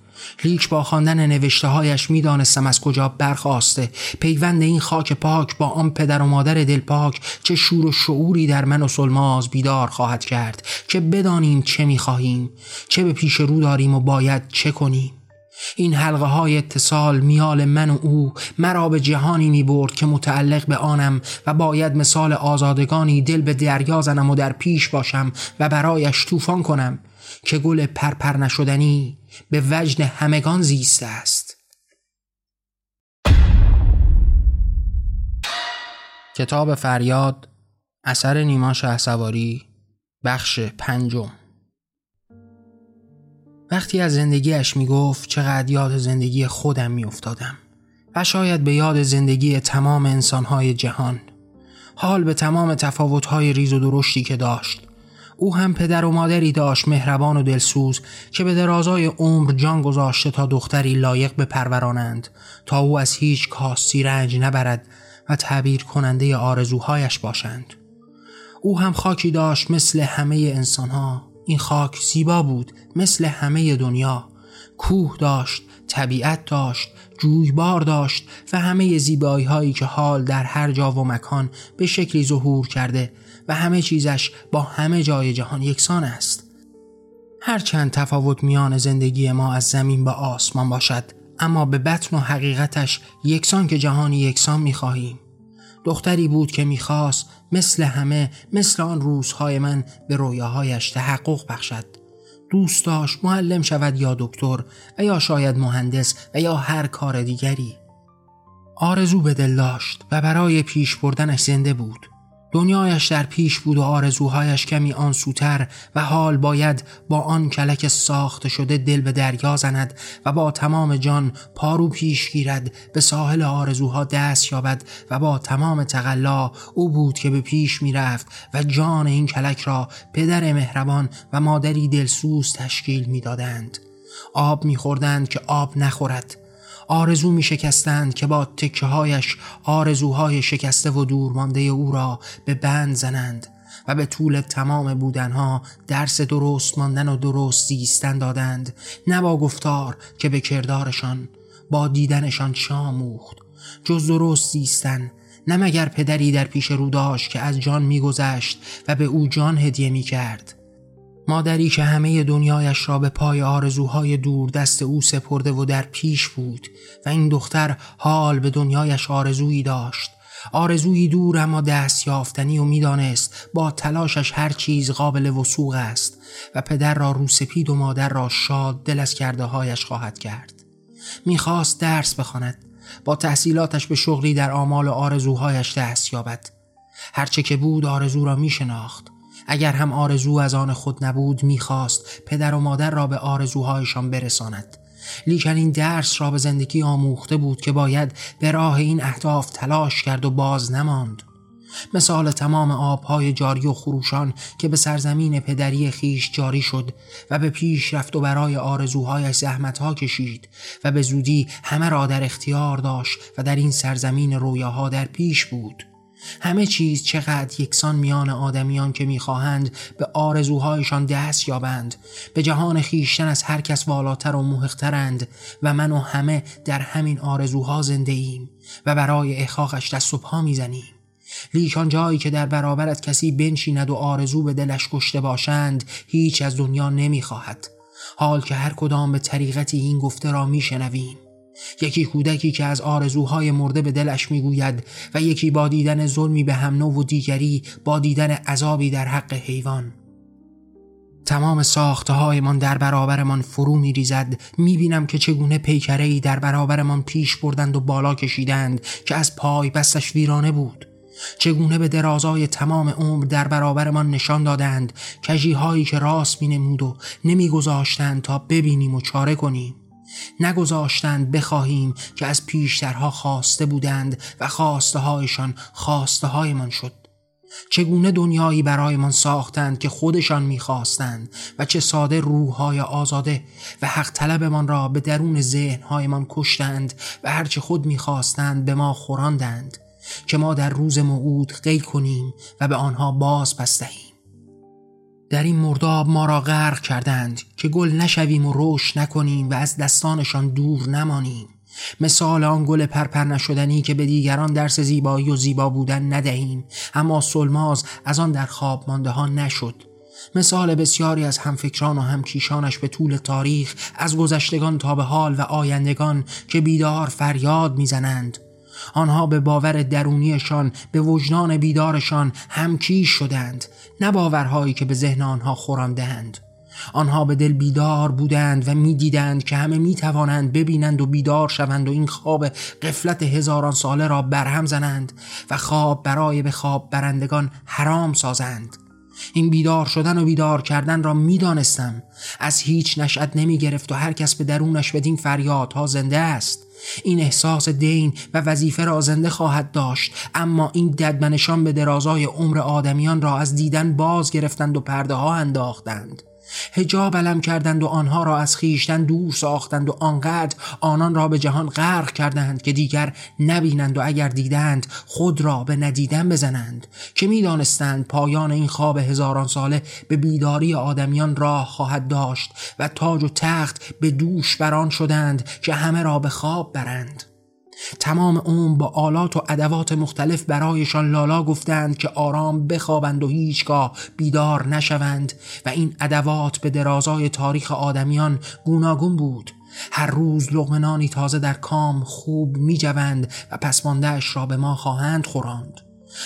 لیک با خواندن نوشته هایش می‌دانستم از کجا برخواسته. پیوند این خاک پاک با آن پدر و مادر دل پاک چه شور و شعوری در من و سلماز بیدار خواهد کرد که بدانیم چه می‌خواهیم چه به پیش رو داریم و باید چه کنیم. این حلقه های اتصال میال من و او مرا به جهانی می برد که متعلق به آنم و باید مثال آزادگانی دل به دریا زنم و در پیش باشم و برایش طوفان کنم که گل پرپر نشدنی به وجد همگان زیسته است. کتاب فریاد اثر نیما سواری بخش پنجم. وقتی از زندگیش می‌گفت چقدر یاد زندگی خودم میافتادم و شاید به یاد زندگی تمام انسانهای جهان حال به تمام تفاوتهای ریز و درشتی که داشت او هم پدر و مادری داشت مهربان و دلسوز که به درازای عمر جان گذاشته تا دختری لایق به پرورانند. تا او از هیچ کاستی رنج نبرد و تعبیر کننده آرزوهایش باشند. او هم خاکی داشت مثل همه انسانها. این خاک زیبا بود مثل همه دنیا. کوه داشت طبیعت داشت جویبار داشت و همه زیبایی هایی که حال در هر جا و مکان به شکلی ظهور کرده و همه چیزش با همه جای جهان یکسان است. هرچند تفاوت میان زندگی ما از زمین به آسمان باشد اما به بطن و حقیقتش یکسان که جهانی یکسان می‌خواهیم. دختری بود که می‌خواست مثل همه مثل آن روزهای من به رویاهایش تحقق بخشد. دوست داشت معلم شود یا دکتر و یا شاید مهندس و یا هر کار دیگری. آرزو به دل داشت و برای پیش بردنش زنده بود. دنیایش در پیش بود و آرزوهایش کمی آنسوتر و حال باید با آن کلک ساخته شده دل به دریا زند و با تمام جان پارو پیش گیرد به ساحل آرزوها دست یابد و با تمام تقلا او بود که به پیش می‌رفت و جان این کلک را پدر مهربان و مادری دلسوز تشکیل می‌دادند. آب میخوردند که آب نخورد. آرزو می شکستند که با تکه هایش آرزوهای شکسته و دورمانده او را به بند زنند و به طول تمام بودنها درس درست ماندن و درست زیستن دادند نه با گفتار که به کردارشان با دیدنشان شاموخت جز درست زیستن نه مگر پدری در پیش رو داشت که از جان میگذشت و به او جان هدیه می کرد مادری که همه دنیایش را به پای آرزوهای دور دست او سپرده و در پیش بود و این دختر حال به دنیایش آرزویی داشت. آرزویی دور اما دست یافتنی و می‌دانست با تلاشش هر چیز قابل وسوق است و پدر را روسپید و مادر را شاد دل از کرده هایش خواهد کرد. می‌خواست درس بخواند. با تحصیلاتش به شغلی در آمال آرزوهایش دست یابد. هرچه که بود آرزو را میشناخت. اگر هم آرزو از آن خود نبود می‌خواست پدر و مادر را به آرزوهایشان برساند. لیکن این درس را به زندگی آموخته بود که باید به راه این اهداف تلاش کرد و باز نماند. مثال تمام آبهای جاری و خروشان که به سرزمین پدری خیش جاری شد و به پیش رفت و برای آرزوهایش زحمتها کشید و به زودی همه را در اختیار داشت و در این سرزمین رویاها در پیش بود. همه چیز چقدر یکسان میان آدمیان که می‌خواهند به آرزوهایشان دست یابند. به جهان خیشتن از هر کس والاتر و محقترند و من و همه در همین آرزوها زنده ایم و برای احقاقش دست و پا می‌زنیم. لیکان جایی که در برابرت کسی بنشیند و آرزو به دلش کشته باشند هیچ از دنیا نمی‌خواهد. حال که هر کدام به طریقتی این گفته را میشنویم. یکی کودکی که از آرزوهای مرده به دلش می‌گوید و یکی با دیدن ظلمی به هم نو و دیگری با دیدن عذابی در حق حیوان. تمام ساخته هایمان در برابرمان فرو می ریزد می بینم که چگونه پیکره در برابرمان پیش بردند و بالا کشیدند که از پای بستش ویرانه بود. چگونه به درازای تمام عمر در برابرمان نشان دادند. کجی هایی که راست می نمود و نمی گذاشتند تا ببینیم و چاره کنیم. نگذاشتند بخواهیم که از پیشترها خواسته بودند و خواسته هایشان خواسته هایمان شد. چگونه دنیایی برایمان ساختند که خودشان می‌خواستند و چه ساده روحهای آزاده و حق طلبمان را به درون ذهنهایمان کشتند و هرچه خود می‌خواستند به ما خوراندند که ما در روز موعود قی کنیم و به آنها باز پس دهیم. در این مرداب ما را غرق کردند که گل نشویم و رشد نکنیم و از دستانشان دور نمانیم. مثال آن گل پرپر نشدنی که به دیگران درس زیبایی و زیبا بودن ندهیم اما سلماز از آن در خواب مانده ها نشد. مثال بسیاری از همفکران و همکیشانش به طول تاریخ از گذشتگان تا به حال و آیندگان که بیدار فریاد می‌زنند. آنها به باور درونیشان به وجدان بیدارشان همکیش شدند نه باورهایی که به ذهن آنها خوراندهاند آنها به دل بیدار بودند و می‌دیدند که همه می توانند ببینند و بیدار شوند و این خواب قفلت هزاران ساله را برهم زنند و خواب برای به خواب برندگان حرام سازند. این بیدار شدن و بیدار کردن را می‌دانستم. از هیچ نشأت نمی گرفت و هر کس به درونش بدین فریادها زنده است. این احساس دین و وظیفه را زنده خواهد داشت. اما این ددمنشان به درازای عمر آدمیان را از دیدن باز گرفتند و پرده ها انداختند. هجاب علم کردند و آنها را از خیشتن دور ساختند و آنقدر آنان را به جهان غرق کردند که دیگر نبینند و اگر دیدند خود را به ندیدن بزنند که می‌دانستند پایان این خواب هزاران ساله به بیداری آدمیان راه خواهد داشت و تاج و تخت به دوش بران شدند که همه را به خواب برند. تمام عمر با آلات و ادوات مختلف برایشان لالا گفتند که آرام بخوابند و هیچگاه بیدار نشوند و این ادوات به درازای تاریخ آدمیان گوناگون بود. هر روز لغمنانی تازه در کام خوب می جوند و پسماندهش را به ما خواهند خوراند.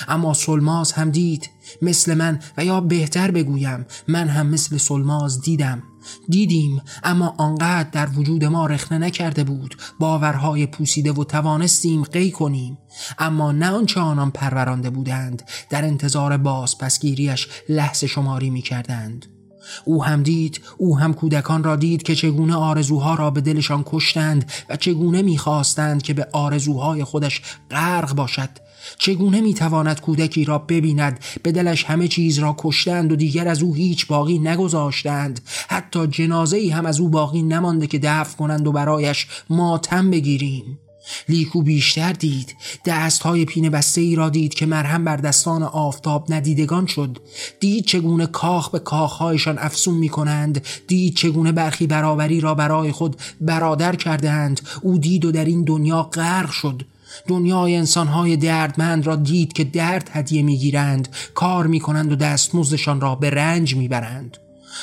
اما سلماز هم دید مثل من و یا بهتر بگویم من هم مثل سلماز دیدم. دیدیم اما آنقدر در وجود ما رخنه نکرده بود. باورهای پوسیده و توانستیم قی کنیم. اما نه آنچه آنان پرورانده بودند. در انتظار باز پسگیریش لحظه شماری می کردند او هم دید او هم کودکان را دید که چگونه آرزوها را به دلشان کشتند و چگونه می‌خواستند که به آرزوهای خودش غرق باشد. چگونه می‌تواند کودکی را ببیند؟ به دلش همه چیز را کشتند و دیگر از او هیچ باقی نگذاشتند. حتی جنازه ای هم از او باقی نمانده که دفع کنند و برایش ماتم بگیریم. لیکو بیشتر دید. دست های پینه بسته ای را دید که مرهم بر دستان آفتاب ندیدگان شد. دید چگونه کاخ به کاخهایشان افسون می کنند دید چگونه برخی برابری را برای خود برادر کردند او دید و در این دنیا غرق شد. دنیای انسانهای دردمند را دید که درد هدیه می‌گیرند کار می‌کنند و دستمزدشان را به رنج می‌برند.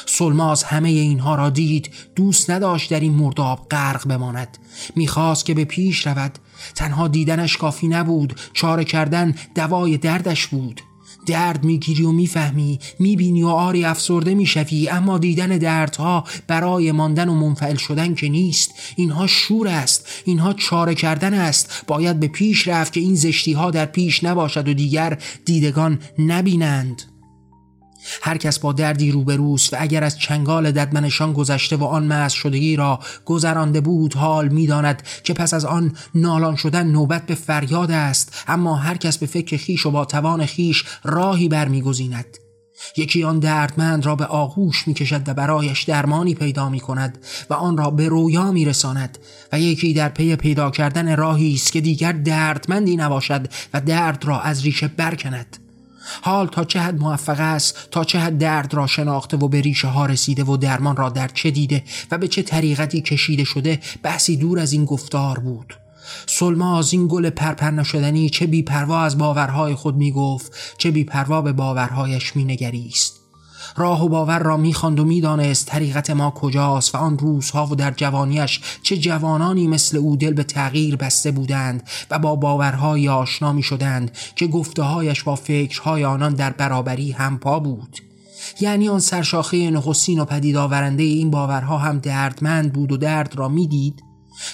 سلماز همه اینها را دید دوست نداشت در این مرداب غرق بماند. می‌خواست که به پیش رود. تنها دیدنش کافی نبود چاره کردن دوای دردش بود. درد می‌گیری و می‌فهمی می‌بینی و آری افسرده می‌شوی اما دیدن دردها برای ماندن و منفعل شدن که نیست. اینها شور است اینها چاره کردن است. باید به پیش رفت که این زشتی ها در پیش نباشد و دیگر دیدگان نبینند. هر کس با دردی روبروست و اگر از چنگال ددمنشان گذشته و آن مز شدگی را گذرانده بود حال می‌داند که پس از آن نالان شدن نوبت به فریاد است. اما هر کس به فکر خیش و با توان خیش راهی برمیگزیند. یکی آن دردمند را به آغوش می کشد و برایش درمانی پیدا می کند و آن را به رویا می رساند و یکی در پی پیدا کردن راهی است که دیگر دردمندی نباشد و درد را از ریشه برکند. حال تا چه حد موفق است تا چه حد درد را شناخته و به ریشه ها رسیده و درمان را در چه دیده و به چه طریقتی کشیده شده بحثی دور از این گفتار بود. سلما از این گل پرپر نشدنی چه بیپروا از باورهای خود می‌گفت چه بیپروا به باورهایش مینگریست. راه و باور را می‌خواند و می‌دانست طریقت ما کجاست و آن روزها و در جوانیش چه جوانانی مثل او دل به تغییر بسته بودند و با باورهای آشنا می شدند که گفتههایش با فکرهای آنان در برابری همپا بود یعنی آن سرشاخه نخستین و پدید آورنده این باورها هم دردمند بود و درد را می‌دید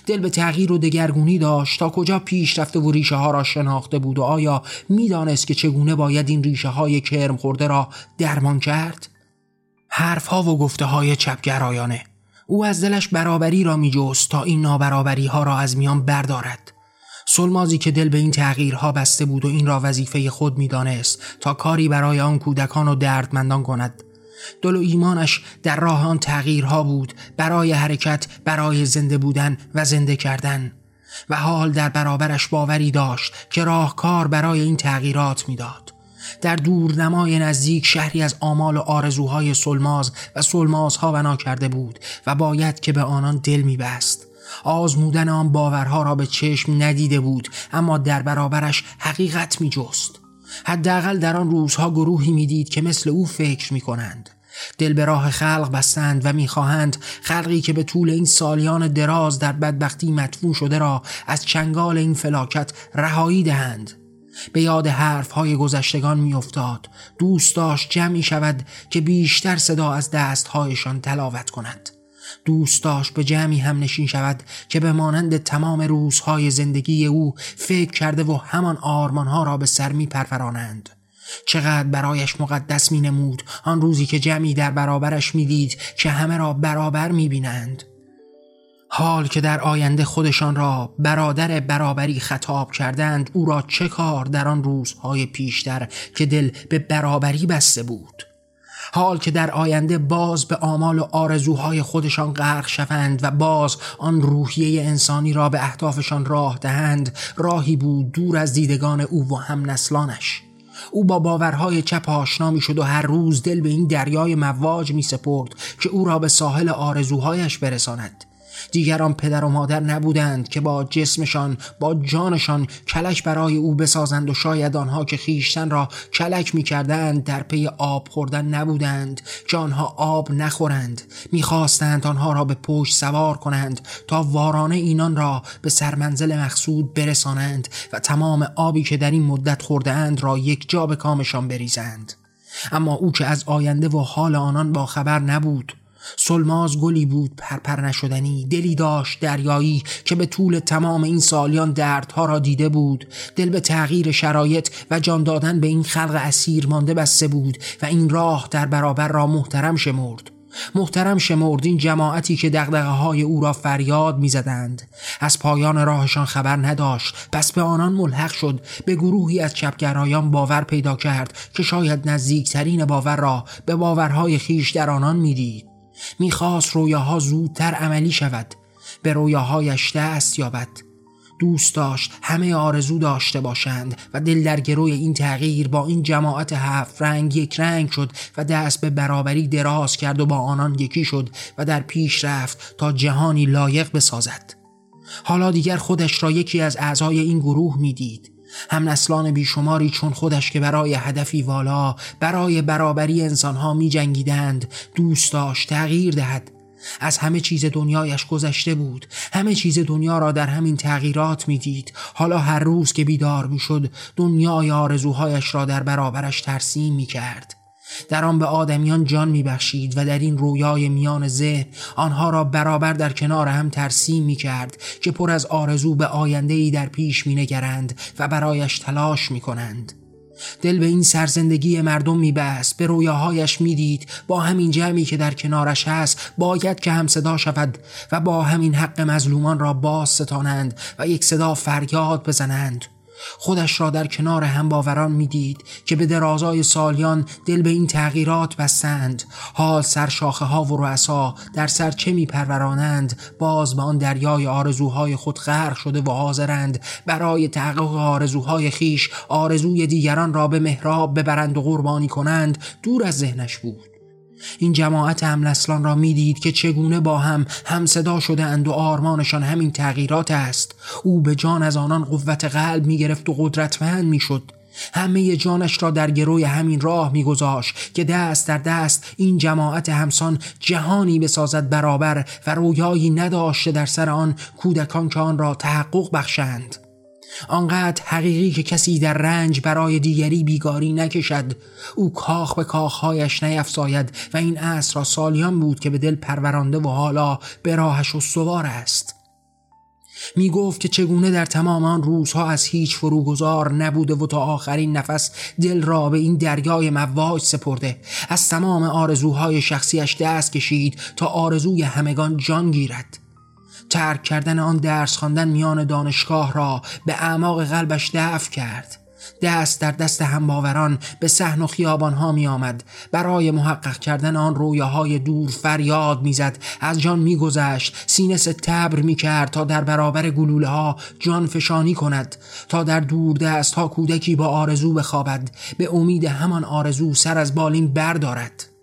دل به تغییر و دگرگونی داشت تا کجا پیش رفته و ریشه ها را شناخته بود و آیا می‌دانست که چگونه باید این ریشه های کرم خورده را درمان کرد؟ حرف ها و گفته های چپگرایانه. او از دلش برابری را می تا این نابرابری ها را از میان بردارد. سلمازی که دل به این تغییرها بسته بود و این را وظیفه خود می‌دانست تا کاری برای آن کودکان و دردمندان کند. دل و ایمانش در راه آن تغییرها بود برای حرکت برای زنده بودن و زنده کردن. و حال در برابرش باوری داشت که راهکار برای این تغییرات می‌داد. در دورنمای نزدیک شهری از آمال و آرزوهای سلماز و سلمازها بنا کرده بود و باید که به آنان دل میبست. آزمودن آن باورها را به چشم ندیده بود اما در برابرش حقیقت می جست حداقل در آن روزها گروهی می‌دید که مثل او فکر می کنند دل به راه خلق بستند و می‌خواهند خلقی که به طول این سالیان دراز در بدبختی مدفون شده را از چنگال این فلاکت رهایی دهند. به یاد حرف های گذشتگان میافتاد دوست داشت جمعی شود که بیشتر صدا از دستهایشان تلاوت کند دوست داشت به جمعی هم نشین شود که به مانند تمام روزهای زندگی او فکر کرده و همان آرمانها را به سر می پرورانند. چقدر برایش مقدس می نمود آن روزی که جمعی در برابرش می دید که همه را برابر می بینند. حال که در آینده خودشان را برادر برابری خطاب کردند او را چه کار در آن روزهای پیشتر که دل به برابری بسته بود؟ حال که در آینده باز به آمال و آرزوهای خودشان غرق شوند و باز آن روحیه انسانی را به اهدافشان راه دهند راهی بود دور از دیدگان او و هم نسلانش. او با باورهای چپ آشنا می شد و هر روز دل به این دریای مواج می سپرد که او را به ساحل آرزوهایش برساند. دیگران پدر و مادر نبودند که با جسمشان با جانشان کلک برای او بسازند و شاید آنها که خیشتن را کلک می کردند در پی آب خوردن نبودند. که آنها آب نخورند. می‌خواستند آنها را به پشت سوار کنند تا وارانه اینان را به سرمنزل مقصود برسانند و تمام آبی که در این مدت خورده اند را یک جا به کامشان بریزند. اما او که از آینده و حال آنان با خبر نبود سلماز گلی بود پرپر نشدنی دلی داشت دریایی که به طول تمام این سالیان دردها را دیده بود. دل به تغییر شرایط و جان دادن به این خلق اسیر مانده بسته بود و این راه در برابر را محترم شمرد. محترم شمرد این جماعتی که دقدقه های او را فریاد می‌زدند. از پایان راهشان خبر نداشت. پس به آنان ملحق شد به گروهی از چپگرایان باور پیدا کرد که شاید نزدیکترین باور را به باورهای خیش در آنان می‌دید. می‌خواست رویاها زودتر عملی شود به رویاهایش دست یابد. دوست داشت همه آرزو داشته باشند و دل در گروی این تغییر با این جماعت هفت رنگ یک رنگ شد و دست به برابری دراز کرد و با آنان یکی شد و در پیش رفت تا جهانی لایق بسازد. حالا دیگر خودش را یکی از اعضای این گروه می‌دید. هم نسلان بیشماری چون خودش که برای هدفی والا برای برابری انسانها می جنگیدند دوست داشت تغییر دهد. از همه چیز دنیایش گذشته بود. همه چیز دنیا را در همین تغییرات می‌دید. حالا هر روز که بیدار می‌شد دنیای آرزوهایش را در برابرش ترسیم می کرد در آن به آدمیان جان میبخشید و در این رویای میان ذهن آنها را برابر در کنار هم ترسیم می کرد که پر از آرزو به آینده ای در پیش می نگرند و برایش تلاش می کنند. دل به این سرزندگی مردم میبست به رویاهایش می‌دید با همین جمعی که در کنارش هست باید که هم صدا شود و با همین حق مظلومان را باز ستانند و یک صدا فریاد بزنند خودش را در کنار هم باوران می‌دید که به درازای سالیان دل به این تغییرات بستند. حال سرشاخه ها و رؤسا در سر چه میپرورانند باز به آن دریای آرزوهای خود غرق شده و حاضرند. برای تحقق آرزوهای خیش آرزوی دیگران را به محراب ببرند و قربانی کنند. دور از ذهنش بود. این جماعت املسلان را می‌دید که چگونه با هم هم صدا شده اند و آرمانشان همین تغییرات است. او به جان از آنان قوت قلب می‌گرفت و قدرتمند می‌شد. همه جانش را در گروی همین راه میگذاشت که دست در دست این جماعت همسان جهانی بسازد برابر و رویایی نداشته در سر آن کودکان که آن را تحقق بخشند. آنقدر حقیقی که کسی در رنج برای دیگری بیگاری نکشد. او کاخ به کاخهایش نیفزاید و این عصر را سالیان بود که به دل پرورانده و حالا به راهش و سوار است. می گفت که چگونه در تمام آن روزها از هیچ فروگذار نبوده و تا آخرین نفس دل را به این دریای مواج سپرده. از تمام آرزوهای شخصیش دست کشید تا آرزوی همگان جان گیرد. ترک کردن آن درس خواندن میان دانشگاه را به اعماق قلبش دفع کرد. دست در دست همباوران به صحن و خیابان ها می آمد برای محقق کردن آن رویاهای دور فریاد می‌زد. از جان میگذشت. سینه تبر می کرد تا در برابر گلوله ها جان فشانی کند. تا در دور دست ها کودکی با آرزو بخوابد. به امید همان آرزو سر از بالین بردارد.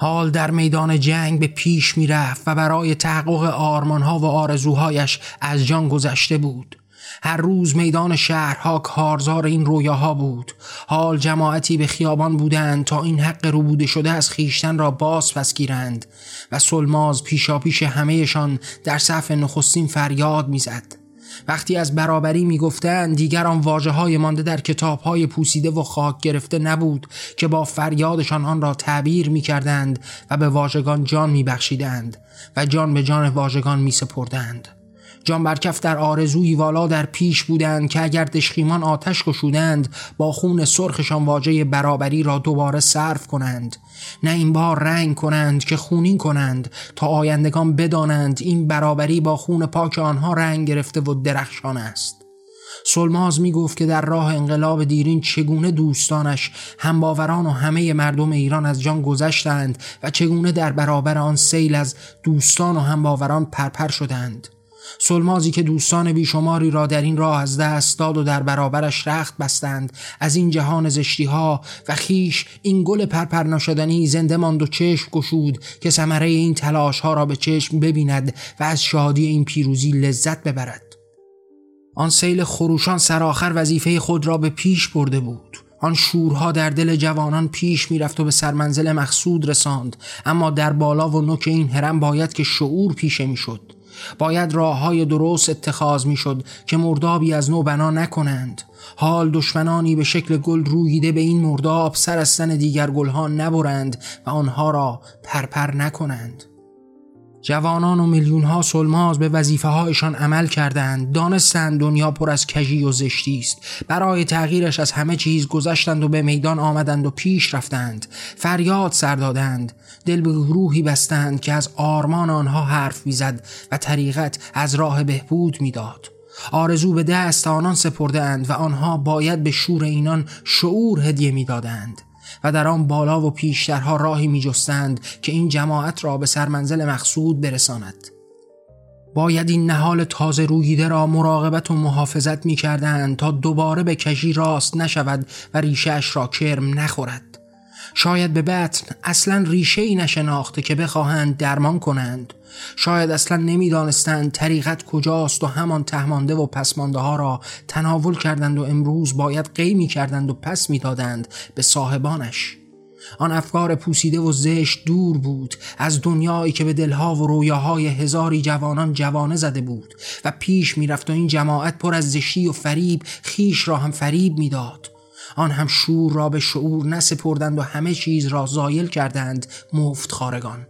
حال در میدان جنگ به پیش می رفت و برای تحقق آرمانها و آرزوهایش از جان گذشته بود. هر روز میدان شهرها کارزار این رویاها بود. حال جماعتی به خیابان بودند تا این حق رو بوده شده از خیشتن را باز پس گیرند و سلماز پیشاپیش همهشان در صف نخستین فریاد می‌زد. وقتی از برابری می‌گفتند دیگر آن واجه های مانده در کتاب های پوسیده و خاک گرفته نبود که با فریادشان آن را تعبیر می‌کردند و به واژگان جان میبخشیدند و جان به جان واژگان میسپردند. جان برکف در آرزوی والا در پیش بودند که اگر دشخیمان آتش کشودند با خون سرخشان واژه برابری را دوباره صرف کنند. نه این بار رنگ کنند که خونین کنند تا آیندگان بدانند این برابری با خون پاک آنها رنگ گرفته و درخشان است. سلماز می گفت که در راه انقلاب دیرین چگونه دوستانش همباوران و همه مردم ایران از جان گذشتند و چگونه در برابر آن سیل از دوستان و همباوران پرپر شدند. سلمازی که دوستان بیشماری را در این راه از دست داد و در برابرش رخت بستند. از این جهان زشتی ها و خیش این گل پرپر نشدنی زنده ماند و چشم گشود که ثمره این تلاش ها را به چشم ببیند و از شادی این پیروزی لذت ببرد. آن سیل خروشان سرآخر وظیفه خود را به پیش برده بود. آن شورها در دل جوانان پیش می‌رفت و به سرمنزل مقصود رساند. اما در بالا و نوک این هرم باید که شعور پیشه می‌شد. باید راه های درست اتخاذ می شد که مردابی از نو بنا نکنند. حال دشمنانی به شکل گل رویده به این مرداب سر از دیگر گلها نبرند و آنها را پرپر نکنند. جوانان و میلیون ها سلماز به وظیفه هایشان عمل کردند دانستند دنیا پر از کجی و زشتی است. برای تغییرش از همه چیز گذشتند و به میدان آمدند و پیش رفتند فریاد سر دادند دل به گروهی بستند که از آرمان آنها حرف می‌زد و طریقت از راه بهبود می‌داد. آرزو به دست آنان سپرده اند و آنها باید به شور اینان شعور هدیه می‌دادند و در آن بالا و پیشترها راهی می جستند که این جماعت را به سرمنزل مقصود برساند. باید این نهال تازه رویده را مراقبت و محافظت می کردند تا دوباره به کشی راست نشود و ریشهش را کرم نخورد. شاید به بطن اصلا ریشه ای نشناخته که بخواهند درمان کنند. شاید اصلا نمی‌دانستند طریقت کجاست و همان تهمانده و پسمانده ها را تناول کردند و امروز باید قیمی کردند و پس می‌دادند به صاحبانش. آن افکار پوسیده و زشت دور بود از دنیایی که به دلها و رویاهای هزاری جوانان جوانه زده بود و پیش می‌رفت و این جماعت پر از زشتی و فریب خیش را هم فریب می‌داد. آن هم شور را به شعور نسپردند و همه چیز را زایل کردند مفت خارگان.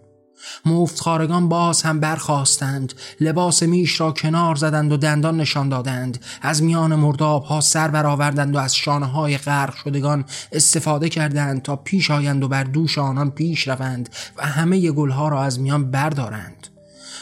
مفت خارگان باز هم برخواستند لباس میش را کنار زدند و دندان نشان دادند. از میان مرداب ها سر برآوردند و از شانه های غرق شدگان استفاده کردند تا پیش آیند و بر دوش آنان پیش روند و همه گلها را از میان بردارند.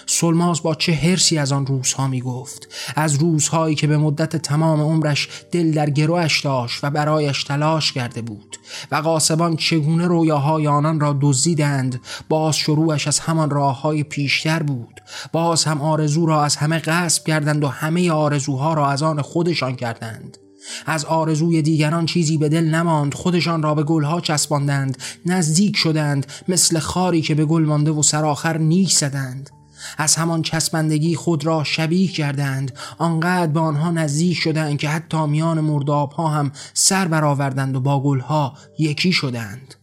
سلماز با چه حرسی از آن روزها می گفت از روزهایی که به مدت تمام عمرش دل در گروهش داشت و برایش تلاش کرده بود و قاسبان چگونه رویاهای آنان را دزدیدند باز شروعش از همان راه های پیشتر بود. باز هم آرزو را از همه غصب کردند و همه آرزوها را از آن خودشان کردند. از آرزوی دیگران چیزی به دل نماند خودشان را به گلها چسباندند نزدیک شدند مثل خاری که به گل مانده و سرآخر نیش زدند. از همان چسبندگی خود را شبیه کردند. آنقدر به آنها نزدیک شدند که حتی میان مرداب ها هم سر برآوردند و با گلها یکی شدند.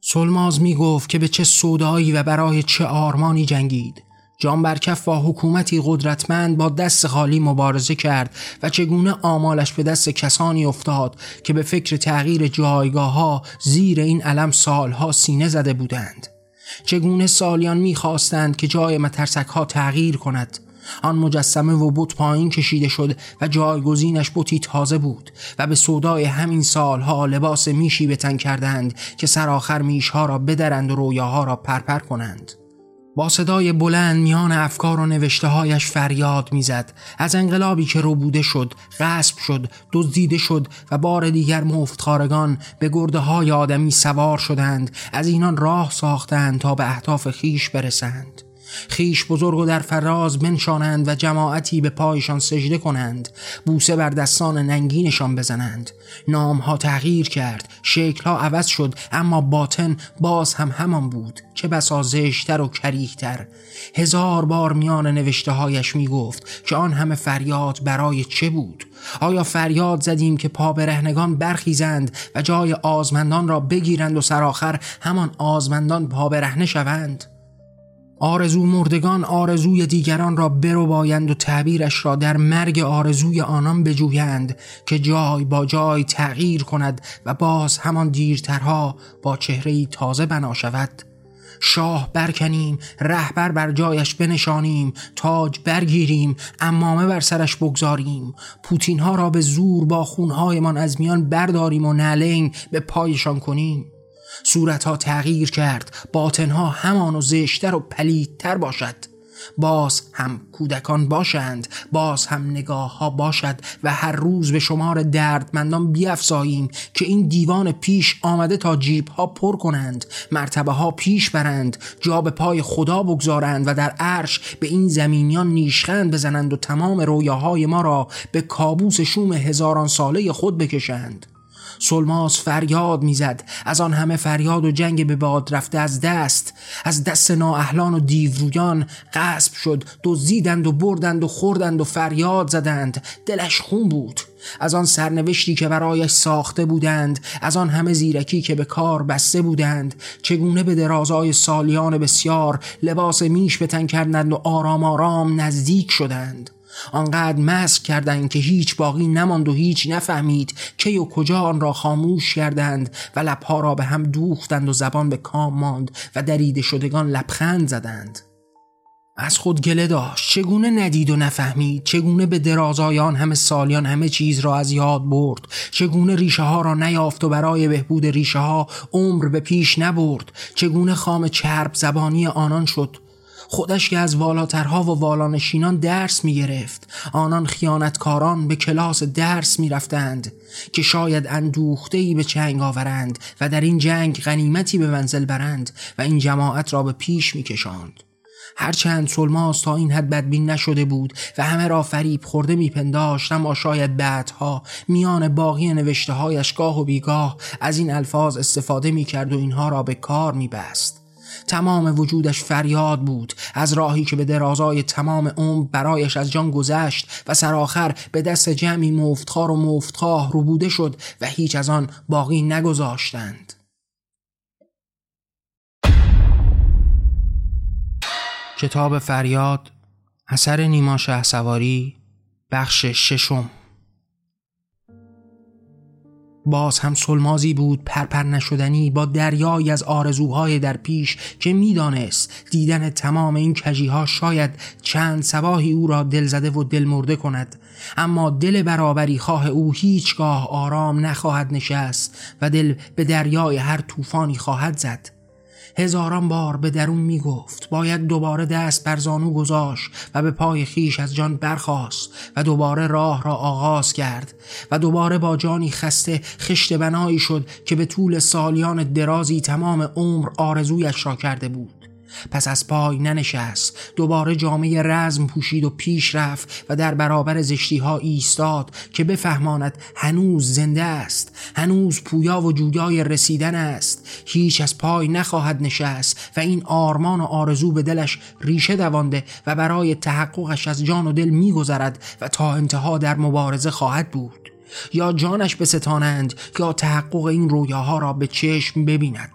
سلماز می گفت که به چه صدایی و برای چه آرمانی جنگید. جان برکف با حکومتی قدرتمند با دست خالی مبارزه کرد و چگونه آمالش به دست کسانی افتاد که به فکر تغییر جایگاه ها زیر این علم سالها سینه زده بودند. چگونه سالیان می‌خواستند که جای مترسک ها تغییر کند. آن مجسمه و بت پایین کشیده شد و جایگزینش بتی تازه بود و به سودای همین سالها لباس میشی به تن کردند که سرآخر میشها را بدرند و رویاها را پرپر کنند. با صدای بلند میان افکار و نوشته هایش فریاد می‌زد. از انقلابی که روبوده شد غصب شد دزدیده شد و بار دیگر مفتخارگان به گرده های آدمی سوار شدند. از اینان راه ساختند تا به اهداف خیش برسند. خیش بزرگ و در فراز بنشانند و جماعتی به پایشان سجده کنند بوسه بر دستان ننگینشان بزنند. نامها تغییر کرد شکلها عوض شد اما باطن باز هم همان بود چه بسا زشتر و کریهتر. هزار بار میان نوشته هایش می گفت که آن همه فریاد برای چه بود؟ آیا فریاد زدیم که پا برهنگان برخیزند و جای آزمندان را بگیرند و سرآخر همان آزمندان پا برهنه شوند؟ آرزو مردگان آرزوی دیگران را برو بایند و تعبیرش را در مرگ آرزوی آنان بجویند که جای با جای تغییر کند و باز همان دیرترها با چهره تازه بنا شود. شاه برکنیم رهبر بر جایش بنشانیم تاج برگیریم امامه بر سرش بگذاریم. پوتین ها را به زور با خونهایمان از میان برداریم و نلین به پایشان کنیم. صورتها تغییر کرد. باطنها همان و زشتر و پلیدتر باشد. باز هم کودکان باشند باز هم نگاه ها باشد و هر روز به شمار دردمندان بیافزاییم که این دیوان پیش آمده تا جیب ها پر کنند مرتبه ها پیش برند جا به پای خدا بگذارند و در عرش به این زمینیان نیشخند بزنند و تمام رویاهای ما را به کابوس شوم هزاران ساله خود بکشند. سلماس فریاد می‌زد. از آن همه فریاد و جنگ به باد رفته از دست. از دست نااهلان و دیورویان غصب شد. دزدیدند و بردند و خوردند و فریاد زدند. دلش خون بود. از آن سرنوشتی که برایش ساخته بودند از آن همه زیرکی که به کار بسته بودند چگونه به درازای سالیان بسیار لباس میش بتن کردند و آرام آرام نزدیک شدند. آنقدر مسک کردند که هیچ باقی نماند و هیچ نفهمید کی و کجا آن را خاموش کردند و لبها را به هم دوختند و زبان به کام ماند و دریده شدگان لبخند زدند. از خود گله داشت. چگونه ندید و نفهمید؟ چگونه به درازای آن همه سالیان همه چیز را از یاد برد؟ چگونه ریشه ها را نیافت و برای بهبود ریشه ها عمر به پیش نبرد؟ چگونه خام چرب زبانی آنان شد؟ خودش که از والاترها و والانشینان درس می گرفت آنان خیانتکاران به کلاس درس می رفتند که شاید اندوختهی به چنگ آورند و در این جنگ غنیمتی به منزل برند و این جماعت را به پیش می کشاند. هرچند سلماس تا این حد بدبین نشده بود و همه را فریب خورده میپنداشت اما شاید بعدها میان باقی نوشته هایش گاه و بیگاه از این الفاظ استفاده می‌کرد و اینها را به کار میبست تمام وجودش فریاد بود. از راهی که به درازای تمام عمر برایش از جان گذشت و سرآخر به دست جمعی مفتخار و مفتخاه روبوده شد و هیچ از آن باقی نگذاشتند. کتاب فریاد اثر نیما شه سواری بخش ششم. باز هم سلمازی بود پرپر نشدنی با دریایی از آرزوهای در پیش که می‌دانست دیدن تمام این کجیها شاید چند سواهی او را دل زده و دل مرده کند. اما دل برابری خواه او هیچگاه آرام نخواهد نشست و دل به دریای هر طوفانی خواهد زد. هزاران بار به درون می گفت باید دوباره دست بر زانو گذاشت و به پای خیش از جان برخاست و دوباره راه را آغاز کرد و دوباره با جانی خسته خشت بنایی شد که به طول سالیان درازی تمام عمر آرزویش را کرده بود. پس از پای ننشست. دوباره جامعه رزم پوشید و پیش رفت و در برابر زشتی ها ایستاد که بفهماند هنوز زنده است. هنوز پویا و جویای رسیدن است. هیچ از پای نخواهد نشست و این آرمان و آرزو به دلش ریشه دوانده و برای تحققش از جان و دل میگذرد و تا انتها در مبارزه خواهد بود. یا جانش بستانند یا تحقق این رویاها را به چشم ببیند.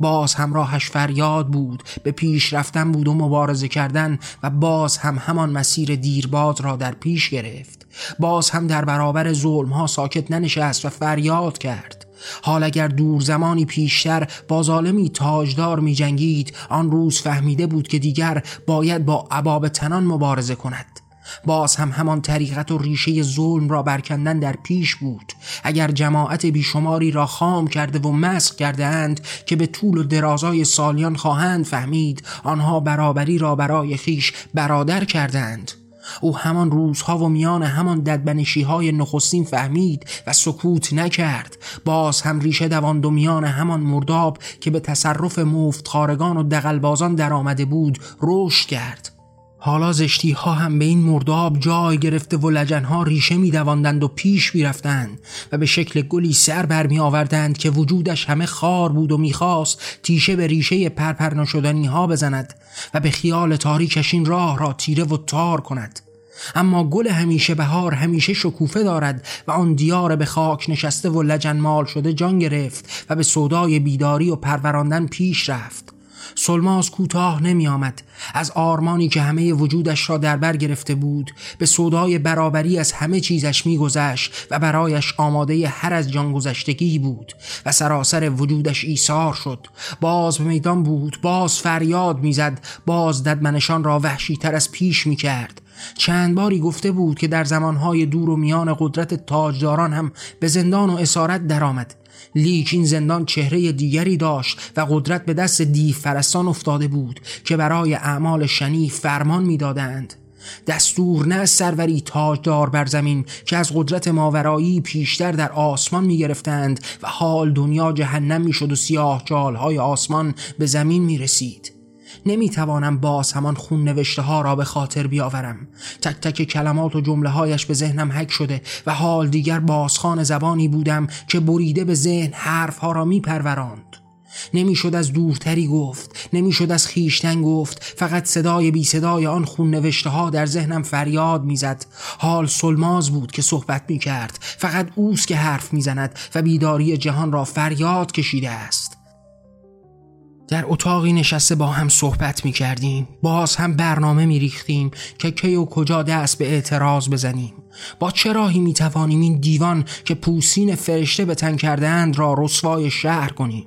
باز همراهش فریاد بود به پیش رفتن بود و مبارزه کردن و باز هم همان مسیر دیرباد را در پیش گرفت. باز هم در برابر ظلم ها ساکت ننشست و فریاد کرد. حال اگر دور زمانی پیشتر با ظالمی تاجدار می جنگید آن روز فهمیده بود که دیگر باید با عباب تنان مبارزه کند. باز هم همان طریقت و ریشه ظلم را برکندن در پیش بود. اگر جماعت بیشماری را خام کرده و مسخ کرده اند که به طول و درازای سالیان خواهند فهمید آنها برابری را برای خیش برادر کردند او همان روزها و میان همان ددبنشی های نخستین فهمید و سکوت نکرد. باز هم ریشه دواند و میان همان مرداب که به تصرف مفتخارگان و دقلبازان در آمده بود رشد کرد. حالا زشتی ها هم به این مرداب جای گرفته و لجن ها ریشه می دواندند و پیش می رفتند و به شکل گلی سر بر می آوردند که وجودش همه خار بود و می‌خواست تیشه به ریشه پرپر نشدنی ها بزند و به خیال تاریکش این راه را تیره و تار کند. اما گل همیشه بهار همیشه شکوفه دارد و آن دیار به خاک نشسته و لجنمال شده جان گرفت و به صدای بیداری و پروراندن پیش رفت. سلماز کوتاه نمی آمد از آرمانی که همه وجودش را در بر گرفته بود به صدای برابری از همه چیزش میگذشت و برایش آماده هر از جان گذشتگی بود و سراسر وجودش ایثار شد. باز به میدان بود باز فریاد می‌زد باز ددمنشان را وحشی تر از پیش می کرد چند باری گفته بود که در زمانهای دور و میان قدرت تاجداران هم به زندان و اسارت درآمد. لیک این زندان چهره دیگری داشت و قدرت به دست دیو پرستان افتاده بود که برای اعمال شنیع فرمان می‌دادند. دستور نه سروری تاجدار بر زمین که از قدرت ماورایی پیشتر در آسمان می گرفتند و حال دنیا جهنم می شد و سیاه چالهای آسمان به زمین می رسید نمی‌توانم باز همان خون نوشته ها را به خاطر بیاورم. تک تک کلمات و جمله هایش به ذهنم حک شده و حال دیگر بازخوان زبانی بودم که بریده به ذهن حرف ها را میپروراند نمی‌شد از دورتری گفت نمی‌شد از خیشتن گفت فقط صدای بی صدای آن خون نوشته ها در ذهنم فریاد می‌زد. حال سلماز بود که صحبت می کرد فقط اوست که حرف می‌زند و بیداری جهان را فریاد کشیده است. در اتاقی نشسته با هم صحبت می کردیم باز هم برنامه می ریختیم که کی و کجا دست به اعتراض بزنیم. با چه راهی می توانیم این دیوان که پوسین فرشته به تن کردند را رسوای شهر کنیم؟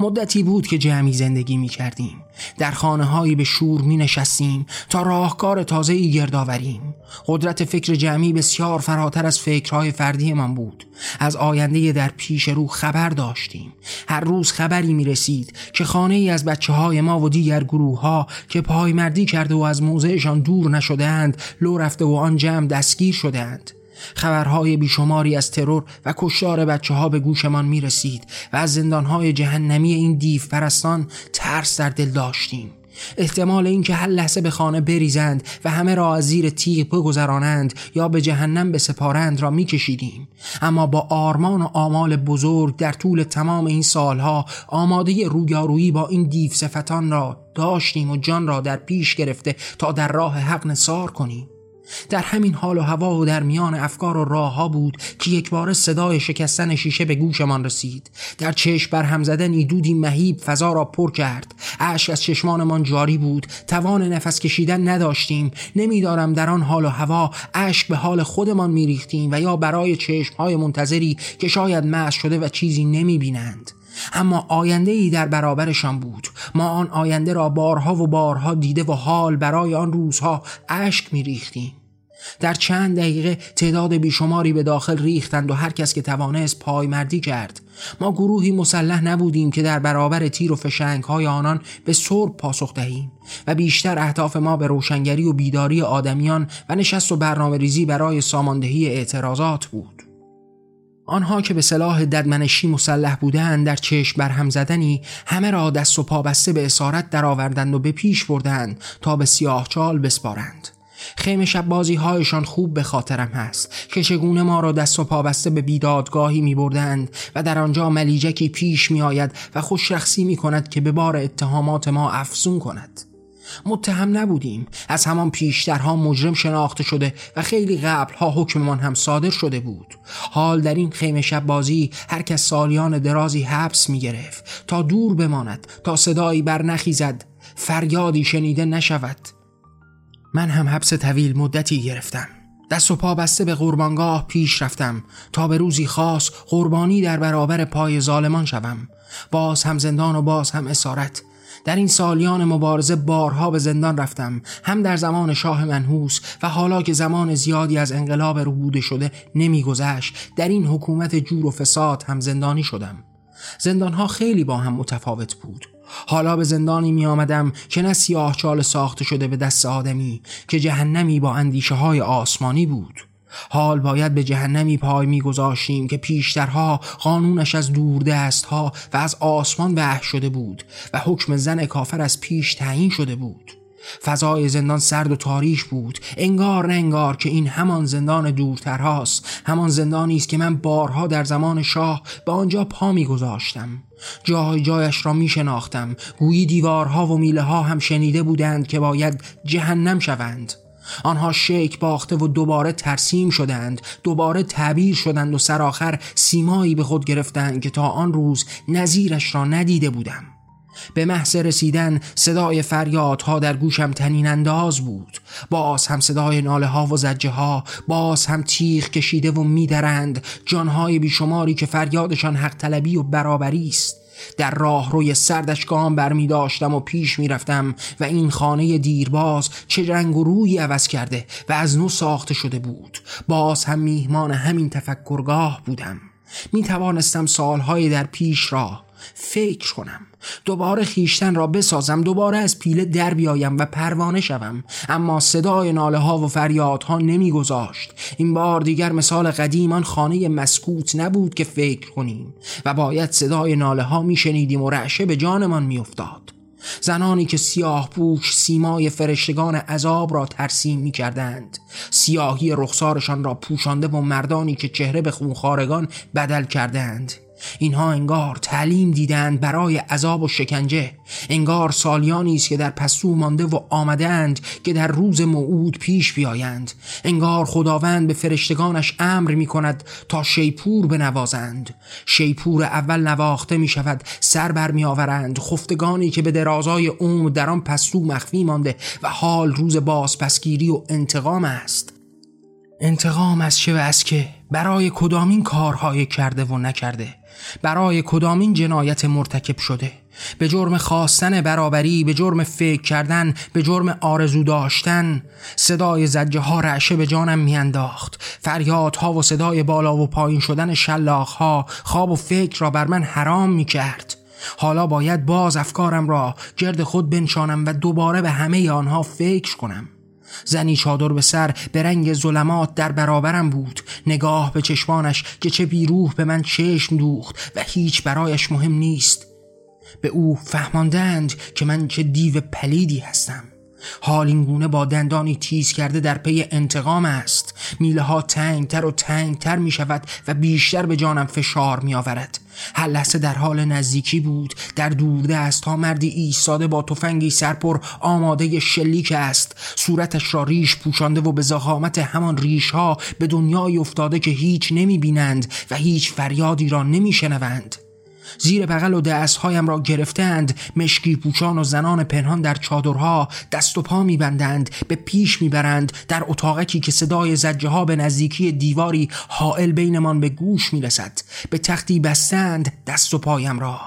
مدتی بود که جمعی زندگی می کردیم در خانه هایی به شور می نشستیم تا راهکار تازه ای گرد آوریم. قدرت فکر جمعی بسیار فراتر از فکرهای فردی من بود. از آینده در پیش رو خبر داشتیم. هر روز خبری می رسید که خانه ای از بچه های ما و دیگر گروه ها که پایمردی کرده و از موضعشان دور نشدهاند لو رفته و آن جمع دستگیر شدهاند. خبرهای بیشماری از ترور و کشتار بچه ها به گوشمان می رسید و از زندانهای جهنمی این دیو پرستان ترس در دل داشتیم. احتمال اینکه هر لحظه به خانه بریزند و همه را از زیر تیغ بگذرانند یا به جهنم بسپارند را میکشیدیم. اما با آرمان و آمال بزرگ در طول تمام این سالها آماده رویارویی با این دیو صفتان را داشتیم و جان را در پیش گرفته تا در راه حق نصار کنیم. در همین حال و هوا و در میان افکار و راه ها بود که یک بار صدای شکستن شیشه به گوشمان رسید. در چشم بر هم زدن دودی مهیب فضا را پر کرد. اشک از چشمانمان جاری بود. توان نفس کشیدن نداشتیم. نمیدارم در آن حال و هوا اشک به حال خودمان میریختیم و یا برای چشم های منتظری که شاید مس شده و چیزی نمی‌بینند. اما آینده ای در برابرشان بود. ما آن آینده را بارها و بارها دیده و حال برای آن روزها اشک می ریختیم در چند دقیقه تعداد بیشماری به داخل ریختند و هر کس که توانست پایمردی کرد. ما گروهی مسلح نبودیم که در برابر تیر و فشنگ های آنان به سرب پاسخ دهیم و بیشتر اهداف ما به روشنگری و بیداری آدمیان و نشست و برنامه ریزی برای ساماندهی اعتراضات بود. آنها که به صلاح ددمنشی مسلح بودند در چشم برهم زدنی همه را دست و پا بسته به اسارت درآوردند و به پیش بردند تا به سیاه چال بسپارند. خیمه شب هایشان خوب به خاطرم هست که چگونه ما را دست و پا بسته به بیدادگاهی می بردند و در آنجا ملیجکی پیش می آید و خوش رخصی می کند که به بار اتهامات ما افزون کند. متهم نبودیم. از همان پیشترها مجرم شناخته شده و خیلی قبلها حکممان هم صادر شده بود. حال در این خیمه شب بازی هر کس سالیان درازی حبس می گرفت. تا دور بماند تا صدایی بر نخیزد فریادی شنیده نشود. من هم حبس طویل مدتی گرفتم. دست و پا بسته به قربانگاه پیش رفتم. تا به روزی خاص قربانی در برابر پای ظالمان شوم. باز هم زندان و باز هم اسارت. در این سالیان مبارزه بارها به زندان رفتم هم در زمان شاه منحوس و حالا که زمان زیادی از انقلاب رو شده نمیگذشت در این حکومت جور و فساد هم زندانی شدم. زندانها خیلی با هم متفاوت بود. حالا به زندانی می آمدم که نه سیاه چال ساخته شده به دست آدمی که جهنمی با اندیشه های آسمانی بود. حال باید به جهنمی پای میگذاشتیم که پیشترها قانونش از دست ها و از آسمان به شده بود و حکم زن کافر از پیش تعیین شده بود. فضای زندان سرد و تاریش بود. انگار نه انگار که این همان زندان دورترهاست. همان زندانی است که من بارها در زمان شاه به آنجا پا میگذاشتم. جای جایش را می شناختم گویی دیوارها و میله ها هم شنیده بودند که باید جهنم شوند. آنها شیک باخته و دوباره ترسیم شدند دوباره تعبیر شدند و سرآخر سیمایی به خود گرفتند که تا آن روز نظیرش را ندیده بودم. به محض رسیدن صدای فریادها در گوشم تنین انداز بود. باز هم صدای ناله ها و زجه ها باز هم تیغ کشیده و میدرند جانهای بیشماری که فریادشان حق طلبی و برابری است. در راه روی سردش گام برمی داشتم و پیش می رفتم و این خانه دیرباز چه رنگ و روی عوض کرده و از نو ساخته شده بود. باز هم میهمان همین تفکرگاه بودم. می توانستم سالهای در پیش را فکر کنم. دوباره خیشتن را بسازم دوباره از پیله در بیایم و پروانه شوم. اما صدای ناله ها و فریادها نمیگذاشت. این بار دیگر مثال قدیمان خانه مسکوت نبود که فکر کنیم و باید صدای ناله ها میشنیدیم و رعشه به جانمان میافتاد. زنانی که سیاه پوش سیمای فرشتگان عذاب را ترسیم می کردند سیاهی رخسارشان را پوشانده و مردانی که چهره به خونخارگان بدل کردند. اینها انگار تعلیم دیدند برای عذاب و شکنجه. انگار سالیانی است که در پسو مانده و آمدند که در روز موعود پیش بیایند. انگار خداوند به فرشتگانش امر می کند تا شیپور بنوازند. شیپور اول نواخته می شود سر بر می آورند خفتگانی که به درازای عمر در آن پسو مخفی مانده و حال روز بازپسگیری و انتقام است. انتقام از چه و از که؟ برای کدامین کارهای کرده و نکرده؟ برای کدامین جنایت مرتکب شده؟ به جرم خواستن برابری به جرم فکر کردن به جرم آرزو داشتن. صدای زجه ها رعشه به جانم میانداخت. فریادها و صدای بالا و پایین شدن شلاخ ها خواب و فکر را بر من حرام می کرد حالا باید باز افکارم را گرد خود بنشانم و دوباره به همه آنها فکر کنم. زنی چادر به سر به رنگ ظلمات در برابرم بود. نگاه به چشمانش که چه بیروح به من چشم دوخت و هیچ برایش مهم نیست. به او فهماندند که من چه دیو پلیدی هستم. حال اینگونه با دندانی تیز کرده در پی انتقام است. میله ها تنگتر و تنگتر می شود و بیشتر به جانم فشار می آورد هر لحظه در حال نزدیکی بود. در دورده است ها مردی ایستاده با تفنگی سرپر آماده شلیک است. صورتش را ریش پوشانده و به زخامت همان ریش ها به دنیای افتاده که هیچ نمی بینند و هیچ فریادی را نمی شنوند زیر بغل و دستهایم را گرفتند. مشکی پوچان و زنان پنهان در چادرها دست و پا میبندند به پیش می‌برند. در اتاقکی که صدای زجه ها به نزدیکی دیواری حائل بینمان به گوش می‌رسد. به تختی بستند دست و پایم را.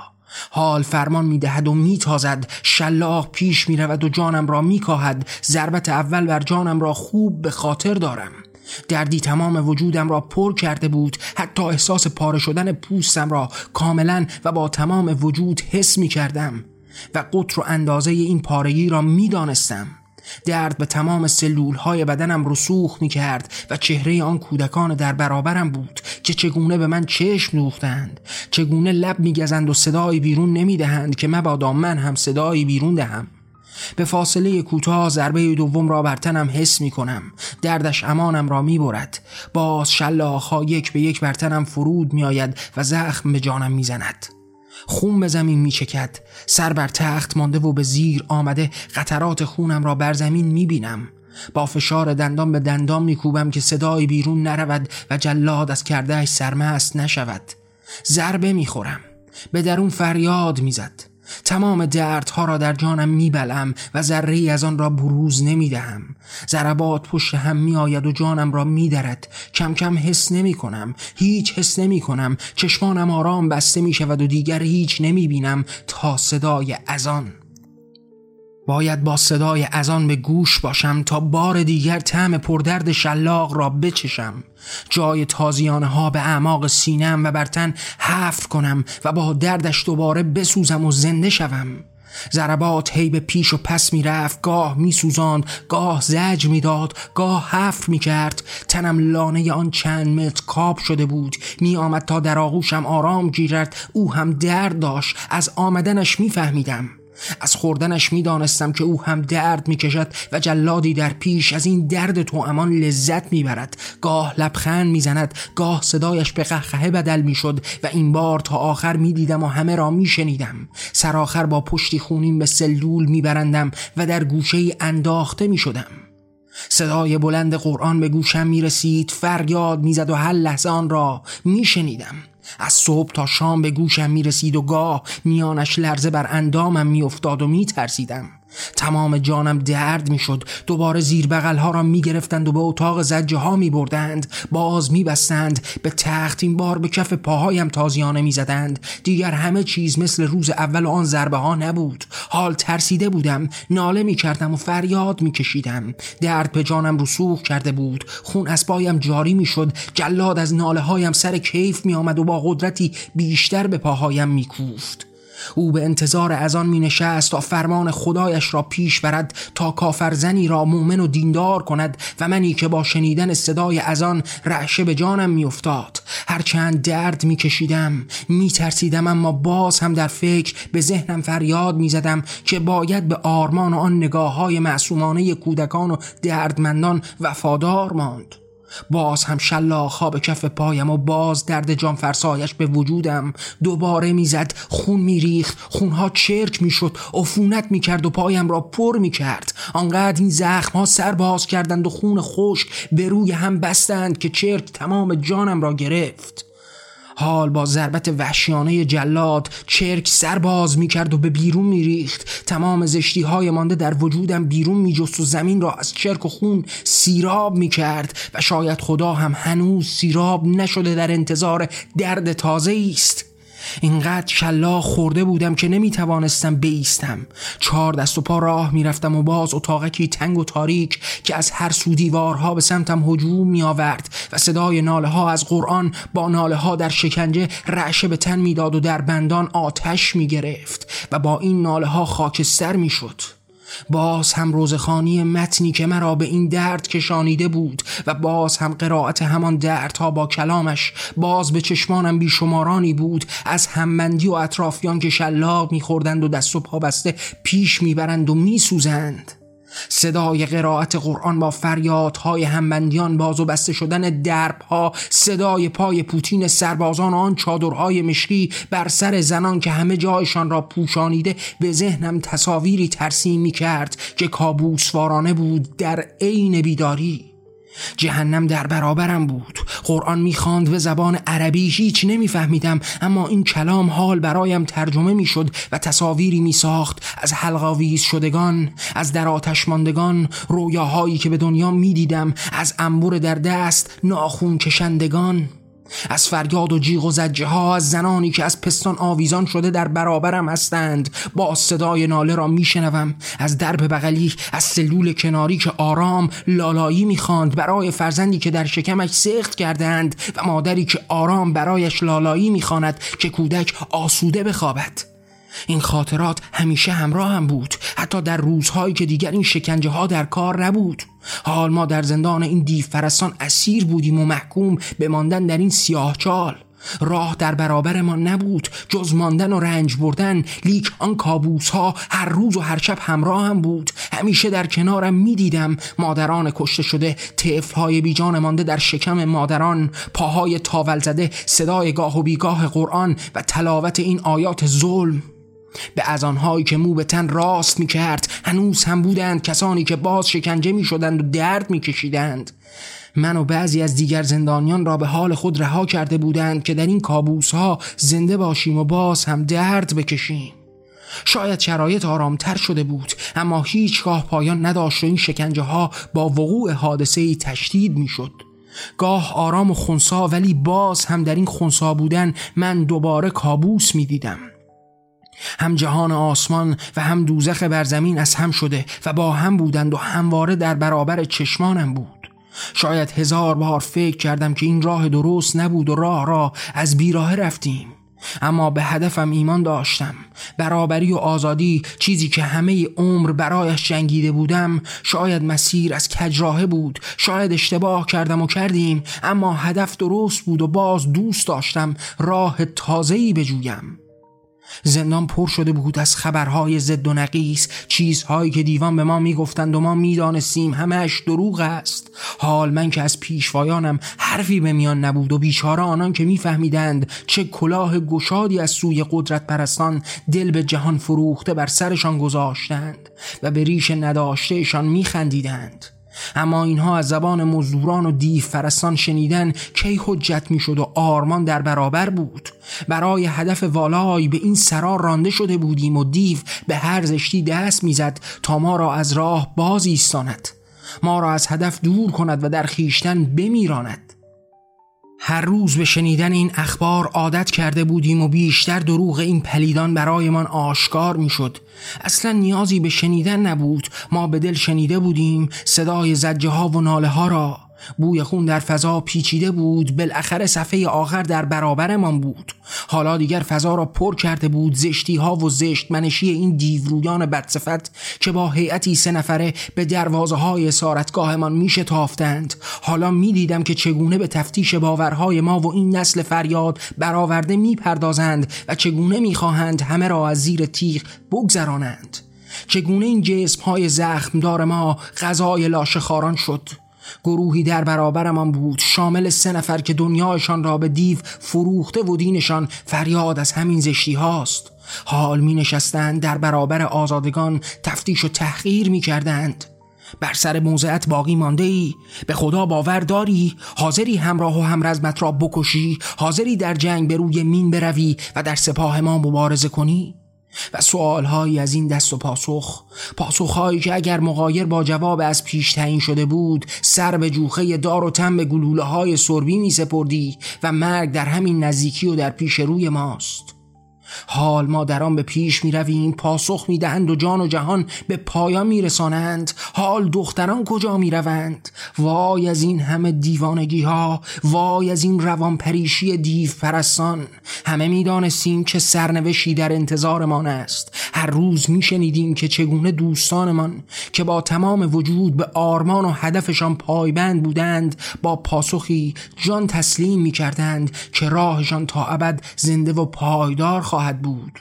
حال فرمان می‌دهد و میتازد. شلاق پیش می‌رود و جانم را میکاهد. ضربت اول بر جانم را خوب به خاطر دارم. دردی تمام وجودم را پر کرده بود. حتی احساس پاره شدن پوستم را کاملا و با تمام وجود حس می کردم و قطر و اندازه این پارگی را می دانستم. درد به تمام سلول های بدنم رسوخ می کرد و چهره آن کودکان در برابرم بود که چگونه به من چشم دوختند. چگونه لب می گزند و صدای بیرون نمی دهند که مبادا من هم صدایی بیرون دهم. به فاصله کوتاه ضربه دوم را بر تنم حس می کنم دردش امانم را می برد باز شلاخها یک به یک بر تنم فرود می آید و زخم به جانم می زند خون به زمین می چکد سر بر تخت مانده و به زیر آمده قطرات خونم را بر زمین می بینم با فشار دندان به دندان می کوبم که صدای بیرون نرود و جلاد از کردهش سرمست نشود. ضربه می خورم به درون فریاد می‌زد. تمام دردها را در جانم میبلم و ذره از آن را بروز نمی‌دهم. ضربات پشت هم میآید و جانم را میدرد. کم کم حس نمی کنم هیچ حس نمی کنم چشمانم آرام بسته می شود و دیگر هیچ نمی بینم تا صدای اذان. باید با صدای اذان به گوش باشم تا بار دیگر طعم پردرد شلاق را بچشم. جای تازیانه ها به اعماق سینم و برتن حفر کنم و با دردش دوباره بسوزم و زنده شوم. ضربات هی به پیش و پس می‌رفت گاه میسوزاند گاه زج می‌داد گاه حفر می‌کرد تنم لانه آن چند متر کاب شده بود. می آمد تا در آغوشم آرام گیرد. او هم درد داشت. از آمدنش میفهمیدم از خوردنش می‌دانستم که او هم درد می‌کشد و جلادی در پیش از این درد تو امان لذت می‌برد. گاه لبخند می‌زند گاه صدایش به قهقهه بدل می‌شد و این بار تا آخر می‌دیدم و همه را میشنیدم. سرآخر با پشتی خونین به سلول میبرندم و در گوشه انداخته می‌شدم. صدای بلند قرآن به گوشم می‌رسید فریاد می‌زد و هر لحظه آن را میشنیدم. از صبح تا شام به گوشم می رسید و گاه میانش لرزه بر اندامم می افتاد و می ترسیدم تمام جانم درد می‌شد. دوباره زیر بغل ها را می گرفتند و به اتاق زجه ها می بردند باز می بستند به تخت این بار به کف پاهایم تازیانه می زدند دیگر همه چیز مثل روز اول آن ضربه ها نبود. حال ترسیده بودم. ناله می کردم و فریاد می کشیدم درد به جانم رسوخ کرده بود. خون از پایم جاری می شد جلاد از ناله هایم سر کیف می آمد و با قدرتی بیشتر به پاهایم می کوفت او به انتظار از آن می نشست تا فرمان خدایش را پیش برد تا کافرزنی را مؤمن و دیندار کند و منی که با شنیدن صدای از آن رعشه به جانم می افتاد هرچند درد می کشیدم می ترسیدم اما باز هم در فکر به ذهنم فریاد می زدم که باید به آرمان و آن نگاه های معصومانه کودکان و دردمندان وفادار ماند. باز هم شلاخ به کف پایم و باز درد جان فرسایش به وجودم. دوباره می‌زد خون میریخت خونها چرک می‌شد عفونت می‌کرد و پایم را پر می‌کرد. آنقدر این زخم ها سر باز کردند و خون خشک به روی هم بستند که چرک تمام جانم را گرفت. حال با ضربت وحشیانه جلاد چرک سر باز می کرد و به بیرون می ریخت تمام زشتی های مانده در وجودم بیرون می جست و زمین را از چرک و خون سیراب می کرد و شاید خدا هم هنوز سیراب نشده در انتظار درد تازه است. اینقدر شلا خورده بودم که نمی توانستم بیستم. چهار دست و پا راه می‌رفتم و باز اتاقکی تنگ و تاریک که از هر سو دیوارها به سمتم هجوم می آورد و صدای ناله ها از قرآن با ناله ها در شکنجه رعشه به تن می‌داد و در بندان آتش می گرفت و با این ناله ها خاکستر می شد باز هم روزخانی متنی که مرا به این درد کشانیده بود و باز هم قرائت همان دردها با کلامش باز به چشمانم بیشمارانی بود از هممندی و اطرافیان که شلاق میخوردند و دست و پا بسته پیش می‌برند و میسوزند. صدای قرائت قرآن با فریادهای همبندیان باز و بسته شدن دربها صدای پای پوتین سربازان آن چادرهای مشکی بر سر زنان که همه جایشان را پوشانیده به ذهنم تصاویری ترسیم می کرد که کابوسوارانه بود در عین بیداری. جهنم در برابرم بود. قرآن می‌خواند به زبان عربی هیچ نمیفهمیدم اما این کلام حال برایم ترجمه می‌شد و تصاویری میساخت از حلقاویز شدگان از در آتش ماندگان رویاهایی که به دنیا می‌دیدم از انبور در دست ناخون کشندگان. از فریاد و جیغ و زجه ها از زنانی که از پستان آویزان شده در برابرم هستند. با صدای ناله را میشنوم. از درب بغلی از سلول کناری که آرام لالایی می‌خواند. برای فرزندی که در شکمش سخت کردند و مادری که آرام برایش لالایی می‌خواند که کودک آسوده بخوابد. این خاطرات همیشه همراه هم بود. حتی در روزهایی که دیگر این شکنجه ها در کار نبود. حال ما در زندان این دیو فرستان اسیر بودیم و محکوم به ماندن در این سیاه چال. راه در برابر ما نبود. جز ماندن و رنج بردن. لیک آن کابوس ها هر روز و هر شب همراه هم بود. همیشه در کنارم می‌دیدم مادران کشته شده طفل های بیجان مانده در شکم مادران. پاهای تاول زده صدای گاه و بیگاه قرآن و تلاوت این آیات ظلم. به از آنهایی که مو به تن راست می کرد هنوز هم بودند کسانی که باز شکنجه می شدند و درد می کشیدند من و بعضی از دیگر زندانیان را به حال خود رها کرده بودند که در این کابوس ها زنده باشیم و باز هم درد بکشیم. شاید شرایط آرامتر شده بود اما هیچگاه پایان نداشت و این شکنجه ها با وقوع حادثه تشدید می گاه آرام و خونسا ولی باز هم در این خونسا بودن من دوباره کابوس می دیدم هم جهان آسمان و هم دوزخ بر زمین از هم شده و با هم بودند و همواره در برابر چشمانم بود. شاید هزار بار فکر کردم که این راه درست نبود و راه را از بیراه رفتیم. اما به هدفم ایمان داشتم. برابری و آزادی چیزی که همه عمر برایش جنگیده بودم شاید مسیر از کجراهه بود شاید اشتباه کردم و کردیم اما هدف درست بود و باز دوست داشتم راه تازه‌ای بجویم. زندان پر شده بود از خبرهای زد و نقیس چیزهایی که دیوان به ما می‌گفتند و ما می‌دانستیم همش دروغ است. حال من که از پیشوایانم حرفی به میان نبود و بیچاره آنان که میفهمیدند چه کلاه گشادی از سوی قدرت پرستان دل به جهان فروخته بر سرشان گذاشتند و به ریش نداشتهشان میخندیدند. اما اینها از زبان مزدوران و دیو فرستان شنیدن کی حجت می‌شد و آرمان در برابر بود. برای هدف والای به این سرا رانده شده بودیم و دیو به هر زشتی دست می‌زد تا ما را از راه باز ایستاند. ما را از هدف دور کند و در خیشتن بمیراند. هر روز به شنیدن این اخبار عادت کرده بودیم و بیشتر دروغ این پلیدان برایمان آشکار می‌شد. اصلا نیازی به شنیدن نبود ما به دل شنیده بودیم صدای زجه ها و ناله ها را بوی خون در فضا پیچیده بود بالاخره صفحه آخر در برابرمان بود. حالا دیگر فضا را پر کرده بود زشتی ها و زشت منشی این دیورویان بدصفت که با هیئتی سه نفره به دروازه های سارتگاهمان میشه تافتند حالا می‌دیدم که چگونه به تفتیش باورهای ما و این نسل فریاد برآورده می‌پردازند و چگونه می‌خواهند همه را از زیر تیغ بگذرانند. چگونه این جسم های زخمدار ما غذای لاشه خاران شد؟ گروهی در برابرمان بود. شامل سه نفر که دنیایشان را به دیو فروخته و دینشان فریاد از همین زشتی هاست. حال می نشستند در برابر آزادگان تفتیش و تحقیر می کردند بر سر موضعت باقی مانده ای به خدا باور داری؟ حاضری همراه و همرزمت را بکشی؟ حاضری در جنگ به روی مین بروی و در سپاه ما مبارزه کنی؟ و سوالهایی از این دست و پاسخ. پاسخهایی که اگر مقایر با جواب از پیش تعیین شده بود سر به جوخه دار و تن به گلوله های سربی می سپردی و مرگ در همین نزدیکی و در پیش روی ماست. حال ما در آن به پیش می رویم پاسخ می دهند و جان و جهان به پایان می رسانند حال دختران کجا می روند وای از این همه دیوانگی ها وای از این روان پریشی دیو پرستان همه می دانستیم که سرنوشی در انتظارمان است. هر روز می شنیدیم که چگونه دوستانمان که با تمام وجود به آرمان و هدفشان پایبند بودند با پاسخی جان تسلیم می کردند که راهشان تا ابد زنده و پایدار خواهد بود.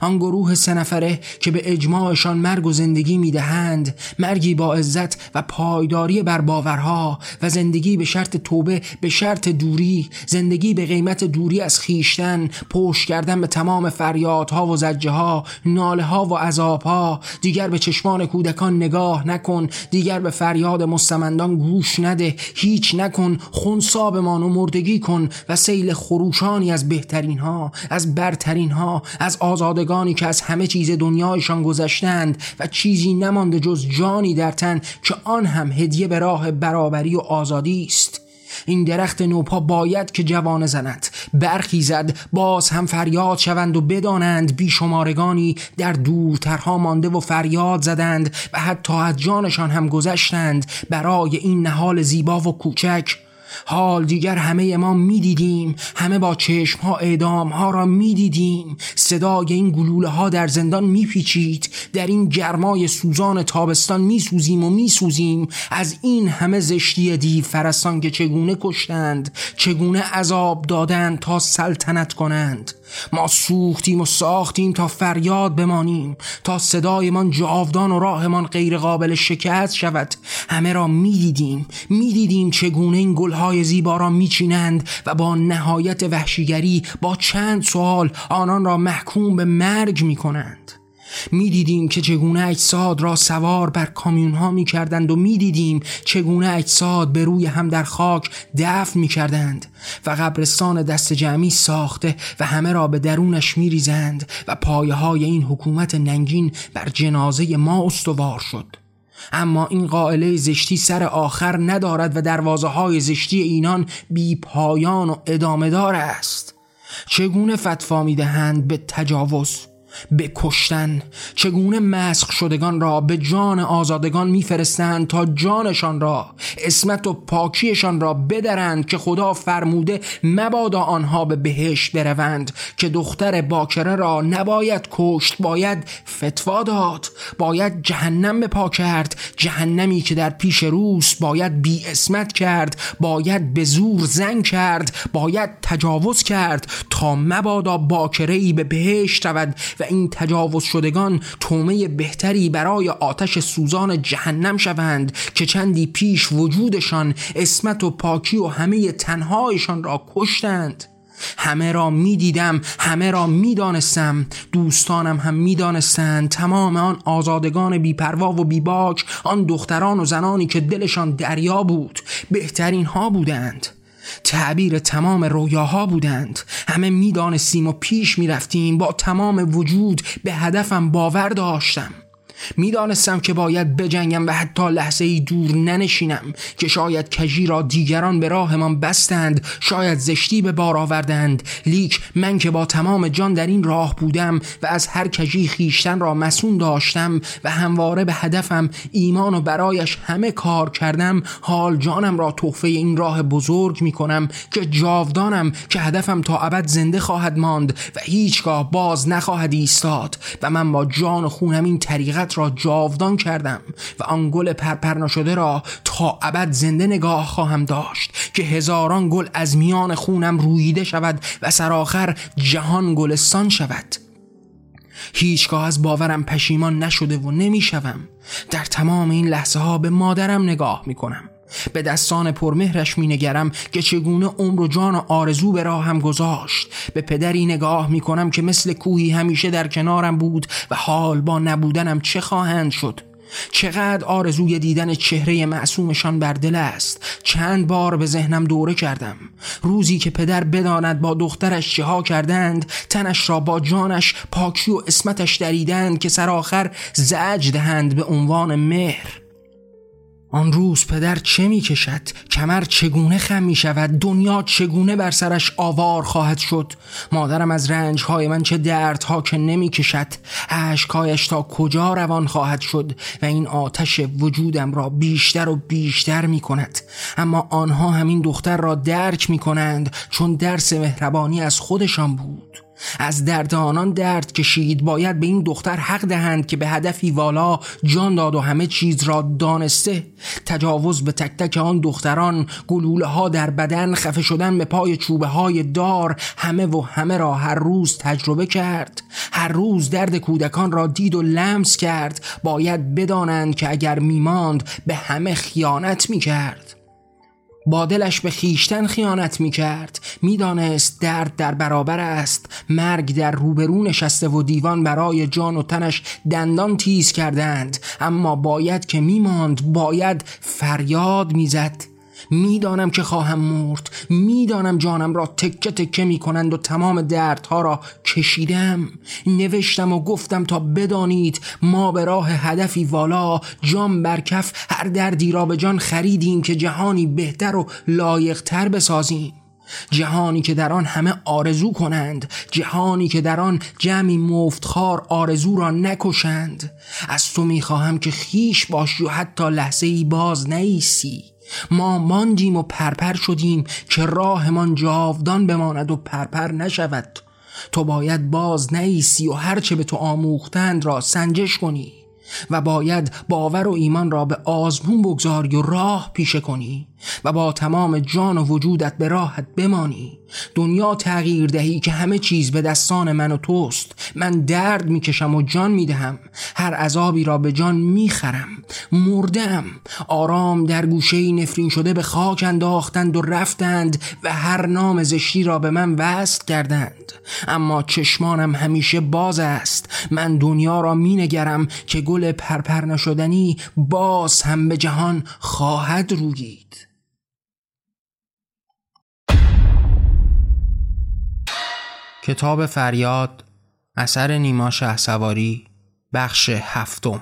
آن گروه سه نفره که به اجماعشان مرگ و زندگی می‌دهند مرگی با عزت و پایداری بر باورها و زندگی به شرط توبه به شرط دوری زندگی به قیمت دوری از خیشتن پشت کردن به تمام فریادها و زجه ها ناله ها و عذابها. دیگر به چشمان کودکان نگاه نکن دیگر به فریاد مستمندان گوش نده. هیچ نکن خونسابمان و مردگی کن و سیل خروشانی از بهترین ها از برترین ها از آزاد آزادگانی که از همه چیز دنیایشان گذشتند و چیزی نمانده جز جانی در تن که آن هم هدیه به راه برابری و آزادی است. این درخت نوپا باید که جوان زند برخیزد باز هم فریاد شوند و بدانند بیشمارگانی در دورترها مانده و فریاد زدند و حتی از جانشان هم گذشتند برای این نهال زیبا و کوچک. حال دیگر همه ما می‌دیدیم. همه با چشم ها اعدام ها را می‌دیدیم. صدای این گلوله ها در زندان میپیچید. در این گرمای سوزان تابستان میسوزیم و میسوزیم. از این همه زشتی دیو فرستان که چگونه کشتند چگونه عذاب دادند تا سلطنت کنند. ما سوختیم و ساختیم تا فریاد بمانیم تا صدایمان جاودان و راهمان غیر قابل شکست شود. همه را می‌دیدیم می‌دیدیم چگونه این گلهای زیبا را میچینند و با نهایت وحشیگری با چند سوال آنان را محکوم به مرگ می‌کنند. می‌دیدیم که چگونه اجساد را سوار بر کامیون ها می کردند و می‌دیدیم چگونه اجساد به روی هم در خاک دفن می کردند و قبرستان دست جمعی ساخته و همه را به درونش می ریزند و پایه های این حکومت ننگین بر جنازه ما استوار شد. اما این قائله زشتی سر آخر ندارد و دروازه های زشتی اینان بی پایان و ادامه دار است. چگونه فتوا می دهند به تجاوز؟ به کشتن چگونه مسخ شدگان را به جان آزادگان میفرستند تا جانشان را اسمت و پاکیشان را بدرند که خدا فرموده مبادا آنها به بهشت بروند که دختر باکره را نباید کشت باید فتوا داد باید جهنم به پا کرد جهنمی که در پیش روس باید بی اسمت کرد باید به زور زن کرد باید تجاوز کرد تا مبادا باکره ای به بهشت رود و این تجاوز شدگان تومه بهتری برای آتش سوزان جهنم شوند که چندی پیش وجودشان اسمت و پاکی و همه تنهایشان را کشتند. همه را می‌دیدم همه را می‌دانستم دوستانم هم می‌دانستند. تمام آن آزادگان بیپروا و بیباک آن دختران و زنانی که دلشان دریا بود بهترین ها بودند. تعبیر تمام رویاها بودند. همه می‌دانستیم و پیش می‌رفتیم. با تمام وجود به هدفم باور داشتم. می‌دانستم که باید بجنگم و حتی لحظه ای دور ننشینم که شاید کجی را دیگران به راهمان بستند شاید زشتی به بار آوردند. لیک من که با تمام جان در این راه بودم و از هر کجی خیشتن را مسون داشتم و همواره به هدفم ایمان و برایش همه کار کردم حال جانم را تحفه این راه بزرگ می کنم که جاودانم که هدفم تا ابد زنده خواهد ماند و هیچگاه باز نخواهد ایستاد و من با جان و خونم این را جاودان کردم و آن گل پرپر نشده را تا ابد زنده نگاه خواهم داشت که هزاران گل از میان خونم رویده شود و سرآخر جهان گلستان شود. هیچگاه از باورم پشیمان نشده و نمی‌شوم. در تمام این لحظه ها به مادرم نگاه می‌کنم. به دستان پرمهرش می نگرم که چگونه عمر و جان و آرزو به راهم گذاشت. به پدری نگاه می کنم که مثل کوهی همیشه در کنارم بود و حال با نبودنم چه خواهند شد. چقدر آرزوی دیدن چهره معصومشان بر دل است. چند بار به ذهنم دوره کردم. روزی که پدر بداند با دخترش چه ها کردند تنش را با جانش پاکی و اسمتش دریدند که سرآخر زج دهند به عنوان مهر. آن روز پدر چه می کشد؟ کمر چگونه خم می شود؟ دنیا چگونه بر سرش آوار خواهد شد؟ مادرم از رنج های من چه دردها که نمی کشد؟ تا کجا روان خواهد شد؟ و این آتش وجودم را بیشتر و بیشتر می کند اما آنها همین دختر را درک می کنند چون درس مهربانی از خودشان بود از درد آنان درد کشید. باید به این دختر حق دهند که به هدفی والا جان داد و همه چیز را دانسته. تجاوز به تک تک آن دختران گلوله ها در بدن خفه شدن به پای چوبه های دار همه و همه را هر روز تجربه کرد. هر روز درد کودکان را دید و لمس کرد. باید بدانند که اگر میماند به همه خیانت می‌کرد. با دلش به خیشتن خیانت می کرد می دانست درد در برابر است. مرگ در روبرو نشسته و دیوان برای جان و تنش دندان تیز کردند. اما باید که می ماند باید فریاد می‌زد. می‌دانم که خواهم مرد. می‌دانم جانم را تکه تکه می کنند و تمام دردها را کشیدم. نوشتم و گفتم تا بدانید ما به راه هدفی والا جان برکف هر دردی را به جان خریدیم که جهانی بهتر و لایقتر بسازیم. جهانی که در آن همه آرزو کنند جهانی که در آن جمعی مفتخار آرزو را نکشند. از تو می‌خواهم که خیش باشی و حتی لحظه ای باز نیستی. ما ماندیم و پرپر شدیم که راهمان جاودان بماند و پرپر نشود. تو باید باز نیسی و هرچه به تو آموختند را سنجش کنی و باید باور و ایمان را به آزمون بگذاری و راه پیشه کنی. و با تمام جان و وجودت به راحت بمانی. دنیا تغییر دهی که همه چیز به دستان من و توست. من درد می‌کشم و جان می‌دهم. هر عذابی را به جان می‌خرم. مردم. آرام در گوشه نفرین شده به خاک انداختند و رفتند و هر نام زشتی را به من وست کردند. اما چشمانم همیشه باز است. من دنیا را مینگرم که گل پرپر نشدنی باز هم به جهان خواهد رویید کتاب فریاد اثر نیما شه سواری بخش هفتم.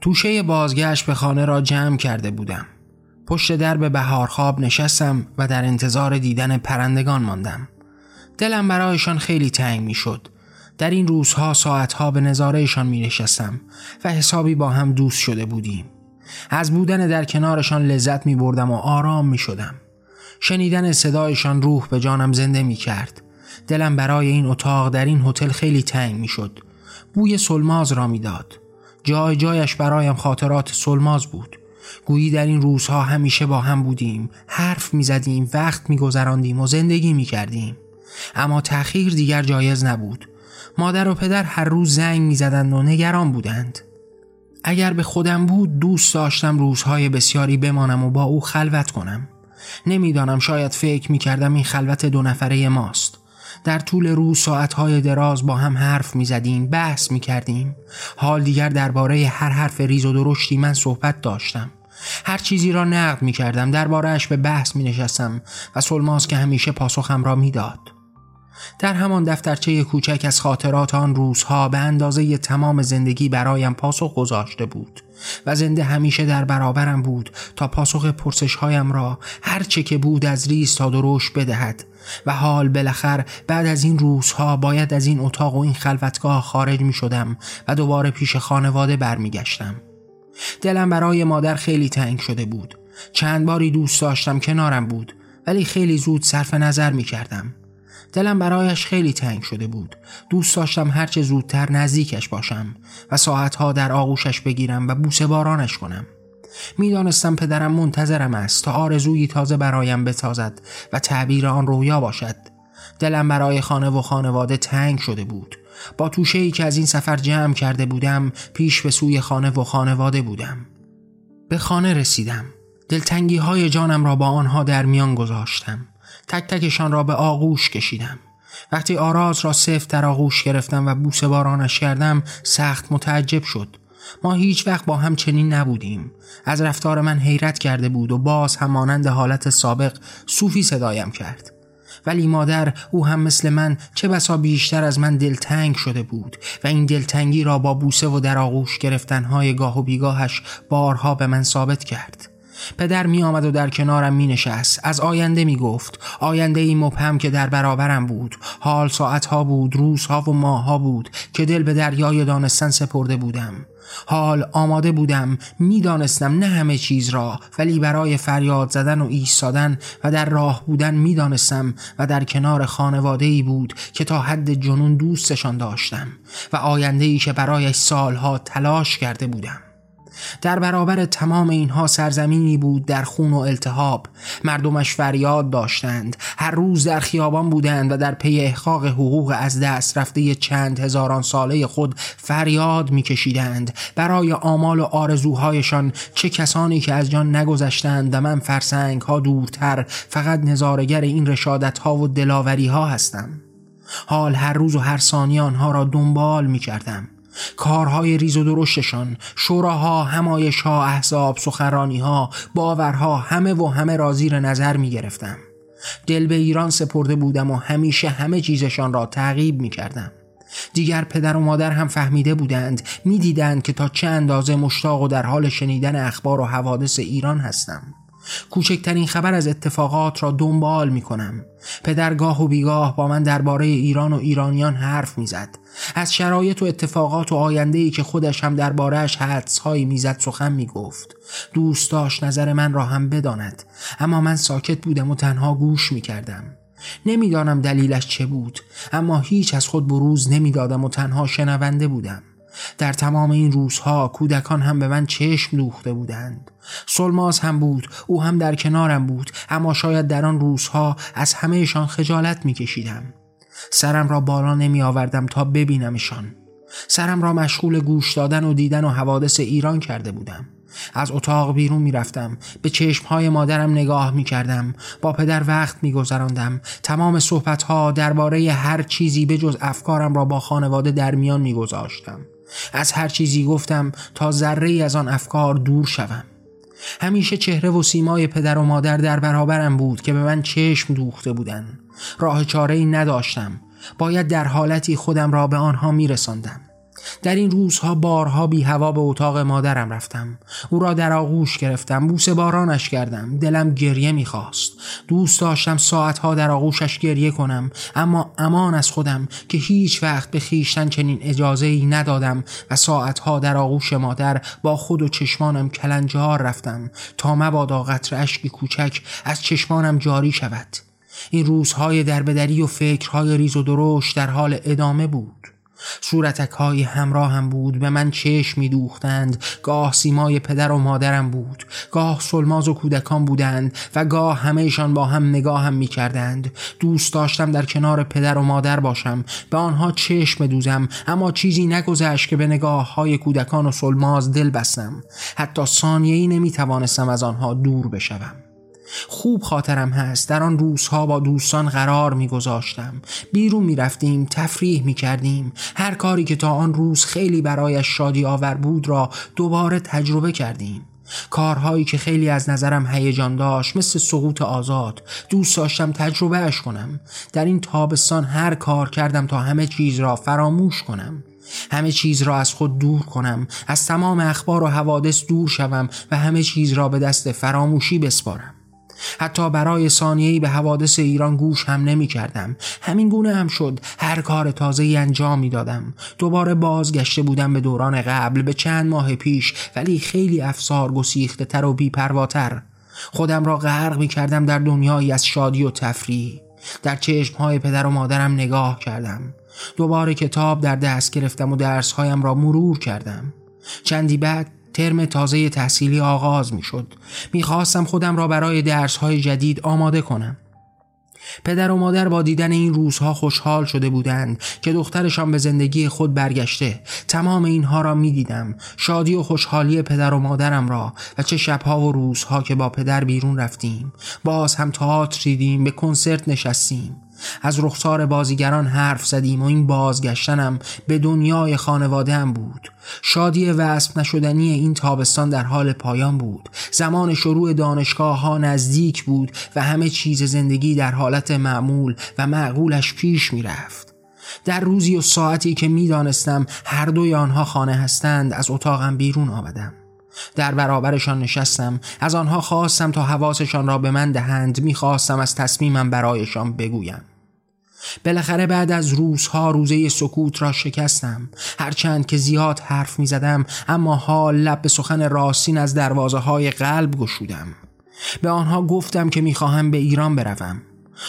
توشه بازگشت به خانه را جمع کرده بودم. پشت در به بهارخواب نشستم و در انتظار دیدن پرندگان ماندم. دلم برایشان خیلی تنگ می شد در این روزها ساعتها به نظارهشان می نشستم و حسابی با هم دوست شده بودیم. از بودن در کنارشان لذت می بردم و آرام می شدم شنیدن صدایشان روح به جانم زنده می کرد دلم برای این اتاق در این هتل خیلی تنگ می شد بوی سلماز را می‌داد. جای جایش برایم خاطرات سلماز بود. گویی در این روزها همیشه با هم بودیم حرف می زدیم وقت می گذراندیم و زندگی می کردیم اما تأخیر دیگر جایز نبود. مادر و پدر هر روز زنگ می زدند و نگران بودند. اگر به خودم بود دوست داشتم روزهای بسیاری بمانم و با او خلوت کنم. نمی‌دانم شاید فکر می کردم این خلوت دو نفره ماست. در طول روز ساعتهای دراز با هم حرف می زدیم بحث می کردیم حال دیگر درباره هر حرف ریز و درشتی من صحبت داشتم. هر چیزی را نقد می کردم به بحث می نشستم و سلماز که همیشه پاسخم را می‌داد. در همان دفترچه کوچک از خاطرات آن روزها به اندازه تمام زندگی برایم پاسخ گذاشته بود و زنده همیشه در برابرم بود تا پاسخ پرسش هایم را هر چه که بود از ریز تا درشت بدهد و حال بالاخر بعد از این روزها باید از این اتاق و این خلوتگاه خارج می شدم و دوباره پیش خانواده برمیگشتم. دلم برای مادر خیلی تنگ شده بود چند باری دوست داشتم کنارم بود ولی خیلی زود صرف نظر می کردم دلم برایش خیلی تنگ شده بود. دوست داشتم هرچه زودتر نزدیکش باشم و ساعتها در آغوشش بگیرم و بوسه بارانش کنم. می‌دانستم پدرم منتظرم است تا آرزویی تازه برایم بتازد و تعبیر آن رویا باشد. دلم برای خانه و خانواده تنگ شده بود. با توشه ای که از این سفر جمع کرده بودم پیش به سوی خانه و خانواده بودم. به خانه رسیدم. دلتنگی های جانم را با آنها در میان گذاشتم. تک تکشان را به آغوش کشیدم. وقتی آراز را سفت در آغوش گرفتم و بوسه بارانش کردم سخت متعجب شد. ما هیچ وقت با هم چنین نبودیم. از رفتار من حیرت کرده بود و باز هم مانند حالت سابق صوفی صدایم کرد. ولی مادر او هم مثل من چه بسا بیشتر از من دلتنگ شده بود و این دلتنگی را با بوسه و در آغوش گرفتنهای گاه و بیگاهش بارها به من ثابت کرد. پدر می آمد و در کنارم می نشست از آینده می گفت آینده ای مبهم که در برابرم بود. حال ساعتها بود روزها و ماهها بود که دل به دریای دانستن سپرده بودم. حال آماده بودم می‌دانستم نه همه چیز را ولی برای فریاد زدن و ایستادن و در راه بودن می‌دانستم و در کنار خانواده ای بود که تا حد جنون دوستشان داشتم و آینده ای که برایش سالها تلاش کرده بودم. در برابر تمام اینها سرزمینی بود در خون و التهاب. مردمش فریاد داشتند. هر روز در خیابان بودند و در پی احقاق حقوق از دست رفته چند هزاران ساله خود فریاد میکشیدند. برای آمال و آرزوهایشان چه کسانی که از جان نگذشتند و من فرسنگ ها دورتر فقط نظارگر این رشادت ها و دلاوری ها هستم. حال هر روز و هر ثانیه آنها را دنبال می کردم کارهای ریز و درشتشان شوراها همایشها احزاب سخنرانیها باورها همه و همه را زیر نظر می گرفتم دل به ایران سپرده بودم و همیشه همه چیزشان را تعقیب می کردم دیگر پدر و مادر هم فهمیده بودند می‌دیدند که تا چه اندازه مشتاق و در حال شنیدن اخبار و حوادث ایران هستم. کوچکترین خبر از اتفاقات را دنبال می کنم پدرگاه و بیگاه با من درباره ایران و ایرانیان حرف می‌زد. از شرایط و اتفاقات و آینده ای که خودش هم دربارهش حدس هایی می‌زد سخن می‌گفت. دوست داشت نظر من را هم بداند. اما من ساکت بودم و تنها گوش می‌کردم. نمی‌دانم دلیلش چه بود اما هیچ از خود بروز نمی‌دادم و تنها شنونده بودم. در تمام این روزها کودکان هم به من چشم دوخته بودند. سلماز هم بود او هم در کنارم بود اما شاید در آن روزها از همهشان خجالت میکشیدم. سرم را بالا نمی آوردم تا ببینمشان. سرم را مشغول گوش دادن و دیدن و حوادث ایران کرده بودم. از اتاق بیرون می‌رفتم به چشمهای مادرم نگاه می کردم با پدر وقت می گذراندم تمام صحبتها درباره هر چیزی به جز افکارم را با خانواده در میان می گذاشتم از هر چیزی گفتم تا ذره از آن افکار دور شوم. همیشه چهره و سیمای پدر و مادر در برابرم بود که به من چشم دوخته بودند راه چاره ای نداشتم. باید در حالتی خودم را به آنها میرساندم. در این روزها بارها بی هوا به اتاق مادرم رفتم. او را در آغوش گرفتم بوسه بارانش کردم. دلم گریه می‌خواست. دوست داشتم ساعتها در آغوشش گریه کنم اما امان از خودم که هیچ وقت به خیشتن چنین اجازه ای ندادم و ساعتها در آغوش مادر با خود و چشمانم کلنجار رفتم تا مبادا قطر اشکی کوچک از چشمانم جاری شود. این روزهای دربدری و فکرهای ریز و دروش در حال ادامه بود. صورتک های همراه هم بود به من چشم می دوختند گاه سیمای پدر و مادرم بود. گاه سلماز و کودکان بودند و گاه همهشان با هم نگاه هم می کردند دوست داشتم در کنار پدر و مادر باشم. به آنها چشم بدوزم اما چیزی نگذشت که به نگاه های کودکان و سلماز دل بستم. حتی ثانیه‌ای نمی توانستم از آنها دور بشوم. خوب خاطرم هست. در آن روزها با دوستان قرار میگذاشتم. بیرون می‌رفتیم تفریح می‌کردیم. هر کاری که تا آن روز خیلی برایش شادی آور بود را دوباره تجربه کردیم. کارهایی که خیلی از نظرم هیجان داشت مثل سقوط آزاد. دوست داشتم تجربه اش کنم. در این تابستان هر کار کردم تا همه چیز را فراموش کنم. همه چیز را از خود دور کنم. از تمام اخبار و حوادث دور شوم و همه چیز را به دست فراموشی بسپارم. حتی برای ثانیه‌ای به حوادث ایران گوش هم نمی کردم همین گونه هم شد. هر کار تازه انجام می دادم دوباره بازگشته بودم به دوران قبل به چند ماه پیش ولی خیلی افسار گسیخته تر و بیپرواتر. خودم را غرق می کردم در دنیایی از شادی و تفریح. در چشم های پدر و مادرم نگاه کردم. دوباره کتاب در دست گرفتم و درسهایم را مرور کردم. چندی بعد ترم تازه تحصیلی آغاز می شد می خواستم خودم را برای درس های جدید آماده کنم. پدر و مادر با دیدن این روزها خوشحال شده بودند که دخترشان به زندگی خود برگشته. تمام اینها را می دیدم شادی و خوشحالی پدر و مادرم را و چه شبها و روزها که با پدر بیرون رفتیم. باز هم تئاتر دیدیم به کنسرت نشستیم. از رخسار بازیگران حرف زدیم و این بازگشتنم به دنیای خانواده هم بود. شادی وصف نشدنی این تابستان در حال پایان بود. زمان شروع دانشگاه ها نزدیک بود و همه چیز زندگی در حالت معمول و معقولش پیش می رفت. در روزی و ساعتی که می‌دانستم هر دوی آنها خانه هستند از اتاقم بیرون آمدم. در برابرشان نشستم. از آنها خواستم تا حواسشان را به من دهند. می‌خواستم از تصمیمم برایشان بگویم. بالاخره بعد از روزها روزه سکوت را شکستم. هرچند که زیاد حرف می زدم اما حال لب به سخن راستین از دروازه های قلب گشودم. به آنها گفتم که می‌خواهم به ایران بروم.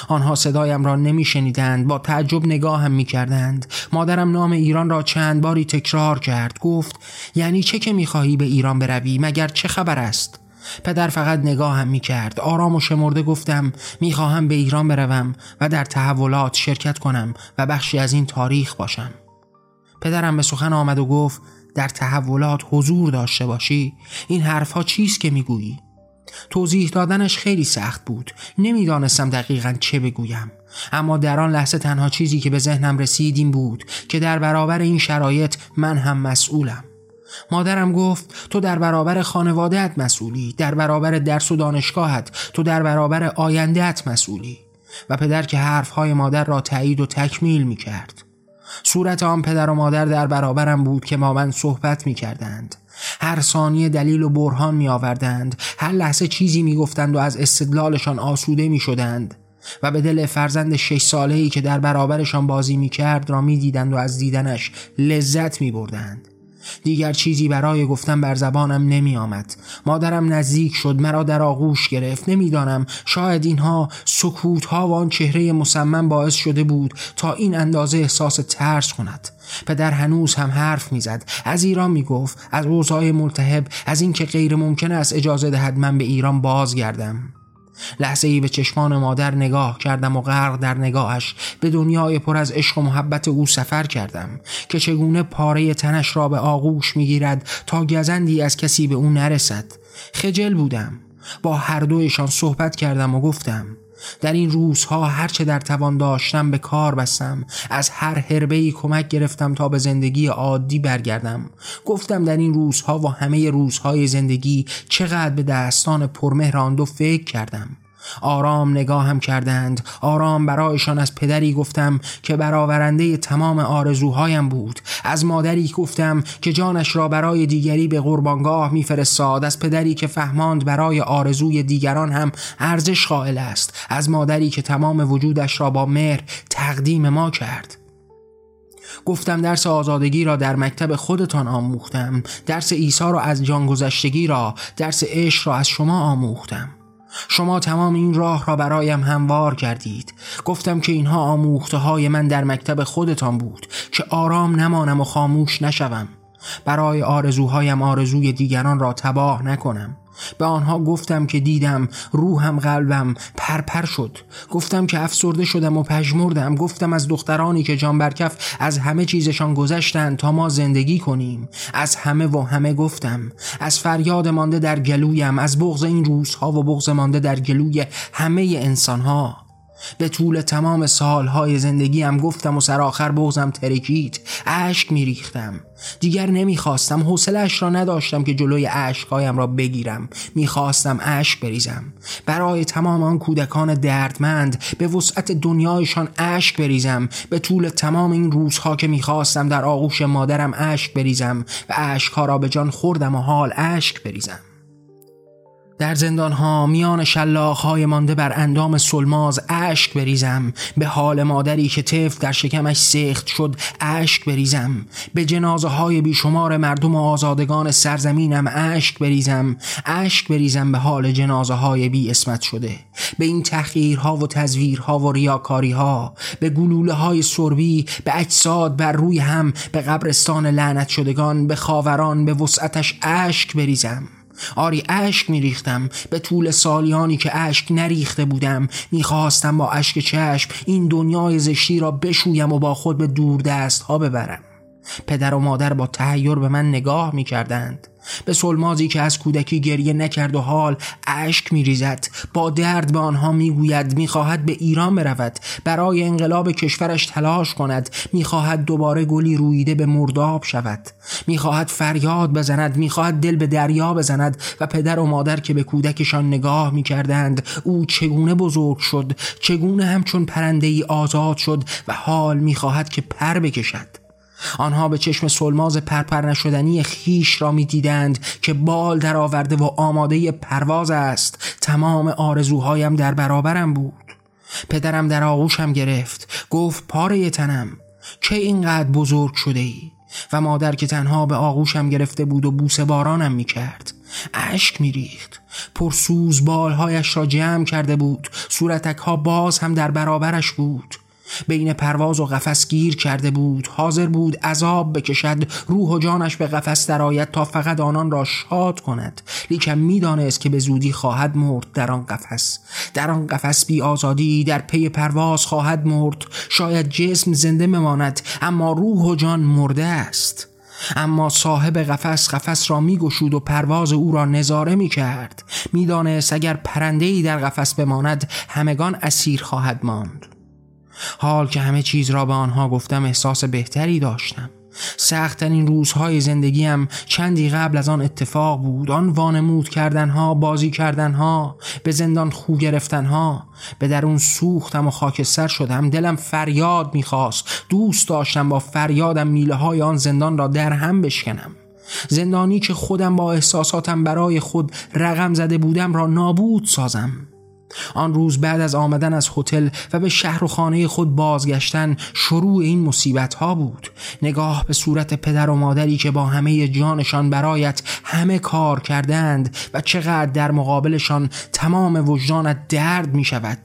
آنها صدایم را نمی شنیدند با تعجب نگاهم می کردند. مادرم نام ایران را چند باری تکرار کرد. گفت یعنی چه که می‌خواهی به ایران بروی؟ مگر چه خبر است؟ پدر فقط نگاهم می کرد آرام و شمرده گفتم می خواهم به ایران بروم و در تحولات شرکت کنم و بخشی از این تاریخ باشم. پدرم به سخن آمد و گفت در تحولات حضور داشته باشی این حرفها چیست که می‌گویی؟ توضیح دادنش خیلی سخت بود. نمی‌دانستم دقیقا چه بگویم. اما در آن لحظه تنها چیزی که به ذهنم رسید این بود که در برابر این شرایط من هم مسئولم. مادرم گفت تو در برابر خانوادهت مسئولی در برابر درس و دانشگاهت تو در برابر آیندهت مسئولی. و پدر که حرفهای مادر را تایید و تکمیل می کرد صورت آن پدر و مادر در برابرم بود که ما من صحبت می کردند هر ثانیه دلیل و برهان می آوردند هر لحظه چیزی می گفتند و از استدلالشان آسوده می شدند و به دل فرزند شش ساله ای که در برابرشان بازی می کرد را می دیدند و از دیدنش لذت می بردند دیگر چیزی برای گفتن بر زبانم نمی آمد مادرم نزدیک شد مرا در آغوش گرفت. نمی‌دانم شاید اینها سکوت ها و آن چهره مصمم باعث شده بود تا این اندازه احساس ترس کند. پدر هنوز هم حرف می‌زد. از ایران می‌گفت از اوضاع ملتهب از اینکه غیر ممکن است اجازه دهد من به ایران بازگردم. لحظه ای به چشمان مادر نگاه کردم و غرق در نگاهش. به دنیای پر از عشق و محبت او سفر کردم که چگونه پاره تنش را به آغوش می‌گیرد تا گزندی از کسی به او نرسد. خجل بودم. با هر دویشان صحبت کردم و گفتم در این روزها هرچه در توان داشتم به کار بستم. از هر حربه کمک گرفتم تا به زندگی عادی برگردم. گفتم در این روزها و همه روزهای زندگی چقدر به دستان پرمهر دو فکر کردم. آرام نگاهم کردند. آرام برایشان از پدری گفتم که برآورنده تمام آرزوهایم بود. از مادری گفتم که جانش را برای دیگری به قربانگاه میفرستاد. از پدری که فهماند برای آرزوی دیگران هم ارزش قائل است. از مادری که تمام وجودش را با مهر تقدیم ما کرد. گفتم درس آزادگی را در مکتب خودتان آموختم. درس عیسی را از جانگذشتگی را درس عشق را از شما آموختم. شما تمام این راه را برایم هموار کردید. گفتم که اینها آموخته های من در مکتب خودتان بود که آرام نمانم و خاموش نشوم. برای آرزوهایم آرزوی دیگران را تباه نکنم. به آنها گفتم که دیدم روحم قلبم پرپر شد. گفتم که افسرده شدم و پژمردم. گفتم از دخترانی که جان برکف از همه چیزشان گذشتند تا ما زندگی کنیم. از همه و همه گفتم از فریاد مانده در گلویم از بغض این روزها و بغض مانده در گلوی همه انسانها. به طول تمام سالهای زندگیم گفتم و سرآخر بغزم ترکید. اشک میریختم. دیگر نمی‌خواستم. حوصلهاش را نداشتم که جلوی اشکهایم را بگیرم. می‌خواستم اشک بریزم. برای تمام آن کودکان دردمند به وسعت دنیایشان اشک بریزم. به طول تمام این روزها که می‌خواستم در آغوش مادرم اشک بریزم و اشکها را به جان خوردم و حال اشک بریزم. در زندان ها میان شلاخ های مانده بر اندام سلماز اشک بریزم. به حال مادری که طفل در شکمش سخت شد اشک بریزم. به جنازه های بیشمار مردم و آزادگان سرزمینم اشک بریزم. اشک بریزم به حال جنازه های بی اسمت شده. به این تحقیرها و تزویرها و ریاکاری ها به گلوله های سربی به اجساد بر روی هم به قبرستان لعنت شدگان به خاوران به وسعتش اشک بریزم. آری اشک میریختم. به طول سالیانی که اشک نریخته بودم می‌خواستم با اشک چشم این دنیای زشتی را بشویم و با خود به دور دست ها ببرم. پدر و مادر با تهیر به من نگاه می‌کردند. به سلمازی که از کودکی گریه نکرد و حال اشک میریزد. با درد به آنها می‌گوید می‌خواهد به ایران برود. برای انقلاب کشورش تلاش کند. می‌خواهد دوباره گلی رویده به مرداب شود. می‌خواهد فریاد بزند. می‌خواهد دل به دریا بزند و پدر و مادر که به کودکشان نگاه می‌کردند او چگونه بزرگ شد؟ چگونه همچون پرنده آزاد شد و حال می‌خواهد که پر بکشد؟ آنها به چشم سلماز پرپر نشدنی خیش را می دیدند که بال در آورده و آماده پرواز است. تمام آرزوهایم در برابرم بود. پدرم در آغوشم گرفت. گفت پاره تنم که اینقدر بزرگ شده ای و مادر که تنها به آغوشم گرفته بود و بوسه بارانم می کرد اشک می ریخت پرسوز بالهایش را جمع کرده بود. صورتک ها باز هم در برابرش بود. بین پرواز و قفس گیر کرده بود. حاضر بود عذاب بکشد. روح و جانش به قفس درآید تا فقط آنان را شاد کند. لیکن می‌دانست که به زودی خواهد مرد در آن قفس. در آن قفس بی آزادی در پی پرواز خواهد مرد. شاید جسم زنده بماند اما روح و جان مرده است. اما صاحب قفس قفس را میگشود و پرواز او را نظاره می کرد می‌دانست اگر پرنده ای در قفس بماند همگان اسیر خواهد ماند. حال که همه چیز را به آنها گفتم احساس بهتری داشتم. سختترین روزهای زندگیم چندی قبل از آن اتفاق بود. آن وانمود کردنها بازی کردنها به زندان خو گرفتنها. به درون سوختم و خاکستر شدم. دلم فریاد می‌خواست. دوست داشتم با فریادم میله های آن زندان را در هم بشکنم. زندانی که خودم با احساساتم برای خود رقم زده بودم را نابود سازم. آن روز بعد از آمدن از هتل و به شهر و خانه خود بازگشتن شروع این مصیبت ها بود. نگاه به صورت پدر و مادری که با همه جانشان برایت همه کار کردند و چقدر در مقابلشان تمام وجدانت درد می شود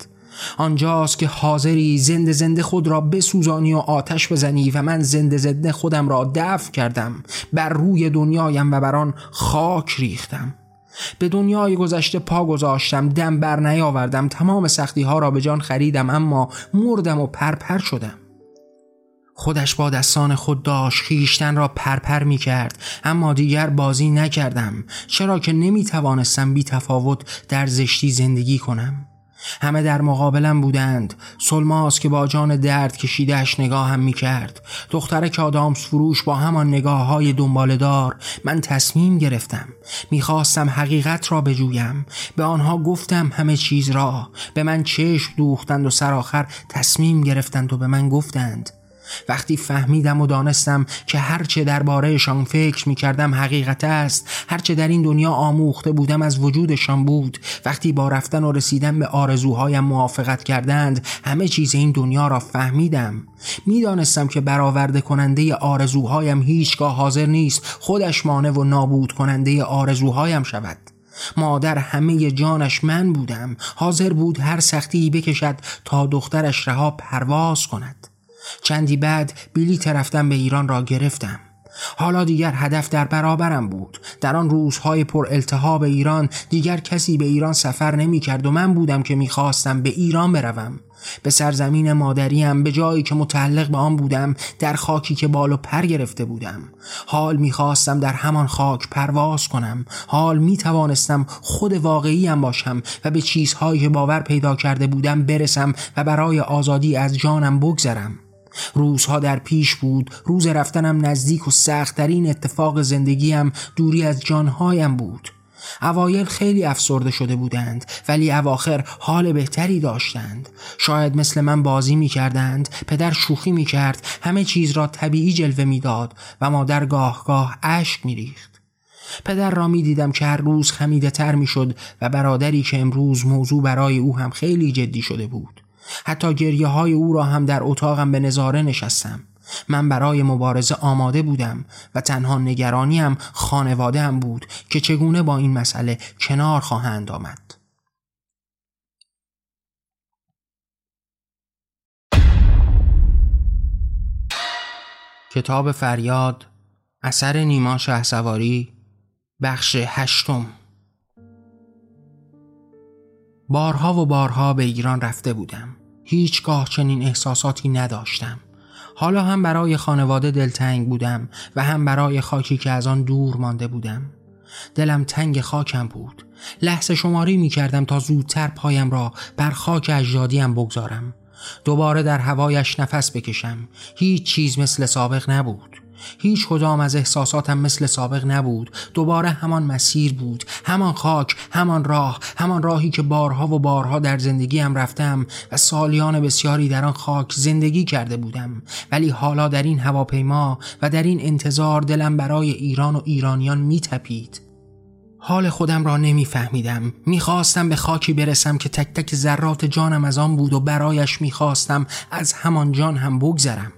آنجاست که حاضری زنده زنده خود را بسوزانی و آتش بزنی و من زنده زنده خودم را دفع کردم. بر روی دنیایم و بر آن خاک ریختم. به دنیای گذشته پا گذاشتم دم بر نیاوردم تمام سختی ها را به جان خریدم اما مردم و پرپر شدم. خودش با دستان خود داشت خیشتن را پرپر می کرد اما دیگر بازی نکردم. چرا که نمی توانستم بی تفاوت در زشتی زندگی کنم؟ همه در مقابلم بودند. سلماس که با جان درد کشیدهش نگاه هم می کرد دخترک آدامس فروش با همان نگاه های دنبالدار من تصمیم گرفتم. می‌خواستم حقیقت را بجویم. به آنها گفتم همه چیز را. به من چشم دوختند و سرآخر تصمیم گرفتند و به من گفتند. وقتی فهمیدم و دانستم که هرچه دربارهشان فکر می کردم حقیقت است هرچه در این دنیا آموخته بودم از وجودشان بود. وقتی با رفتن و رسیدن به آرزوهایم موافقت کردند همه چیز این دنیا را فهمیدم. می‌دانستم که برآورده کننده آرزوهایم هیچگاه حاضر نیست خودش مانع و نابود کننده آرزوهایم شود. مادر همه جانش من بودم. حاضر بود هر سختی بکشد تا دخترش رها پرواز کند. چندی بعد بلیت رفتن به ایران را گرفتم. حالا دیگر هدف در برابرم بود. در آن روزهای پر التهاب ایران دیگر کسی به ایران سفر نمی کرد و من بودم که می‌خواستم به ایران بروم. به سرزمین مادریم به جایی که متعلق به آن بودم در خاکی که بال و پر گرفته بودم. حال می‌خواستم در همان خاک پرواز کنم. حال می‌توانستم خود واقعیم باشم و به چیزهایی که باور پیدا کرده بودم برسم و برای آزادی از جانم بگذرم. روزها در پیش بود. روز رفتنم نزدیک و سختترین اتفاق زندگیم دوری از جانهایم بود. اوایل خیلی افسرده شده بودند ولی اواخر حال بهتری داشتند. شاید مثل من بازی می کردند پدر شوخی می کرد همه چیز را طبیعی جلوه می‌داد و مادر گاه گاه اشک می ریخت پدر را می دیدم که هر روز خمیده تر می شد و برادری که امروز موضوع برای او هم خیلی جدی شده بود. حتی گریه های او را هم در اتاقم به نظاره نشستم. من برای مبارزه آماده بودم و تنها نگرانیم خانواده هم بود که چگونه با این مسئله کنار خواهند آمد. کتاب فریاد اثر نیما شهسواری بخش هشتم. بارها و بارها به ایران رفته بودم. هیچگاه چنین احساساتی نداشتم. حالا هم برای خانواده دلتنگ بودم و هم برای خاکی که از آن دور مانده بودم. دلم تنگ خاکم بود. لحظه شماری می کردم تا زودتر پایم را بر خاک اجدادیم بگذارم. دوباره در هوایش نفس بکشم. هیچ چیز مثل سابق نبود. هیچ کدام از احساساتم مثل سابق نبود. دوباره همان مسیر بود. همان خاک همان راه همان راهی که بارها و بارها در زندگیم رفتم و سالیان بسیاری در آن خاک زندگی کرده بودم. ولی حالا در این هواپیما و در این انتظار دلم برای ایران و ایرانیان میتپید. حال خودم را نمیفهمیدم. می‌خواستم به خاکی برسم که تک تک ذرات جانم از آن بود و برایش می‌خواستم از همان جان هم بگذرم.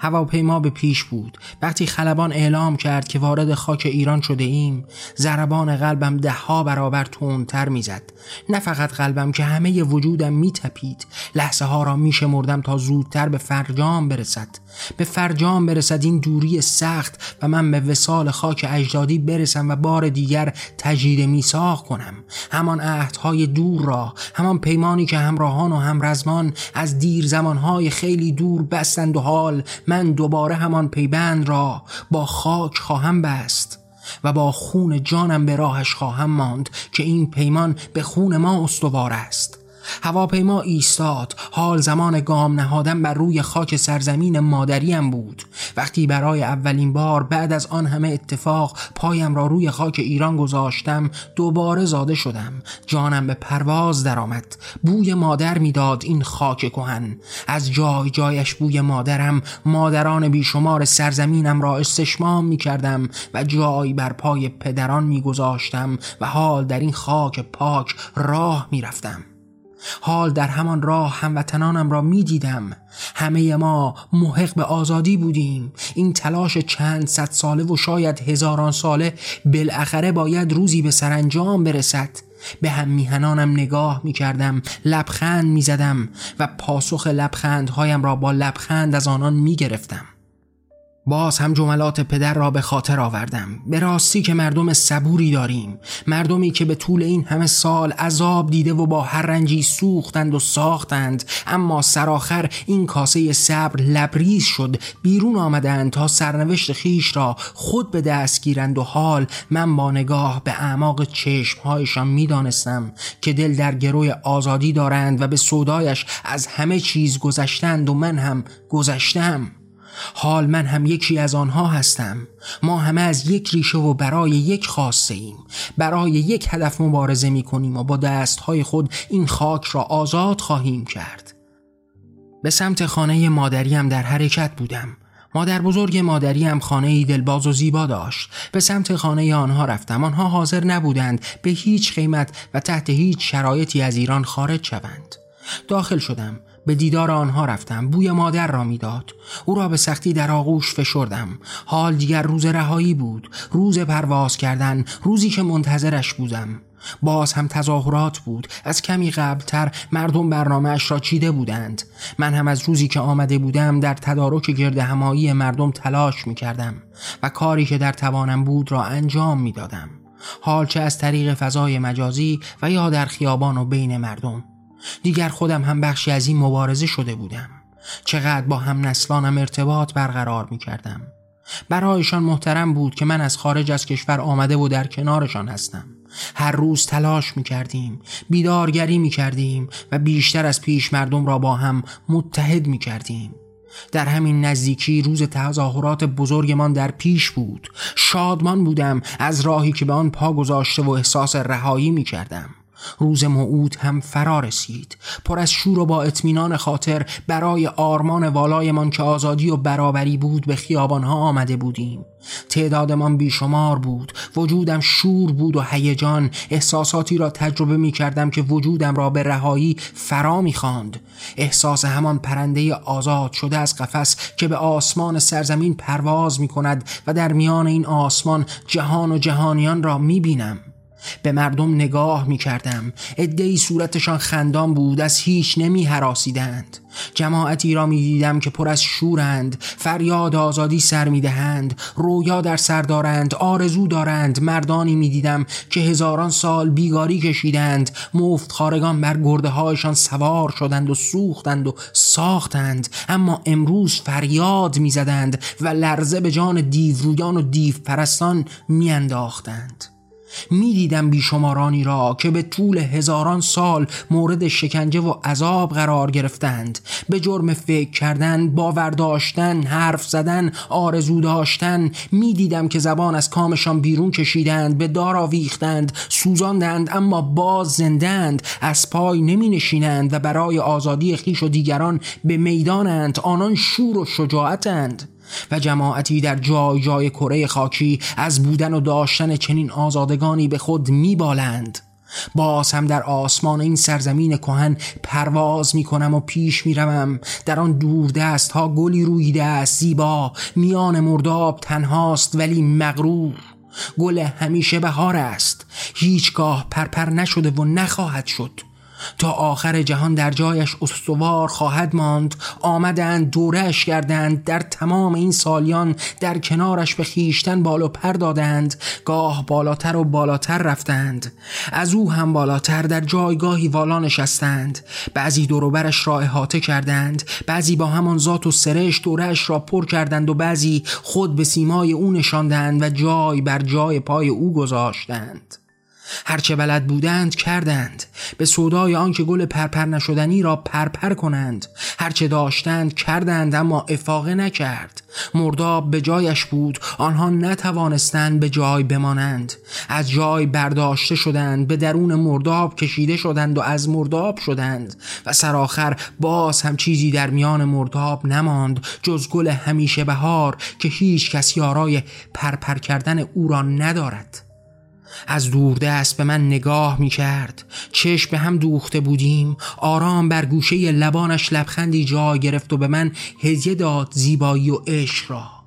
هواپیما به پیش بود. وقتی خلبان اعلام کرد که وارد خاک ایران شده ایم ضربان قلبم دهها برابر تندتر می‌زد. نه فقط قلبم که همه وجودم میتپید لحظه ها را میشمردم تا زودتر به فرجام برسد. به فرجام برسد این دوری سخت و من به وسال خاک اجدادی برسم و بار دیگر تجدید میساق کنم. همان عهدهای دور را همان پیمانی که همراهان و همرزمان از دیر زمانهای خیلی دور بستند و حال من دوباره همان پیبند را با خاک خواهم بست و با خون جانم به راهش خواهم ماند که این پیمان به خون ما استوار است. هواپیما ایستاد. حال زمان گام نهادن بر روی خاک سرزمین مادریم بود. وقتی برای اولین بار بعد از آن همه اتفاق پایم را روی خاک ایران گذاشتم دوباره زاده شدم. جانم به پرواز درآمد. بوی مادر می‌داد این خاک کهن. از جای جایش بوی مادرم مادران بیشمار سرزمینم را استشمام می کردم و جای بر پای پدران می گذاشتم و حال در این خاک پاک راه می رفتم حال در همان راه هموطنانم را می دیدم همه ما محق به آزادی بودیم. این تلاش چند صد ساله و شاید هزاران ساله بالاخره باید روزی به سرانجام برسد. به هم میهنانم نگاه می‌کردم لبخند می‌زدم و پاسخ لبخندهایم را با لبخند از آنان می‌گرفتم. باز هم جملات پدر را به خاطر آوردم. به راستی که مردم صبوری داریم. مردمی که به طول این همه سال عذاب دیده و با هر رنجی سوختند و ساختند. اما سرآخر این کاسه صبر لبریز شد. بیرون آمدند تا سرنوشت خیش را خود به دست گیرند و حال من با نگاه به اعماق چشمهایشان می‌دانستم که دل در گروی آزادی دارند و به صدایش از همه چیز گذشتند و من هم گذشتم. حال من هم یکی از آنها هستم. ما همه از یک ریشه و برای یک خواسته ایم. برای یک هدف مبارزه می کنیم و با دستهای خود این خاک را آزاد خواهیم کرد. به سمت خانه مادریم در حرکت بودم. مادر بزرگ مادریم خانه ای دلباز و زیبا داشت. به سمت خانه آنها رفتم. آنها حاضر نبودند به هیچ قیمت و تحت هیچ شرایطی از ایران خارج شوند. داخل شدم. به دیدار آنها رفتم. بوی مادر را می‌داد. او را به سختی در آغوش فشردم. حال دیگر روز رهایی بود. روز پرواز کردن روزی که منتظرش بودم. باز هم تظاهرات بود. از کمی قبلتر مردم برنامه اش را چیده بودند. من هم از روزی که آمده بودم در تدارک گرد همایی مردم تلاش می کردم و کاری که در توانم بود را انجام می دادم حال چه از طریق فضای مجازی و یا در خیابان و بین مردم. دیگر خودم هم بخشی از این مبارزه شده بودم. چقدر با هم نسلانم ارتباط برقرار می کردم برایشان محترم بود که من از خارج از کشور آمده و در کنارشان هستم. هر روز تلاش می کردیم بیدارگری می کردیم و بیشتر از پیش مردم را با هم متحد می کردیم در همین نزدیکی روز تظاهرات بزرگمان در پیش بود. شادمان بودم از راهی که به آن پا گذاشته و احساس رهایی می کردم روز موعود هم فرا رسید. پر از شور و با اطمینان خاطر برای آرمان والایمان که آزادی و برابری بود به خیابانها آمده بودیم. تعدادمان بیشمار بود. وجودم شور بود و هیجان. احساساتی را تجربه می کردم که وجودم را به رهایی فرا می خاند. احساس همان پرنده آزاد شده از قفس که به آسمان سرزمین پرواز می کند و در میان این آسمان جهان و جهانیان را می بینم به مردم نگاه می کردم ادهی صورتشان خندان بود از هیچ نمی حراسیدند جماعتی را می دیدم که پر از شورند فریاد آزادی سر می دهند رویا در سر دارند آرزو دارند. مردانی می دیدم که هزاران سال بیگاری کشیدند مفت خارگان بر گرده هایشان سوار شدند و سوختند و ساختند. اما امروز فریاد می زدند و لرزه به جان دیورویان و دیو پرستان می انداختند می‌دیدم بیشمارانی را که به طول هزاران سال مورد شکنجه و عذاب قرار گرفتند. به جرم فکر کردن باور داشتن حرف زدن آرزو داشتن می‌دیدم که زبان از کامشان بیرون کشیدند به دار آویختند سوزاندند اما باز زندند از پای نمی نشینند و برای آزادی خیش و دیگران به می‌دانند. آنان شور و شجاعتند. و جماعتی در جای جای کره خاکی از بودن و داشتن چنین آزادگانی به خود میبالند. باز هم در آسمان این سرزمین کهن پرواز می کنم و پیش می روم در آن دور دست ها گلی رویده است زیبا. میان مرداب تنهاست ولی مغرور. گل همیشه بهار است. هیچگاه پرپر نشده و نخواهد شد. تا آخر جهان در جایش استوار خواهد ماند. آمدند دورش کردند در تمام این سالیان در کنارش به خیشتن بالو پر دادند. گاه بالاتر و بالاتر رفتند. از او هم بالاتر در جایگاهی والا نشستند. بعضی دوروبرش را احاطه کردند. بعضی با همان ذات و سرش دورش را پر کردند و بعضی خود به سیمای او نشاندند و جای بر جای پای او گذاشتند. هرچه بلد بودند کردند. به سودای آنکه گل پرپر نشدنی را پرپر کنند. هرچه داشتند کردند اما افاقه نکرد. مرداب به جایش بود. آنها نتوانستند به جای بمانند. از جای برداشته شدند. به درون مرداب کشیده شدند و از مرداب شدند. و سرآخر باز هم چیزی در میان مرداب نماند. جز گل همیشه بهار که هیچ کسی یارای پرپر کردن او را ندارد. از دوردست به من نگاه می کرد چشم به هم دوخته بودیم. آرام بر گوشه لبانش لبخندی جا گرفت و به من هدیه داد زیبایی و عشق را.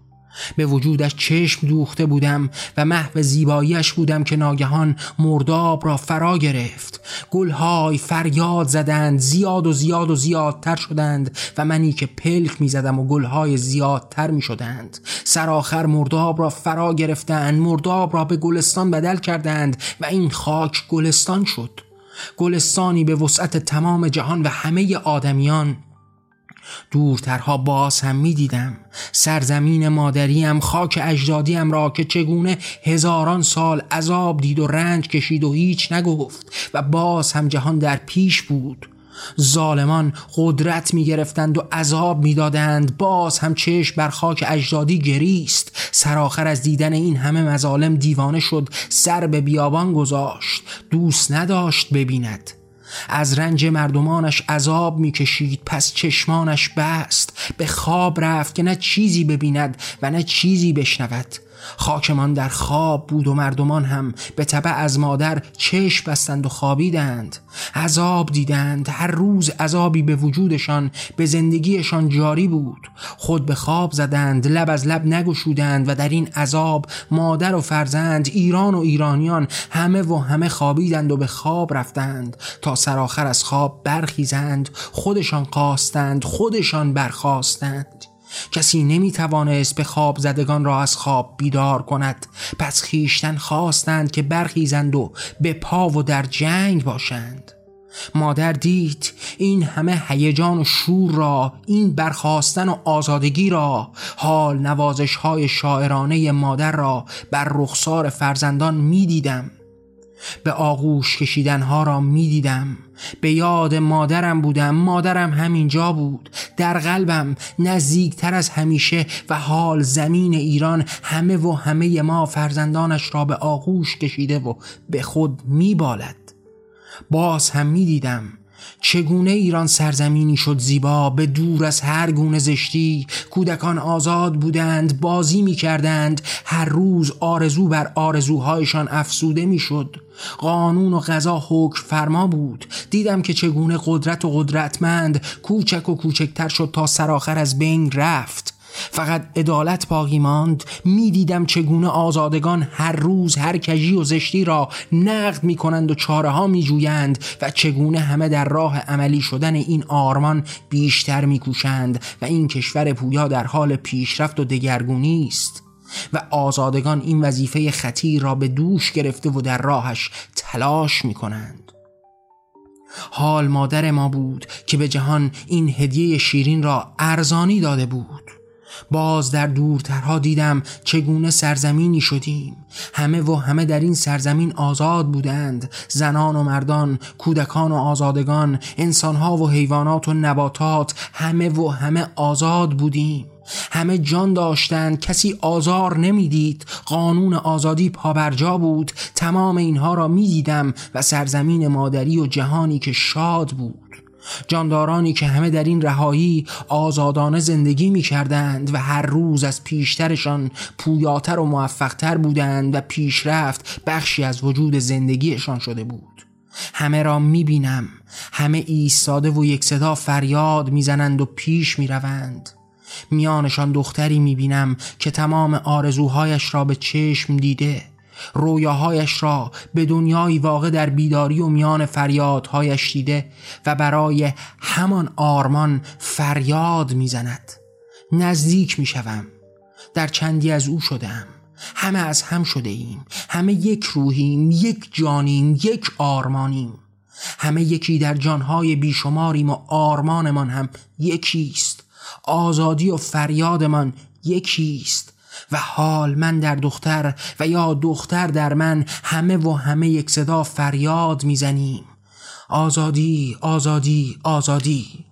به وجودش چشم دوخته بودم و محو زیباییش بودم که ناگهان مرداب را فرا گرفت. گلهای فریاد زدند زیاد و زیاد و زیادتر شدند و منی که پلک می زدم و گلهای زیادتر می شدند سرآخر مرداب را فرا گرفتند مرداب را به گلستان بدل کردند و این خاک گلستان شد. گلستانی به وسعت تمام جهان و همه آدمیان دورترها باز هم می دیدم سرزمین مادریم خاک اجدادیم را که چگونه هزاران سال عذاب دید و رنج کشید و هیچ نگفت و باز هم جهان در پیش بود. ظالمان قدرت می گرفتند و عذاب می دادند باز هم چشم بر خاک اجدادی گریست. سرآخر از دیدن این همه مظالم دیوانه شد. سر به بیابان گذاشت. دوست نداشت ببیند. از رنج مردمانش عذاب می‌کشید پس چشمانش بست به خواب رفت که نه چیزی ببیند و نه چیزی بشنود. خاکمان در خواب بود و مردمان هم به طبع از مادر چشم بستند و خوابیدند. عذاب دیدند. هر روز عذابی به وجودشان به زندگیشان جاری بود. خود به خواب زدند لب از لب نگشودند و در این عذاب مادر و فرزند ایران و ایرانیان همه و همه خوابیدند و به خواب رفتند. تا سرآخر از خواب برخیزند خودشان قاستند خودشان برخواستند کسی نمی توانست به خواب زدگان را از خواب بیدار کند. پس خیشتن خواستند که برخیزند و به پا و در جنگ باشند. مادر دید این همه هیجان و شور را این برخواستن و آزادگی را حال نوازش های شاعرانه مادر را بر رخسار فرزندان می دیدم به آغوش کشیدنها را می دیدم به یاد مادرم بودم مادرم همینجا بود. در قلبم نزدیکتر از همیشه و حال زمین ایران همه و همه ما فرزندانش را به آغوش کشیده و به خود می بالد باز هم می دیدم چگونه ایران سرزمینی شد زیبا؟ به دور از هر گونه زشتی کودکان آزاد بودند بازی می کردند هر روز آرزو بر آرزوهایشان افسوده می شد قانون و غذا حکم فرما بود. دیدم که چگونه قدرت و قدرتمند کوچک و کوچکتر شد تا سرآخر از بین رفت. فقط عدالت باقی ماند. می‌دیدم چگونه آزادگان هر روز هر کجی و زشتی را نقد می کنند و چاره ها می جویند و چگونه همه در راه عملی شدن این آرمان بیشتر می کوشند و این کشور پویا در حال پیشرفت و دگرگونی است. و آزادگان این وظیفه خطیر را به دوش گرفته و در راهش تلاش می کنند حال مادر ما بود که به جهان این هدیه شیرین را ارزانی داده بود. باز در دورترها دیدم چگونه سرزمینی شدیم. همه و همه در این سرزمین آزاد بودند. زنان و مردان کودکان و آزادگان انسانها و حیوانات و نباتات همه و همه آزاد بودیم. همه جان داشتند کسی آزار نمی‌دید. قانون آزادی پابرجا بود. تمام اینها را می‌دیدم و سرزمین مادری و جهانی که شاد بود. جاندارانی که همه در این رهایی آزادانه زندگی می کردند و هر روز از پیشترشان پویاتر و موفقتر بودند و پیشرفت بخشی از وجود زندگیشان شده بود. همه را می بینم همه ایستاده و یک صدا فریاد می‌زنند و پیش می روند میانشان دختری می بینم که تمام آرزوهایش را به چشم دیده. رویاهایش را به دنیای واقع در بیداری و میان فریادهایش دیده و برای همان آرمان فریاد می‌زند. نزدیک می‌شوم. در چندی از او شدم همه از هم شده ایم همه یک روحیم یک جانیم یک آرمانیم. همه یکی در جانهای بیشماریم و آرمانمان هم یکیست. آزادی و فریادمان یکیست. و حال من در دختر و یا دختر در من همه و همه یک صدا فریاد می‌زنیم. آزادی آزادی آزادی.